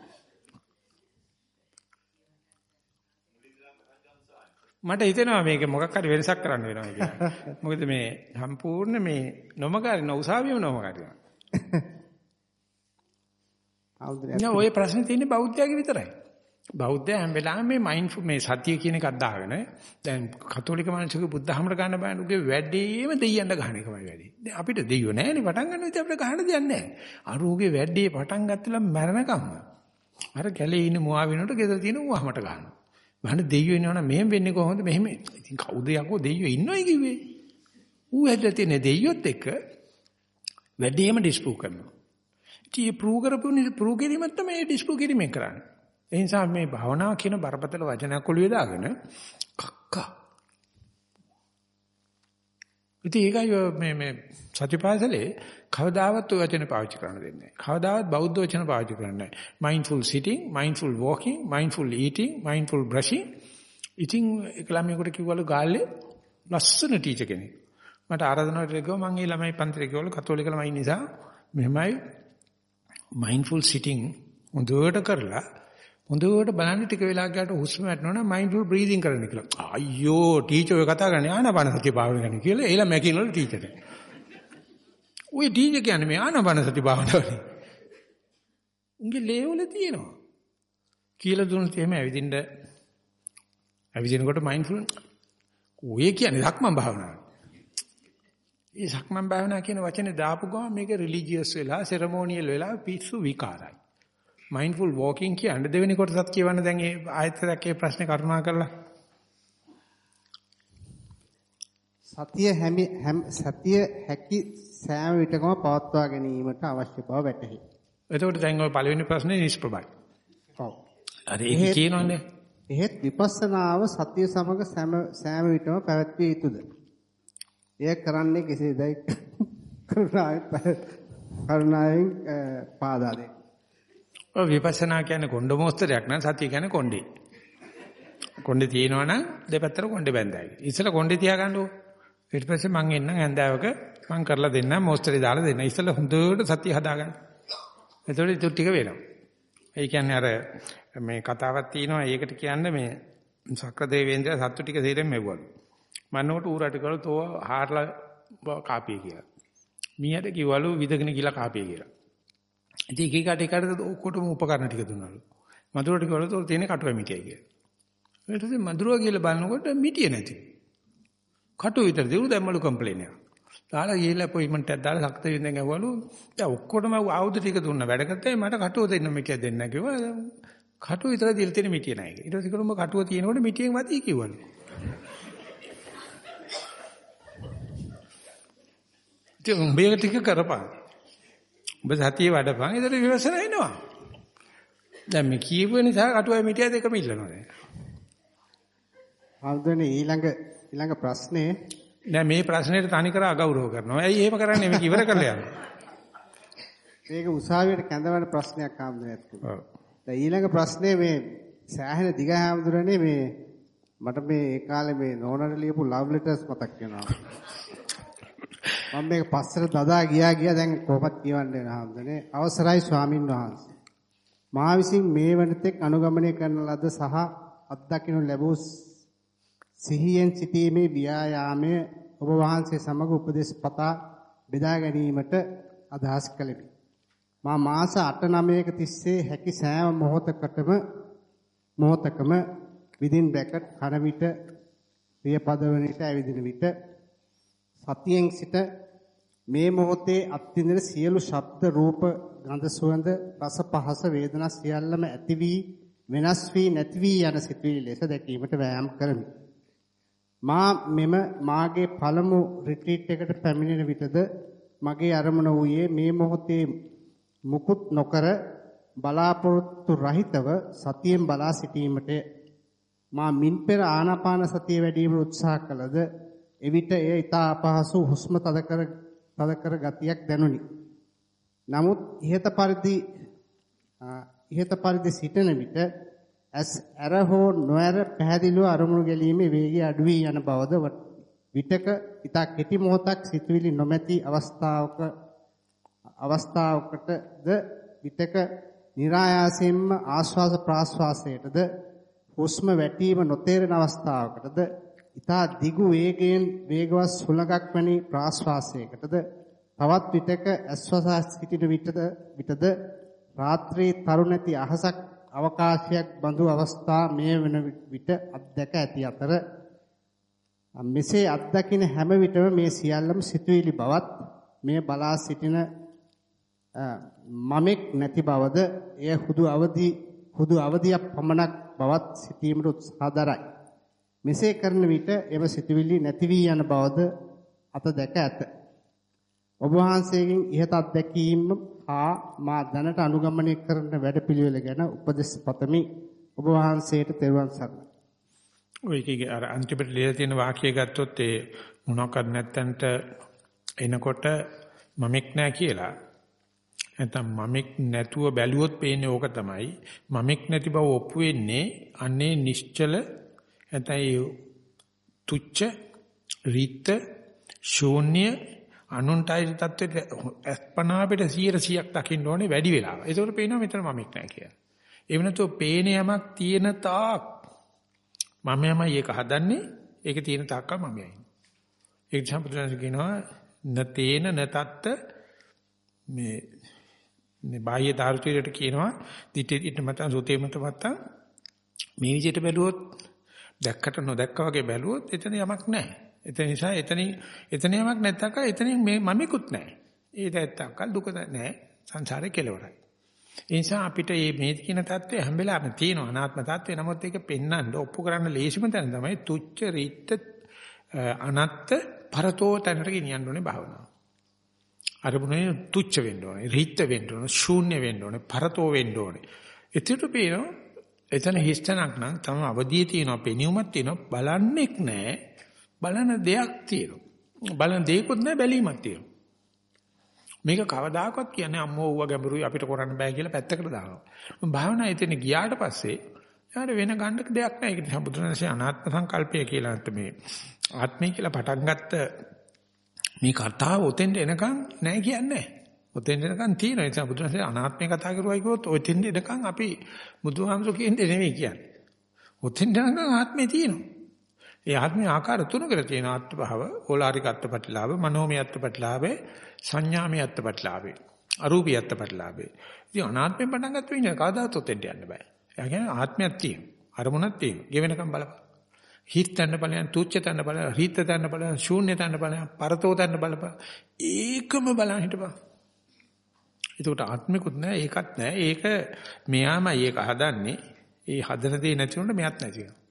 මට හිතෙනවා මේක මොකක් හරි වෙනසක් කරන්න වෙනවා කියලා. මොකද මේ සම්පූර්ණ මේ නොමගරින උසාවියම නොමගරින. නෑ ඔය ප්‍රශ්නේ තියෙන්නේ බෞද්ධයාගේ විතරයි. බෞද්ධයා හැම වෙලාවෙම මේ මයින්ඩ්ෆුල් මේ සතිය කියන එකක් දාගෙන දැන් කතෝලික මිනිස්සුගේ බුද්ධ ධර්මර ගන්න බෑ උගේ වැඩේම දෙයියන්ට ගහන එකමයි වැඩේ. දැන් අපිට දෙයියෝ නෑනේ පටන් ගන්න විදිහ අපිට ගහන්න දෙයක් නෑ. අර උගේ වැඩේ පටන් ගත්තලා මැරෙනකම්ම. අර කැලේ ඉන්න මුවා වෙනකොට ගෙදර තියෙන උවහමට ගන්නවා. වහන දෙයියෝ ඉන්නවනම් මෙහෙම වෙන්නේ කොහොමද මෙහෙම. ඉතින් කවුද යකෝ දෙයියෝ ඉන්නවයි කිව්වේ. ඌ ඇදලා තියෙන දෙයියොත් එක්ක වැඩේම ඩිස්ප්‍රූව් කරනවා. ඉතින් මේ ප්‍රූව් කරපු ප්‍රූව් කිරීමක් තමයි මේ ඩිස්ප්‍රූව් කිරීමෙන් කරන්නේ. ඒ නිසා මේ භවනා කියන බරපතල වචනයක් ඔළුවේ දාගෙන කක්කා. ඉතින් ඒකයි ඔය මේ මේ සතිපාසලේ කවදාවත් ඔය වචන පාවිච්චි කරන්න දෙන්නේ නැහැ. කවදාවත් බෞද්ධ වචන පාවිච්චි කරන්නේ නැහැ. mindful sitting, mindful walking, mindful eating, mindful brushing. ඉතින් ඒක ළමයෙකුට කිව්වලු ගාල්ලේ ලස්සන ටීචර් කෙනෙක්. මට ආරාධනාවට ගිහුවා මම ඒ ළමයි පන්තිරේ ගිහවලු කතෝලික ළමයි නිසා මෙහෙමයි mindful sitting හොඳට කරලා හොඳට බලන්න ටික වෙලා ගියාට හුස්ම වැටෙනවනම් mindful breathing කරන්න කියලා. අයියෝ ටීචර් ඔය කතා කරන්නේ ආනාපාන සතිය භාවනා කරන්න කියලා ඒලා මැකිනවලු ටීචර්ට. ඔය ටීචර් කියන්නේ මේ ආනාපාන සතිය භාවනාවනේ. උන්ගේ ලේවල තියෙනවා. කියලා දුන්නොත් එහෙම ඇවිදින්න ඇවිදිනකොට mindful ඔය කියන්නේ ධක්මන් භාවනාව. ඒ සක්මන් භාවනා කියන වචනේ දාපු ගමන් මේක රිලිජියස් වෙලා සෙරමෝනියල් වෙලා පිස්සු විකාරයි. මයින්ඩ්ෆුල් වෝකින් කියන්නේ දෙවෙනි කොටසත් කියවන්න දැන් ඒ ආයතනයක් ඒ ප්‍රශ්නේ කරුණා කරලා. සතිය හැමි සතිය හැකි සෑම විටකම පවත්වා ගැනීමට අවශ්‍ය බව වැටහි. එතකොට දැන් ওই පළවෙනි ප්‍රශ්නේ නිෂ්ප්‍රභයි. ඔව්. අර ඒක කියනවනේ. එහෙත් විපස්සනාව සතිය සමග සෑම සෑම විටම පැවැත්විය යුතුද? එය කරන්නේ කෙසේදයි කරුණාවෙන් කරුණාවෙන් පාදා දෙන්න. ඔය විපස්සනා කියන්නේ කොණ්ඩ මොස්තරයක් නං සතිය කියන්නේ කොණ්ඩේ. කොණ්ඩේ තියෙනවනම් දෙපැත්තට කොණ්ඩේ බැඳයි. ඉස්සෙල්ලා කොණ්ඩේ තියාගන්නකො. ඊට පස්සේ මං එන්නම් ඇඳාවක මං කරලා දෙන්නම් මොස්තරේ දාලා දෙන්න. ඉස්සෙල්ලා හොඳට සතිය හදාගන්න. එතකොට ඒක ටික වෙනවා. ඒ කියන්නේ අර මේ කතාවක් තියෙනවා ඒකට කියන්නේ මේ සක්‍ර දෙවේන්ද්‍ර සත්තු ටික සේරෙන් මෙව්වලු. මන්නකොට ඌරට කළා තෝ හාරලා කාපිය කියලා. මීයට කිව්වලු විදගෙන කියලා කාපිය කියලා. ඉතින් එක එකට එකට ඔක්කොටම උපකරණ ටික දුන්නලු. මధుරට කිව්වලු තෝ තියෙන කටුව මිටියයි කියලා. ඊට පස්සේ මధుරව කියලා බලනකොට මිටිය නැති. කටුව විතර දෙවු දැම්මලු කම්ප්ලේන් එක. දාලා ගිහිල්ලා අපොයින්ට්මන්ට් එකක් දාලා සක්ත වින්දෙන් ඇහුවලු දැන් ඔක්කොටම ආයුධ ටික දුන්න වැඩ කරතේ මට කටුව දෙන්න මේක දෙන්න කිව්වා කටුව විතර දීලා තියෙන මිටිය නැහැ ඊට පස්සේ කිව්වලු කටුව තියෙනකොට මිටියෙන් වදී කිව්වලු ඉතින් උඹේ ටික කරපන් උඹ සතියේ වඩපන් ඒතර විවසන එනවා දැන් මේ කියපු නිසා කටුවයි මිටිය දෙකම ඉල්ලනවා දැන් ආන්දරනේ ඊළඟ ඊළඟ ප්‍රශ්නේ දැන් මේ ප්‍රශ්නෙට තනි කර අගෞරව කරනවා. ඇයි එහෙම කරන්නේ? මේක ඉවර කරලා යන්න. මේක උසාවියට කැඳවන ප්‍රශ්නයක් ආම්දරේ ඔව්. දැන් ඊළඟ ප්‍රශ්නේ මේ සෑහෙන දිග හැමදුරනේ මේ මට මේ ඒ කාලේ මේ නෝනට ලියපු ලව් ලෙටර්ස් මතක් වෙනවා. මම මේක පස්සට දදා ගියා ගියා දැන් කොහොමද කියවන්න වෙන හැමදනේ අවසරයි ස්වාමින් වහන්සේ. මා විසින් මේ වනතෙක් අනුගමනය කරන ලද සහ අත්දකින්න ලැබූ සිහියෙන් සිටීමේ ව්‍යායාමය ඔබ වහන්සේ සමග උපදෙස් පතා බෙදා ගැනීමට අදහස් කළෙමි. මා මාස 8-9ක තිස්සේ හැකි සෑම මොහොතකටම මොහොතකම විදින් බ්‍රැකට් කන විට ප්‍රියපදවන විට ඇවිදින විට සතියෙන් සිට මේ මොහොතේ අත්විඳින සියලු ශබ්ද රූප ගන්ධ සුවඳ රස පහස වේදනා සියල්ලම ඇති වී වෙනස් වී නැති වී යන සිතුවිලි ලෙස දැකීමට වෑයම් කරමි. මා මෙම මාගේ පළමු රිට්‍රීට් එකට පැමිණෙන විටද මගේ අරමුණ වූයේ මේ මොහොතේ මුකුත් නොකර බලාපොරොත්තු රහිතව සතියෙන් බලා සිටීමට මා මින් පෙර ආනාපාන සතිය වැඩිවීමට උත්සාහ කළද එවිට එය ඊට අපහසු හුස්ම තද කර තද කර ගතියක් දැනුනි. නමුත් ඉහත පරිදි ඉහත පරිදි සිටින විට ඇස් ඇර හෝ නොඇර පැහැදිලිව අරමුණු ගැලීමේ වේගය අඩු වී යන බවද විටක ඊට කෙටි මොහොතක් සිතුවිලි නොමැති අවස්ථාවක අවස්ථාවකටද විටක નિરાයාසයෙන්ම ආශ්වාස ප්‍රාශ්වාසයටද හුස්ම වැටීම නොතේරෙන අවස්ථාවකටද ඊතා දිගු වේගයෙන් වේගවත් සුළඟක් වැනි ප්‍රාශ්වාසයකටද තවත් විටක ඇස්වසා සිටින විටද විටද රාත්‍රී තරු නැති අහසක් අවකාශයක් බඳු අවස්ථා මේ වෙන විට අත්දැක ඇති අතර මෙසේ අත්දකින හැම විටම මේ සියල්ලම සිතුවිලි බවත් මේ බලා සිටින මමෙක් නැති බවද එය හුදු අවදි හුදු අවදියක් පමණක් බවත් සිටීමට උත්සාහ දරයි. මෙසේ කරන විට එම සිතුවිලි නැති වී යන බවද අත දැක ඇත. ඔබ වහන්සේගෙන් ඉහත අත්දැකීම් හා මා දැනට අනුගමනය කරන වැඩපිළිවෙල ගැන උපදෙස් පතමි. ඔබ වහන්සේට තෙරුවන් සරණයි. ඔය කීගේ අර අන්තිමට ලියලා තියෙන වාක්‍යය ගත්තොත් ඒ මොනවාක්වත් නැත්තන්ට එනකොට මමෙක් නෑ කියලා. නැත්නම් මමෙක් නැතුව බැලුවොත් පේන්නේ ඕක තමයි. මමෙක් නැති බව ඔප්පු වෙන්නේ අනේ නිශ්චල නැත්නම් තුච්ච රීත ශූන්‍ය අනුන්ටයි තත්ත්වෙට අස්පනා අපිට 100ක් දකින්න ඕනේ වැඩි වෙලාව. ඒකෝට පේනවා මෙතන මමෙක් නැහැ කියලා. ඒ වෙනතෝ පේන යමක් තියෙන තාක් මම යමයි ඒක හදන්නේ ඒක තියෙන තාක්කල් මම යයි. ඒක සම්පූර්ණයෙන් කියනවා නතේන නතත්ත මේ මේ බාහ්‍ය ධාර්තීරයට කියනවා දිට්ඨිට මත සෝතේ මත මත මේ විදිහට බැලුවොත් දැක්කට නොදැක්කා වගේ බැලුවොත් එතන යමක් නැහැ. එතන නිසා එතන එතන යමක් නැත්තක එතනින් මේ මමෙකුත් නැහැ. ඒ දැත්තක්ක දුක නැහැ. සංසාරේ කෙලවරයි. ඒ නිසා අපිට මේ මේ කියන தත්ත්වය හැම වෙලාවෙම තියෙනවා අනාත්ම தත්ත්වය. නමුත් ඒක පෙන්වන්න ඔප්පු කරන්න ලේසිම තැන තමයි තුච්ච රිත්ත අනත්ත පරතෝ තැනට ගෙනියන්න ඕනේ භාවනාව. අරමුණේ තුච්ච වෙන්න ඕනේ, රිත්ත වෙන්න ඕනේ, ශූන්‍ය වෙන්න ඕනේ, පරතෝ වෙන්න ඕනේ. එතකොට පේනවා එතන හිස්තනක් නම් තම අවදියේ තියෙනවා, පෙනියුමක් තියෙනවා, බලන්නෙක් නැහැ. බලන දෙයක් තියෙනවා. බලන දෙයක්වත් නැහැ, බැලීමක් තියෙනවා. මේක කවදාකවත් කියන්නේ අම්මෝ ඌව ගැඹුරුයි අපිට කරන්න බෑ කියලා පැත්තකට දානවා. භාවනා එතන ගියාට පස්සේ යාට වෙන ගන්න දෙයක් නැහැ. ඒක නිසා බුදුරජාණන්සේ අනාත්ම සංකල්පය කියලා නැත්නම් මේ ආත්මය කියලා පටන් ගත්ත මේ කතාව ඔතෙන්ට එනකන් නැහැ කියන්නේ නැහැ. ඔතෙන්ට එනකන් තියෙනවා. ඒ නිසා බුදුරජාණන්සේ අනාත්මය කතා කරුවයි කිව්වොත් ඔතෙන්ට එනකන් අපි බුදුහාමුදුරු කියන්නේ නෙවෙයි කියන්නේ. ඔතෙන්ට එනකන් ආත්මය තියෙනවා. ඒ ආත්මේ ආකාර තුනකට තියෙන අත්භව, ඕලාරික අත්පටිලාභ, මනෝමය අත්පටිලාභේ, සංඥාමය අත්පටිලාභේ, අරූපී අත්පටිලාභේ. ඉතින් අනාත්මෙන් පටන් ගත්ත වෙන්නේ කවදාත් ඔතෙන්ට යන්න බෑ. ඒ කියන්නේ ආත්මයක් තියෙනවා. අරමුණක් තියෙනවා. ගෙවෙනකම් බලපන්. හිත තන්න බලයන්, තුච්ච තන්න බලයන්, හිත තන්න බලයන්, ශූන්‍ය තන්න බලයන්, පරතෝ තන්න බලපන්. ඒකම බලන් හිටපන්. ඒකට ආත්මිකුත් නෑ, ඒකත් නෑ. ඒක මෙයාමයි ඒක හදන්නේ. ඒ හදන දේ නැති වුණොත් මෙයත් නැති වෙනවා.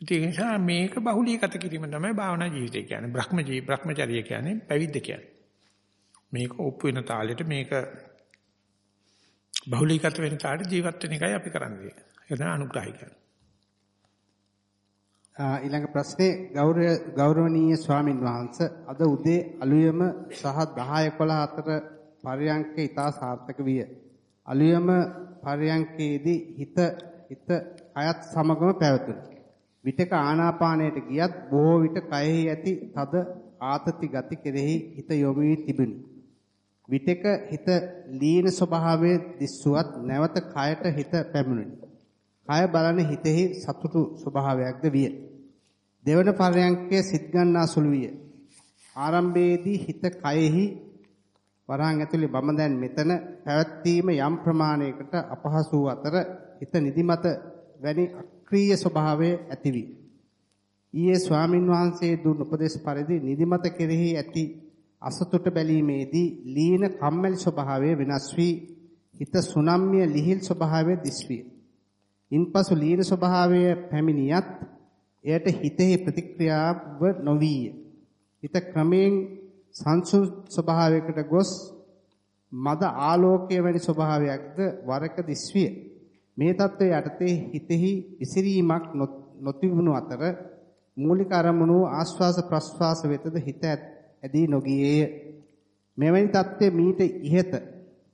ඒ නිසා මේක බහුලීගත කිරීම තමයි භාවනා ජීවිතය කියන්නේ. බ්‍රහ්ම ජී බ්‍රහ්මචර්ය කියන්නේ පැවිද්ද කියන්නේ. මේක ඔප්පු වෙන තාලෙට මේක බහුලීගත වෙන තාලෙට ජීවත් වෙන එකයි අපි කරන්නේ. ඒක තමයි අනුග්‍රහය කියන්නේ. ඊළඟ ප්‍රශ්නේ ගෞරව ගෞරවනීය ස්වාමින් වහන්සේ අද උදේ අලුයම සහ 10 11 අතර පරයන්ක ඉතා සාර්ථක විය. අලුයම පරයන්කේදී හිත හිත අයත් සමගම පැවතුණා. විටක ආනාපානයට ගියත් බොහෝ විට කයෙහි ඇති තද ආතති ගති කෙරෙහි හිත යොමු වී තිබුණි. විටක හිත ලීන ස්වභාවයේ දිස්සුවත් නැවත කයට හිත පැමිණුනි. කය බලන හිතෙහි සතුටු ස්වභාවයක්ද විය. දෙවන පරයන්කේ සිත් ගන්නා සුළු විය. ආරම්භයේදී හිත කයෙහි වරහන් ඇතුලේ බම දැන් මෙතන පැවැත්වීම යම් ප්‍රමාණයකට අපහසු අතර හිත නිදිමත වැනි අක්‍රීය ස්වභාවය ඇතිවි. ඊයේ ස්වාමින් වහන්සේ දුන් උපදේශ පරිදි නිදිමත කෙරෙහි ඇති අසතුට බැලීමේදී ලීන කම්මැලි ස්වභාවය වෙනස් වී හිත සුනම්ම්‍ය ලිහිල් ස්වභාවය දිස්විය. ඉන්පසු ලීන ස්වභාවය පැමිණියත් එයට හිතෙහි ප්‍රතික්‍රියාව නොවිය. හිත ක්‍රමයෙන් සංසු ස්වභාවයකට ගොස් මද ආලෝකයේ වැනි ස්වභාවයක්ද වරක දිස්විය. මේ தත්ත්වය යටතේ හිතෙහි විසිරීමක් නොතිබුණු අතර මූලික අරමුණු ආස්වාස ප්‍රස්වාස වෙතද හිත ඇදී නොගියේය. මෙවැනි தත්ත්වය මීට ඉහත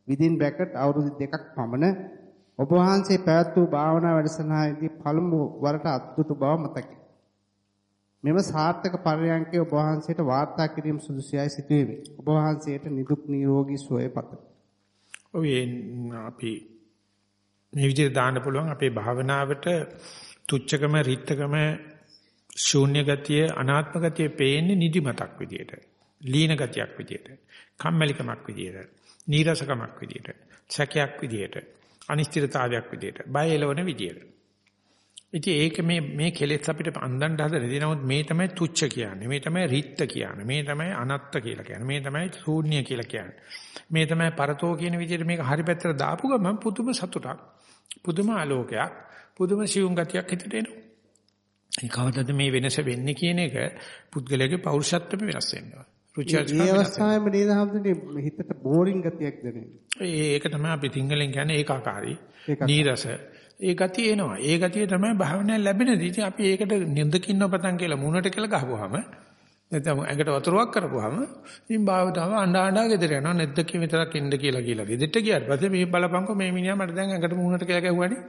within bracket අවුරුදු දෙකක් පමණ ඔබ වහන්සේ පැවැත් වූ භාවනා වැඩසටහනේදී පළමු වරට අත්දුටු බව මතකයි. මෙම සාර්ථක පරියන්කේ ඔබ වහන්සේට වාර්තා කිරීම සුදුසුයයි සිටුවෙමි. ඔබ වහන්සේට නිදුක් නිරෝගී සුවය පතමි. ඔය අපි මේ විදිහට දාන්න පුළුවන් අපේ භාවනාවට තුච්චකම රිත්තකම ශූන්‍ය ගතිය අනාත්ම ගතිය පේන්නේ නිදිමතක් විදියට ලීන ගතියක් විදියට කම්මැලිකමක් විදියට නීරසකමක් විදියට සැකයක් විදියට අනිශ්චිතතාවයක් විදියට බය එලවන විදියට ඉතින් ඒක මේ මේ කෙලෙස් අපිට අන්දන්න හදන දේ නමුත් මේ තමයි තුච්ච කියන්නේ මේ තමයි රිත්ත කියන්නේ මේ තමයි අනත්ත කියලා කියන්නේ මේ තමයි ශූන්‍ය කියලා කියන්නේ මේ තමයි පරතෝ කියන විදිහට මේක හරි පැත්තට දාපු ගමන් පුදුම සතුටක් පුදුම ආලෝකයක් පුදුම සියුම් ගතියක් හිතට එනවා. ඒ කවදද මේ වෙනස වෙන්නේ කියන එක පුද්ගලයාගේ පෞරුෂත්වෙම වෙනස් වෙනවා. රුචි ඒ අවස්ථාවේම නේද හම්දුනේ හිතට බෝරින් ගතියක් දැනෙන්නේ. ඒක තමයි අපි සිංහලෙන් කියන්නේ ඒකාකාරී. නීරස. ඒ ගතිය එනවා. ඒ ගතිය තමයි භාවනාවෙන් ලැබෙනදී. ඉතින් අපි ඒකට නින්දකින්න පතන් කියලා මූණට කියලා ගහපුවාම නැත්නම් ඇඟට වතුරක් කරපුවාම ඉතින් භාවතාව අඬා අඬා ගෙදර යනවා නැද්ද කි විතරක් ඉන්න කියලා කියලා. ගෙදරට ගියාට පස්සේ මේ බලපංකෝ මේ මිනිහා මට දැන් ඇඟට මූණට කියලා ගැහුවානේ.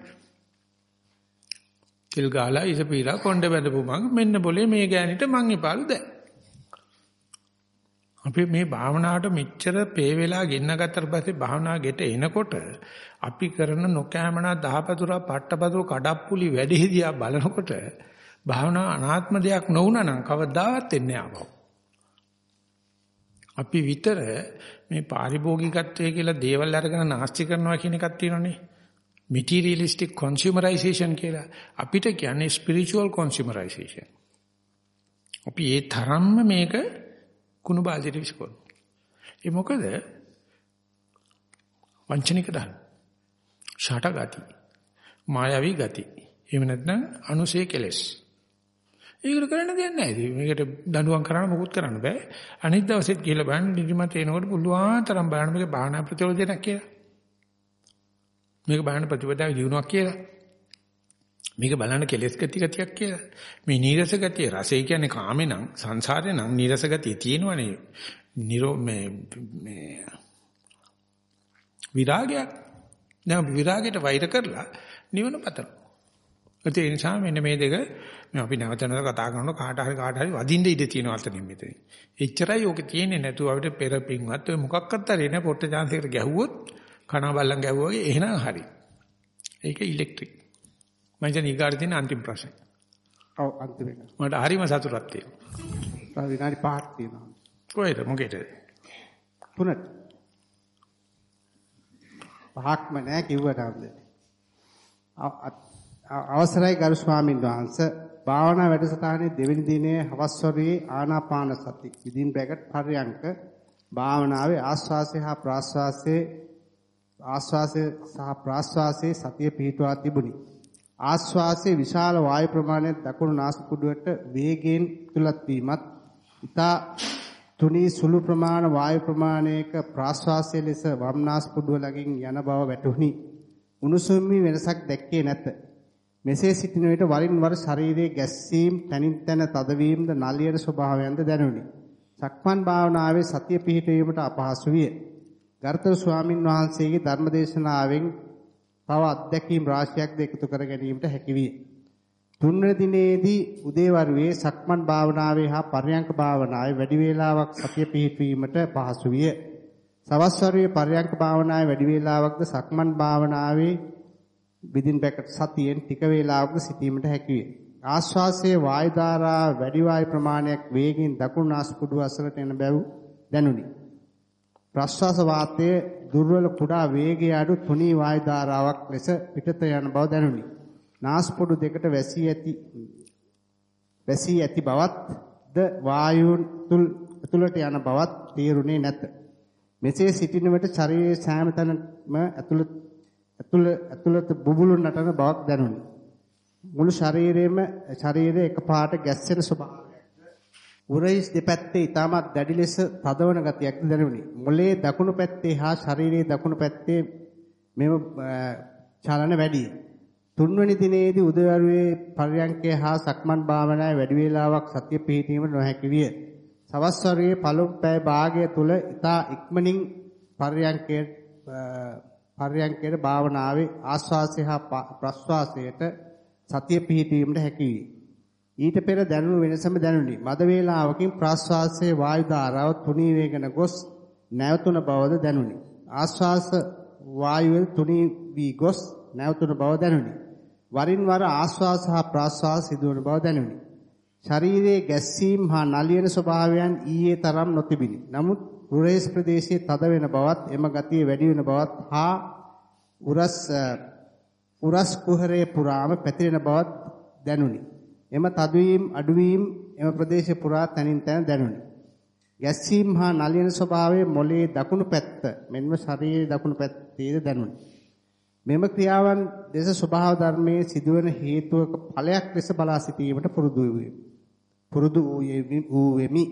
කිල් ගහලා ඉස පීලා කොණ්ඩේ බැඳපු මං මෙන්න બોලේ මේ ගෑනිට මං එපාලු දැන්. අපි මේ භාවනාවට මෙච්චර පේ වෙලා ගෙන්න ගත්තට පස්සේ භාවනා ගෙට එනකොට අපි කරන නොකෑමනා දහපතුරා පට්ටපතුරු කඩප්පුලි වැඩිහිදියා බලනකොට භාවනා අනාත්ම දෙයක් නොවුනා නම් කවදාවත් එන්නේ ආවව. අපි විතර මේ පාරිභෝගිකත්වය කියලා දේවල් අරගෙන නාස්ති කරනවා කියන එකක් තියෙනනේ. materialistic consumerization කියලා. අපිට කියන්නේ spiritual consumerization. අපි ඒ තරම්ම මේක කුණු බාල්දියට විසිකරනවා. ඒ මොකද? වංචනික ධර්ම. ෂට ගති. මායාවී ගති. එහෙම නැත්නම් අනුසේ කෙලස්. ඒකට කරන්න දෙයක් නැහැ. මේකට දඬුවම් කරන්න මොකුත් කරන්න බෑ. අනිත් දවසෙත් ගිහලා බලන්න නිදිමත එනකොට පුළුවන් තරම් බලන්න මේක භාවනා ප්‍රතිවර්ධනයක් කියලා. මේක බලන්න ප්‍රතිපදාව දිනුවක් කියලා. මේක බලන්න කෙලස් ගති ගතියක් කියලා. මේ නීරස ගතිය රසය කියන්නේ කාමේ නම් සංසාරේ නම් නීරස ගතිය තියෙනවනේ. නිරෝ මේ මේ විරාගයක්. දැන් විරාගයට වෛර කරලා නිවන පතනවා. ඒ නිසා මෙන්න මේ දෙක මේ අපි නැවත නැවත කතා කරනකොට කාට හරි කාට හරි වදින්න ඉඩ තියෙනවා අතනින් මෙතනින්. එච්චරයි ඕක තියෙන්නේ නැතුව අපිට පෙර පින්වත් ඔය මොකක්වත් හරි නෑ පොට්ට chance එකට ගැහුවොත් කන බල්ලන් ගැහුවා වගේ එහෙනම් හරි. ඒක ඉලෙක්ට්‍රික්. මම දැන් ඊගාට තියෙන අන්තිම ප්‍රශ්නේ. ඔව් අන්තිම එක. මට හරිම සතුටක් තියෙනවා. තව විනාඩි 5ක් තියෙනවා. කොහෙද මොකේද? තුනට. පහක්ම නෑ කිව්වට. අවසරයි ගරු ස්වාමීන් වහන්සේ භාවනා වැඩසටහනේ දෙවෙනි දිනේ හවස් වරුවේ ආනාපාන සති විදින් බ්‍රැකට් පර්යංක භාවනාවේ ආස්වාසය හා ප්‍රාස්වාසයේ ආස්වාසය සහ ප්‍රාස්වාසයේ සතිය පිහිටුවා තිබුණි. ආස්වාසයේ විශාල වායු ප්‍රමාණයක් දකුණු නාස්පුඩුවට වේගයෙන් තුලත් වීමත් ඉතා තුනී සුළු ප්‍රමාණ වායු ප්‍රමාණයක ප්‍රාශ්වාසය ලෙස වම් නාස්පුඩුව ළඟින් යන බව වැටහුණි. උණුසුම්මි වෙනසක් දැක්කේ නැත. මෙසේ සිටින විට වරින් වර ශරීරයේ ගැස්සීම්, තනින් තන තදවීමද නලියන ස්වභාවයන්ද දැනුනි. සක්මන් භාවනාවේ සතිය පිහිටවීමට අපහසු විය. ගරුතර ස්වාමින් වහන්සේගේ ධර්මදේශනාවෙන් තව අත්දැකීම් රාශියක්ද එකතු කර ගැනීමට හැකි විය. තුන්වෙනි දිනේදී උදේවරුේ සක්මන් භාවනාවේ හා පර්යංක භාවනාවේ වැඩි වේලාවක් සතිය පිහිටවීමට පහසු විය. සවස් වරුවේ පර්යංක භාවනාවේ වැඩි වේලාවක්ද සක්මන් භාවනාවේ within bracket සතියෙන් ටික වේලාවක සිටීමට හැකි වේ. ආශ්වාසයේ වායු ධාරා වැඩි වායු ප්‍රමාණයක් වේගින් දකුණු නාස්පුඩුව අසලට එන බැව් දැනුනි. ප්‍රශ්වාස වාතයේ දුර්වල කුඩා වේගය අඩු තුනී වායු ධාරාවක් ලෙස පිටත යන බව දැනුනි. නාස්පුඩු දෙකට වැසී ඇති වැසී ඇති බවත් ද වායුන් තුල් ඇතුළට යන බවත් තේරුනේ නැත. මෙසේ සිටින විට ශරීරයේ සෑම තැනම ඇතුළත ඇතුළ ඇතුළත බුබුලු නටන බවක් දැනුනි. මුළු ශරීරයේම ශරීරයේ එකපාරට ගැස්සෙන ස්වභාවයක්. උරහිස් දෙපැත්තේ ඊටමත් දැඩි ලෙස තදවන ගතියක් දැනුනි. මොළයේ දකුණු පැත්තේ හා ශරීරයේ දකුණු පැත්තේ මෙම චලන වැඩි. තුන්වෙනි දිනේදී උදේවරුේ පර්යංකය හා සක්මන් භාවනාවේ වැඩි වේලාවක් සතිය පිහිටීමට නොහැකි විය. සවස් වරුවේ පළමු පැය භාගය තුල ඊතා ඉක්මනින් පර්යංකයේ පර්යංකයේ භාවනාවේ ආස්වාසය හා ප්‍රස්වාසයට සතිය පිහිටීමට හැකි විය. ඊට පෙර දැනුණු වෙනසම දැනුනි. මද වේලාවකින් ප්‍රස්වාසයේ වායු ධාරාව තුනී වේගන ගොස් නැවතුන බවද දැනුනි. ආස්වාස වායුව තුනී වී ගොස් නැවතුන බව දැනුනි. වරින් වර ආස්වාස හා ප්‍රාස්වාස සිදුවන බව දැනුනි. ශරීරයේ ගැස්සීම් හා නලියන ස්වභාවයන් ඊයේ තරම් නොතිබිනි. නමුත් උරේස් ප්‍රදේශයේ තද වෙන බවත් එම ගතිය වැඩි වෙන බවත් හා උරස් උරස් කුහරයේ පුරාම පැතිරෙන බවත් දැනුනි. එම තදවීම අඩුවීම එම ප්‍රදේශය පුරා තනින් තන දැනුනි. ගැස්සීම් හා නලියන ස්වභාවයේ මොළයේ දකුණු පැත්ත මෙන්ම ශරීරයේ දකුණු පැත්තේද දැනුනි. මෙම ක්‍රියාවන් දේශ ස්වභාව ධර්මයේ සිදුවන හේතුවක ඵලයක් ලෙස බලා සිටීමට පුරුදු වෙමි. පුරුදු වූ වෙමි.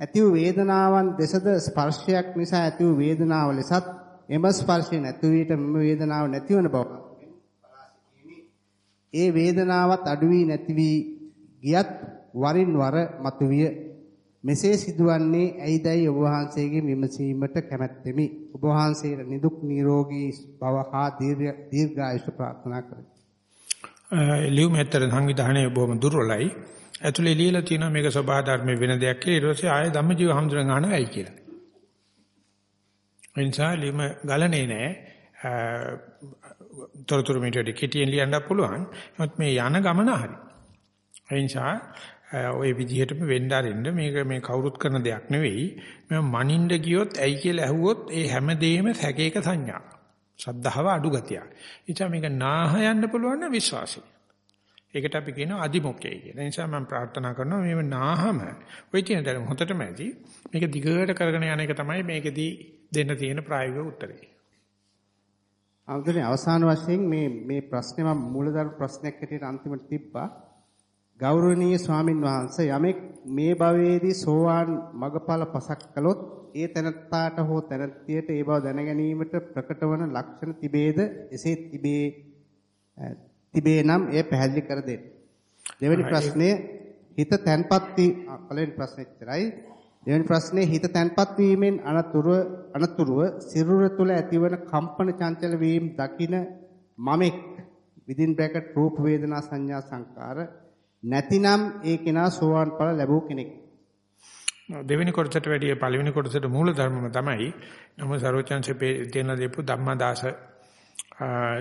ඇති වූ වේදනාවන් දෙසද ස්පර්ශයක් නිසා ඇති වූ වේදනාව ලෙසත් එම ස්පර්ශය නැති විට මෙම වේදනාව නැතිවන බව ඒ වේදනාවත් අඩු වී නැති වී ගියත් වරින් වර මතුවිය මෙසේ සිදුවන්නේ ඇයිදයි ඔබ වහන්සේගෙන් විමසීමට කැමැත්තෙමි. ඔබ වහන්සේට නිදුක් නිරෝගී භව හා දීර්ඝායුෂ ප්‍රාර්ථනා කරමි. ලියුම ඇත්තට සංවිධානයේ බොහොම දුර්වලයි. ඇතුලේ ලියලා තියෙනවා මේක සබහා ධර්මයේ වෙන දෙයක් කියලා. ඊට පස්සේ ආයෙ ධම්මජීව හඳුනන ගන්න ඇයි කියලා. එනිසා ලියුම ගලන්නේ නැහැ. තොරතුරු මීටර් කෙටියෙන් ලියන්න පුළුවන්. නමුත් මේ යන ගමන හරි. එනිසා ওই විදිහටම වෙන්න ආරින්න මේක මේ කවුරුත් කරන දෙයක් නෙවෙයි. මම මනින්න ගියොත් ඇයි කියලා ඇහුවොත් ඒ හැමදේම සැකේක සංඥා. ශ්‍රද්ධාව අඩු ගතියක්. එනිසා මේක නාහ යන්න පුළුවන් නම් විශ්වාසය. ඒකට අපි කියනවා අදිමොක්කේ කියලා. ඒ නිසා මම ප්‍රාර්ථනා කරනවා මේ නාහම ඔය කියන දේ හොතටම ඇති. මේක දිගට කරගෙන යන එක තමයි මේකෙදී දෙන්න තියෙන ප්‍රායෝගික උත්තරේ. අන්තිමේ අවසාන වශයෙන් මේ මේ ප්‍රශ්නේ මම මූලධර්ම ප්‍රශ්නයක් හැටියට අන්තිමට තිබ්බා. ගෞරවනීය ස්වාමින් වහන්සේ යමෙක් මේ භවයේදී සෝවාන් මගඵල පසක් කළොත් ඒ තැනත්තාට හෝ තැනත්තියට ඒ බව දැන ගැනීමට ප්‍රකටවන ලක්ෂණ තිබේද එසේ තිබේ තිබේ නම් එය පැහැදිලි කර දෙන්න. දෙවෙනි ප්‍රශ්නය හිත තැන්පත් වී පළවෙනි ප්‍රශ්නේ ඉතරයි. දෙවෙනි ප්‍රශ්නේ හිත තැන්පත් වීමෙන් අනතුරුව අනතුරුව සිරුර තුළ ඇතිවන කම්පන චංචල වීම දකින මමෙක් within bracket රූප වේදනා සංඥා සංකාර නැතිනම් ඒ කෙනා සෝවාන් ඵල ලැබූ කෙනෙක්. දෙවෙනි කොටසට වැඩිය පළවෙනි කොටසට මූල ධර්මම තමයි. නමුත් සරෝජන්සේ තේන දෙපු ධම්මදාස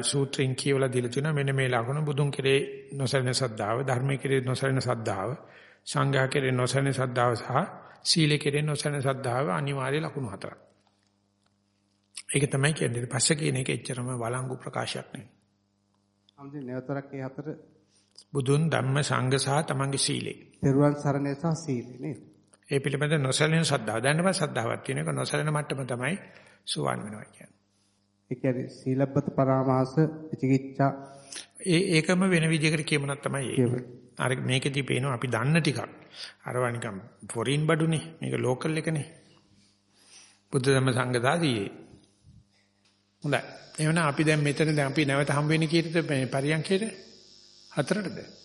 සූත්‍රයෙන් කියවලා දීලා තියෙනවා මෙන්න මේ ලකුණ බුදුන් කෙරේ නොසැලෙන සද්ධාව, ධර්මයේ කෙරේ නොසැලෙන සද්ධාව, සංඝයා කෙරේ නොසැලෙන සද්ධාව සහ සීලේ කෙරේ නොසැලෙන සද්ධාව අනිවාර්ය ලකුණු හතරක්. ඒක තමයි කියන්නේ. පස්සේ කියන එක එච්චරම වළංගු ප්‍රකාශයක් නෙවෙයි. අම්දි නැවතරක් ඒ හතර බුදුන් ධම්ම සංඝ සහ තමන්ගේ සීලේ. පෙරුවන් සරණේ සහ සීලේ නේද? ඒ පිළිබඳ නොසැලෙන සද්ධාව. දැනනම සද්ධාවක් තියෙන එක නොසැලෙන මට්ටම තමයි සුවන් වෙනවා කියන්නේ. ඒ කියන්නේ සීලබ්බත පරාමාස විචිකිච්ඡා ඒ ඒකම වෙන විදිහකට කියමනක් තමයි ඒක. අර මේකෙදී පේනවා අපි දන්න ටිකක්. අරවා නිකන් ෆොරින් බඩුනේ. මේක ලෝකල් එකනේ. බුද්ධ ධම්ම සංගදාදීයේ. හොඳයි. එහෙනම් අපි දැන් මෙතන දැන් අපි නැවත හම් වෙන්නේ කීයටද මේ පරියන්කේට? හතරටද?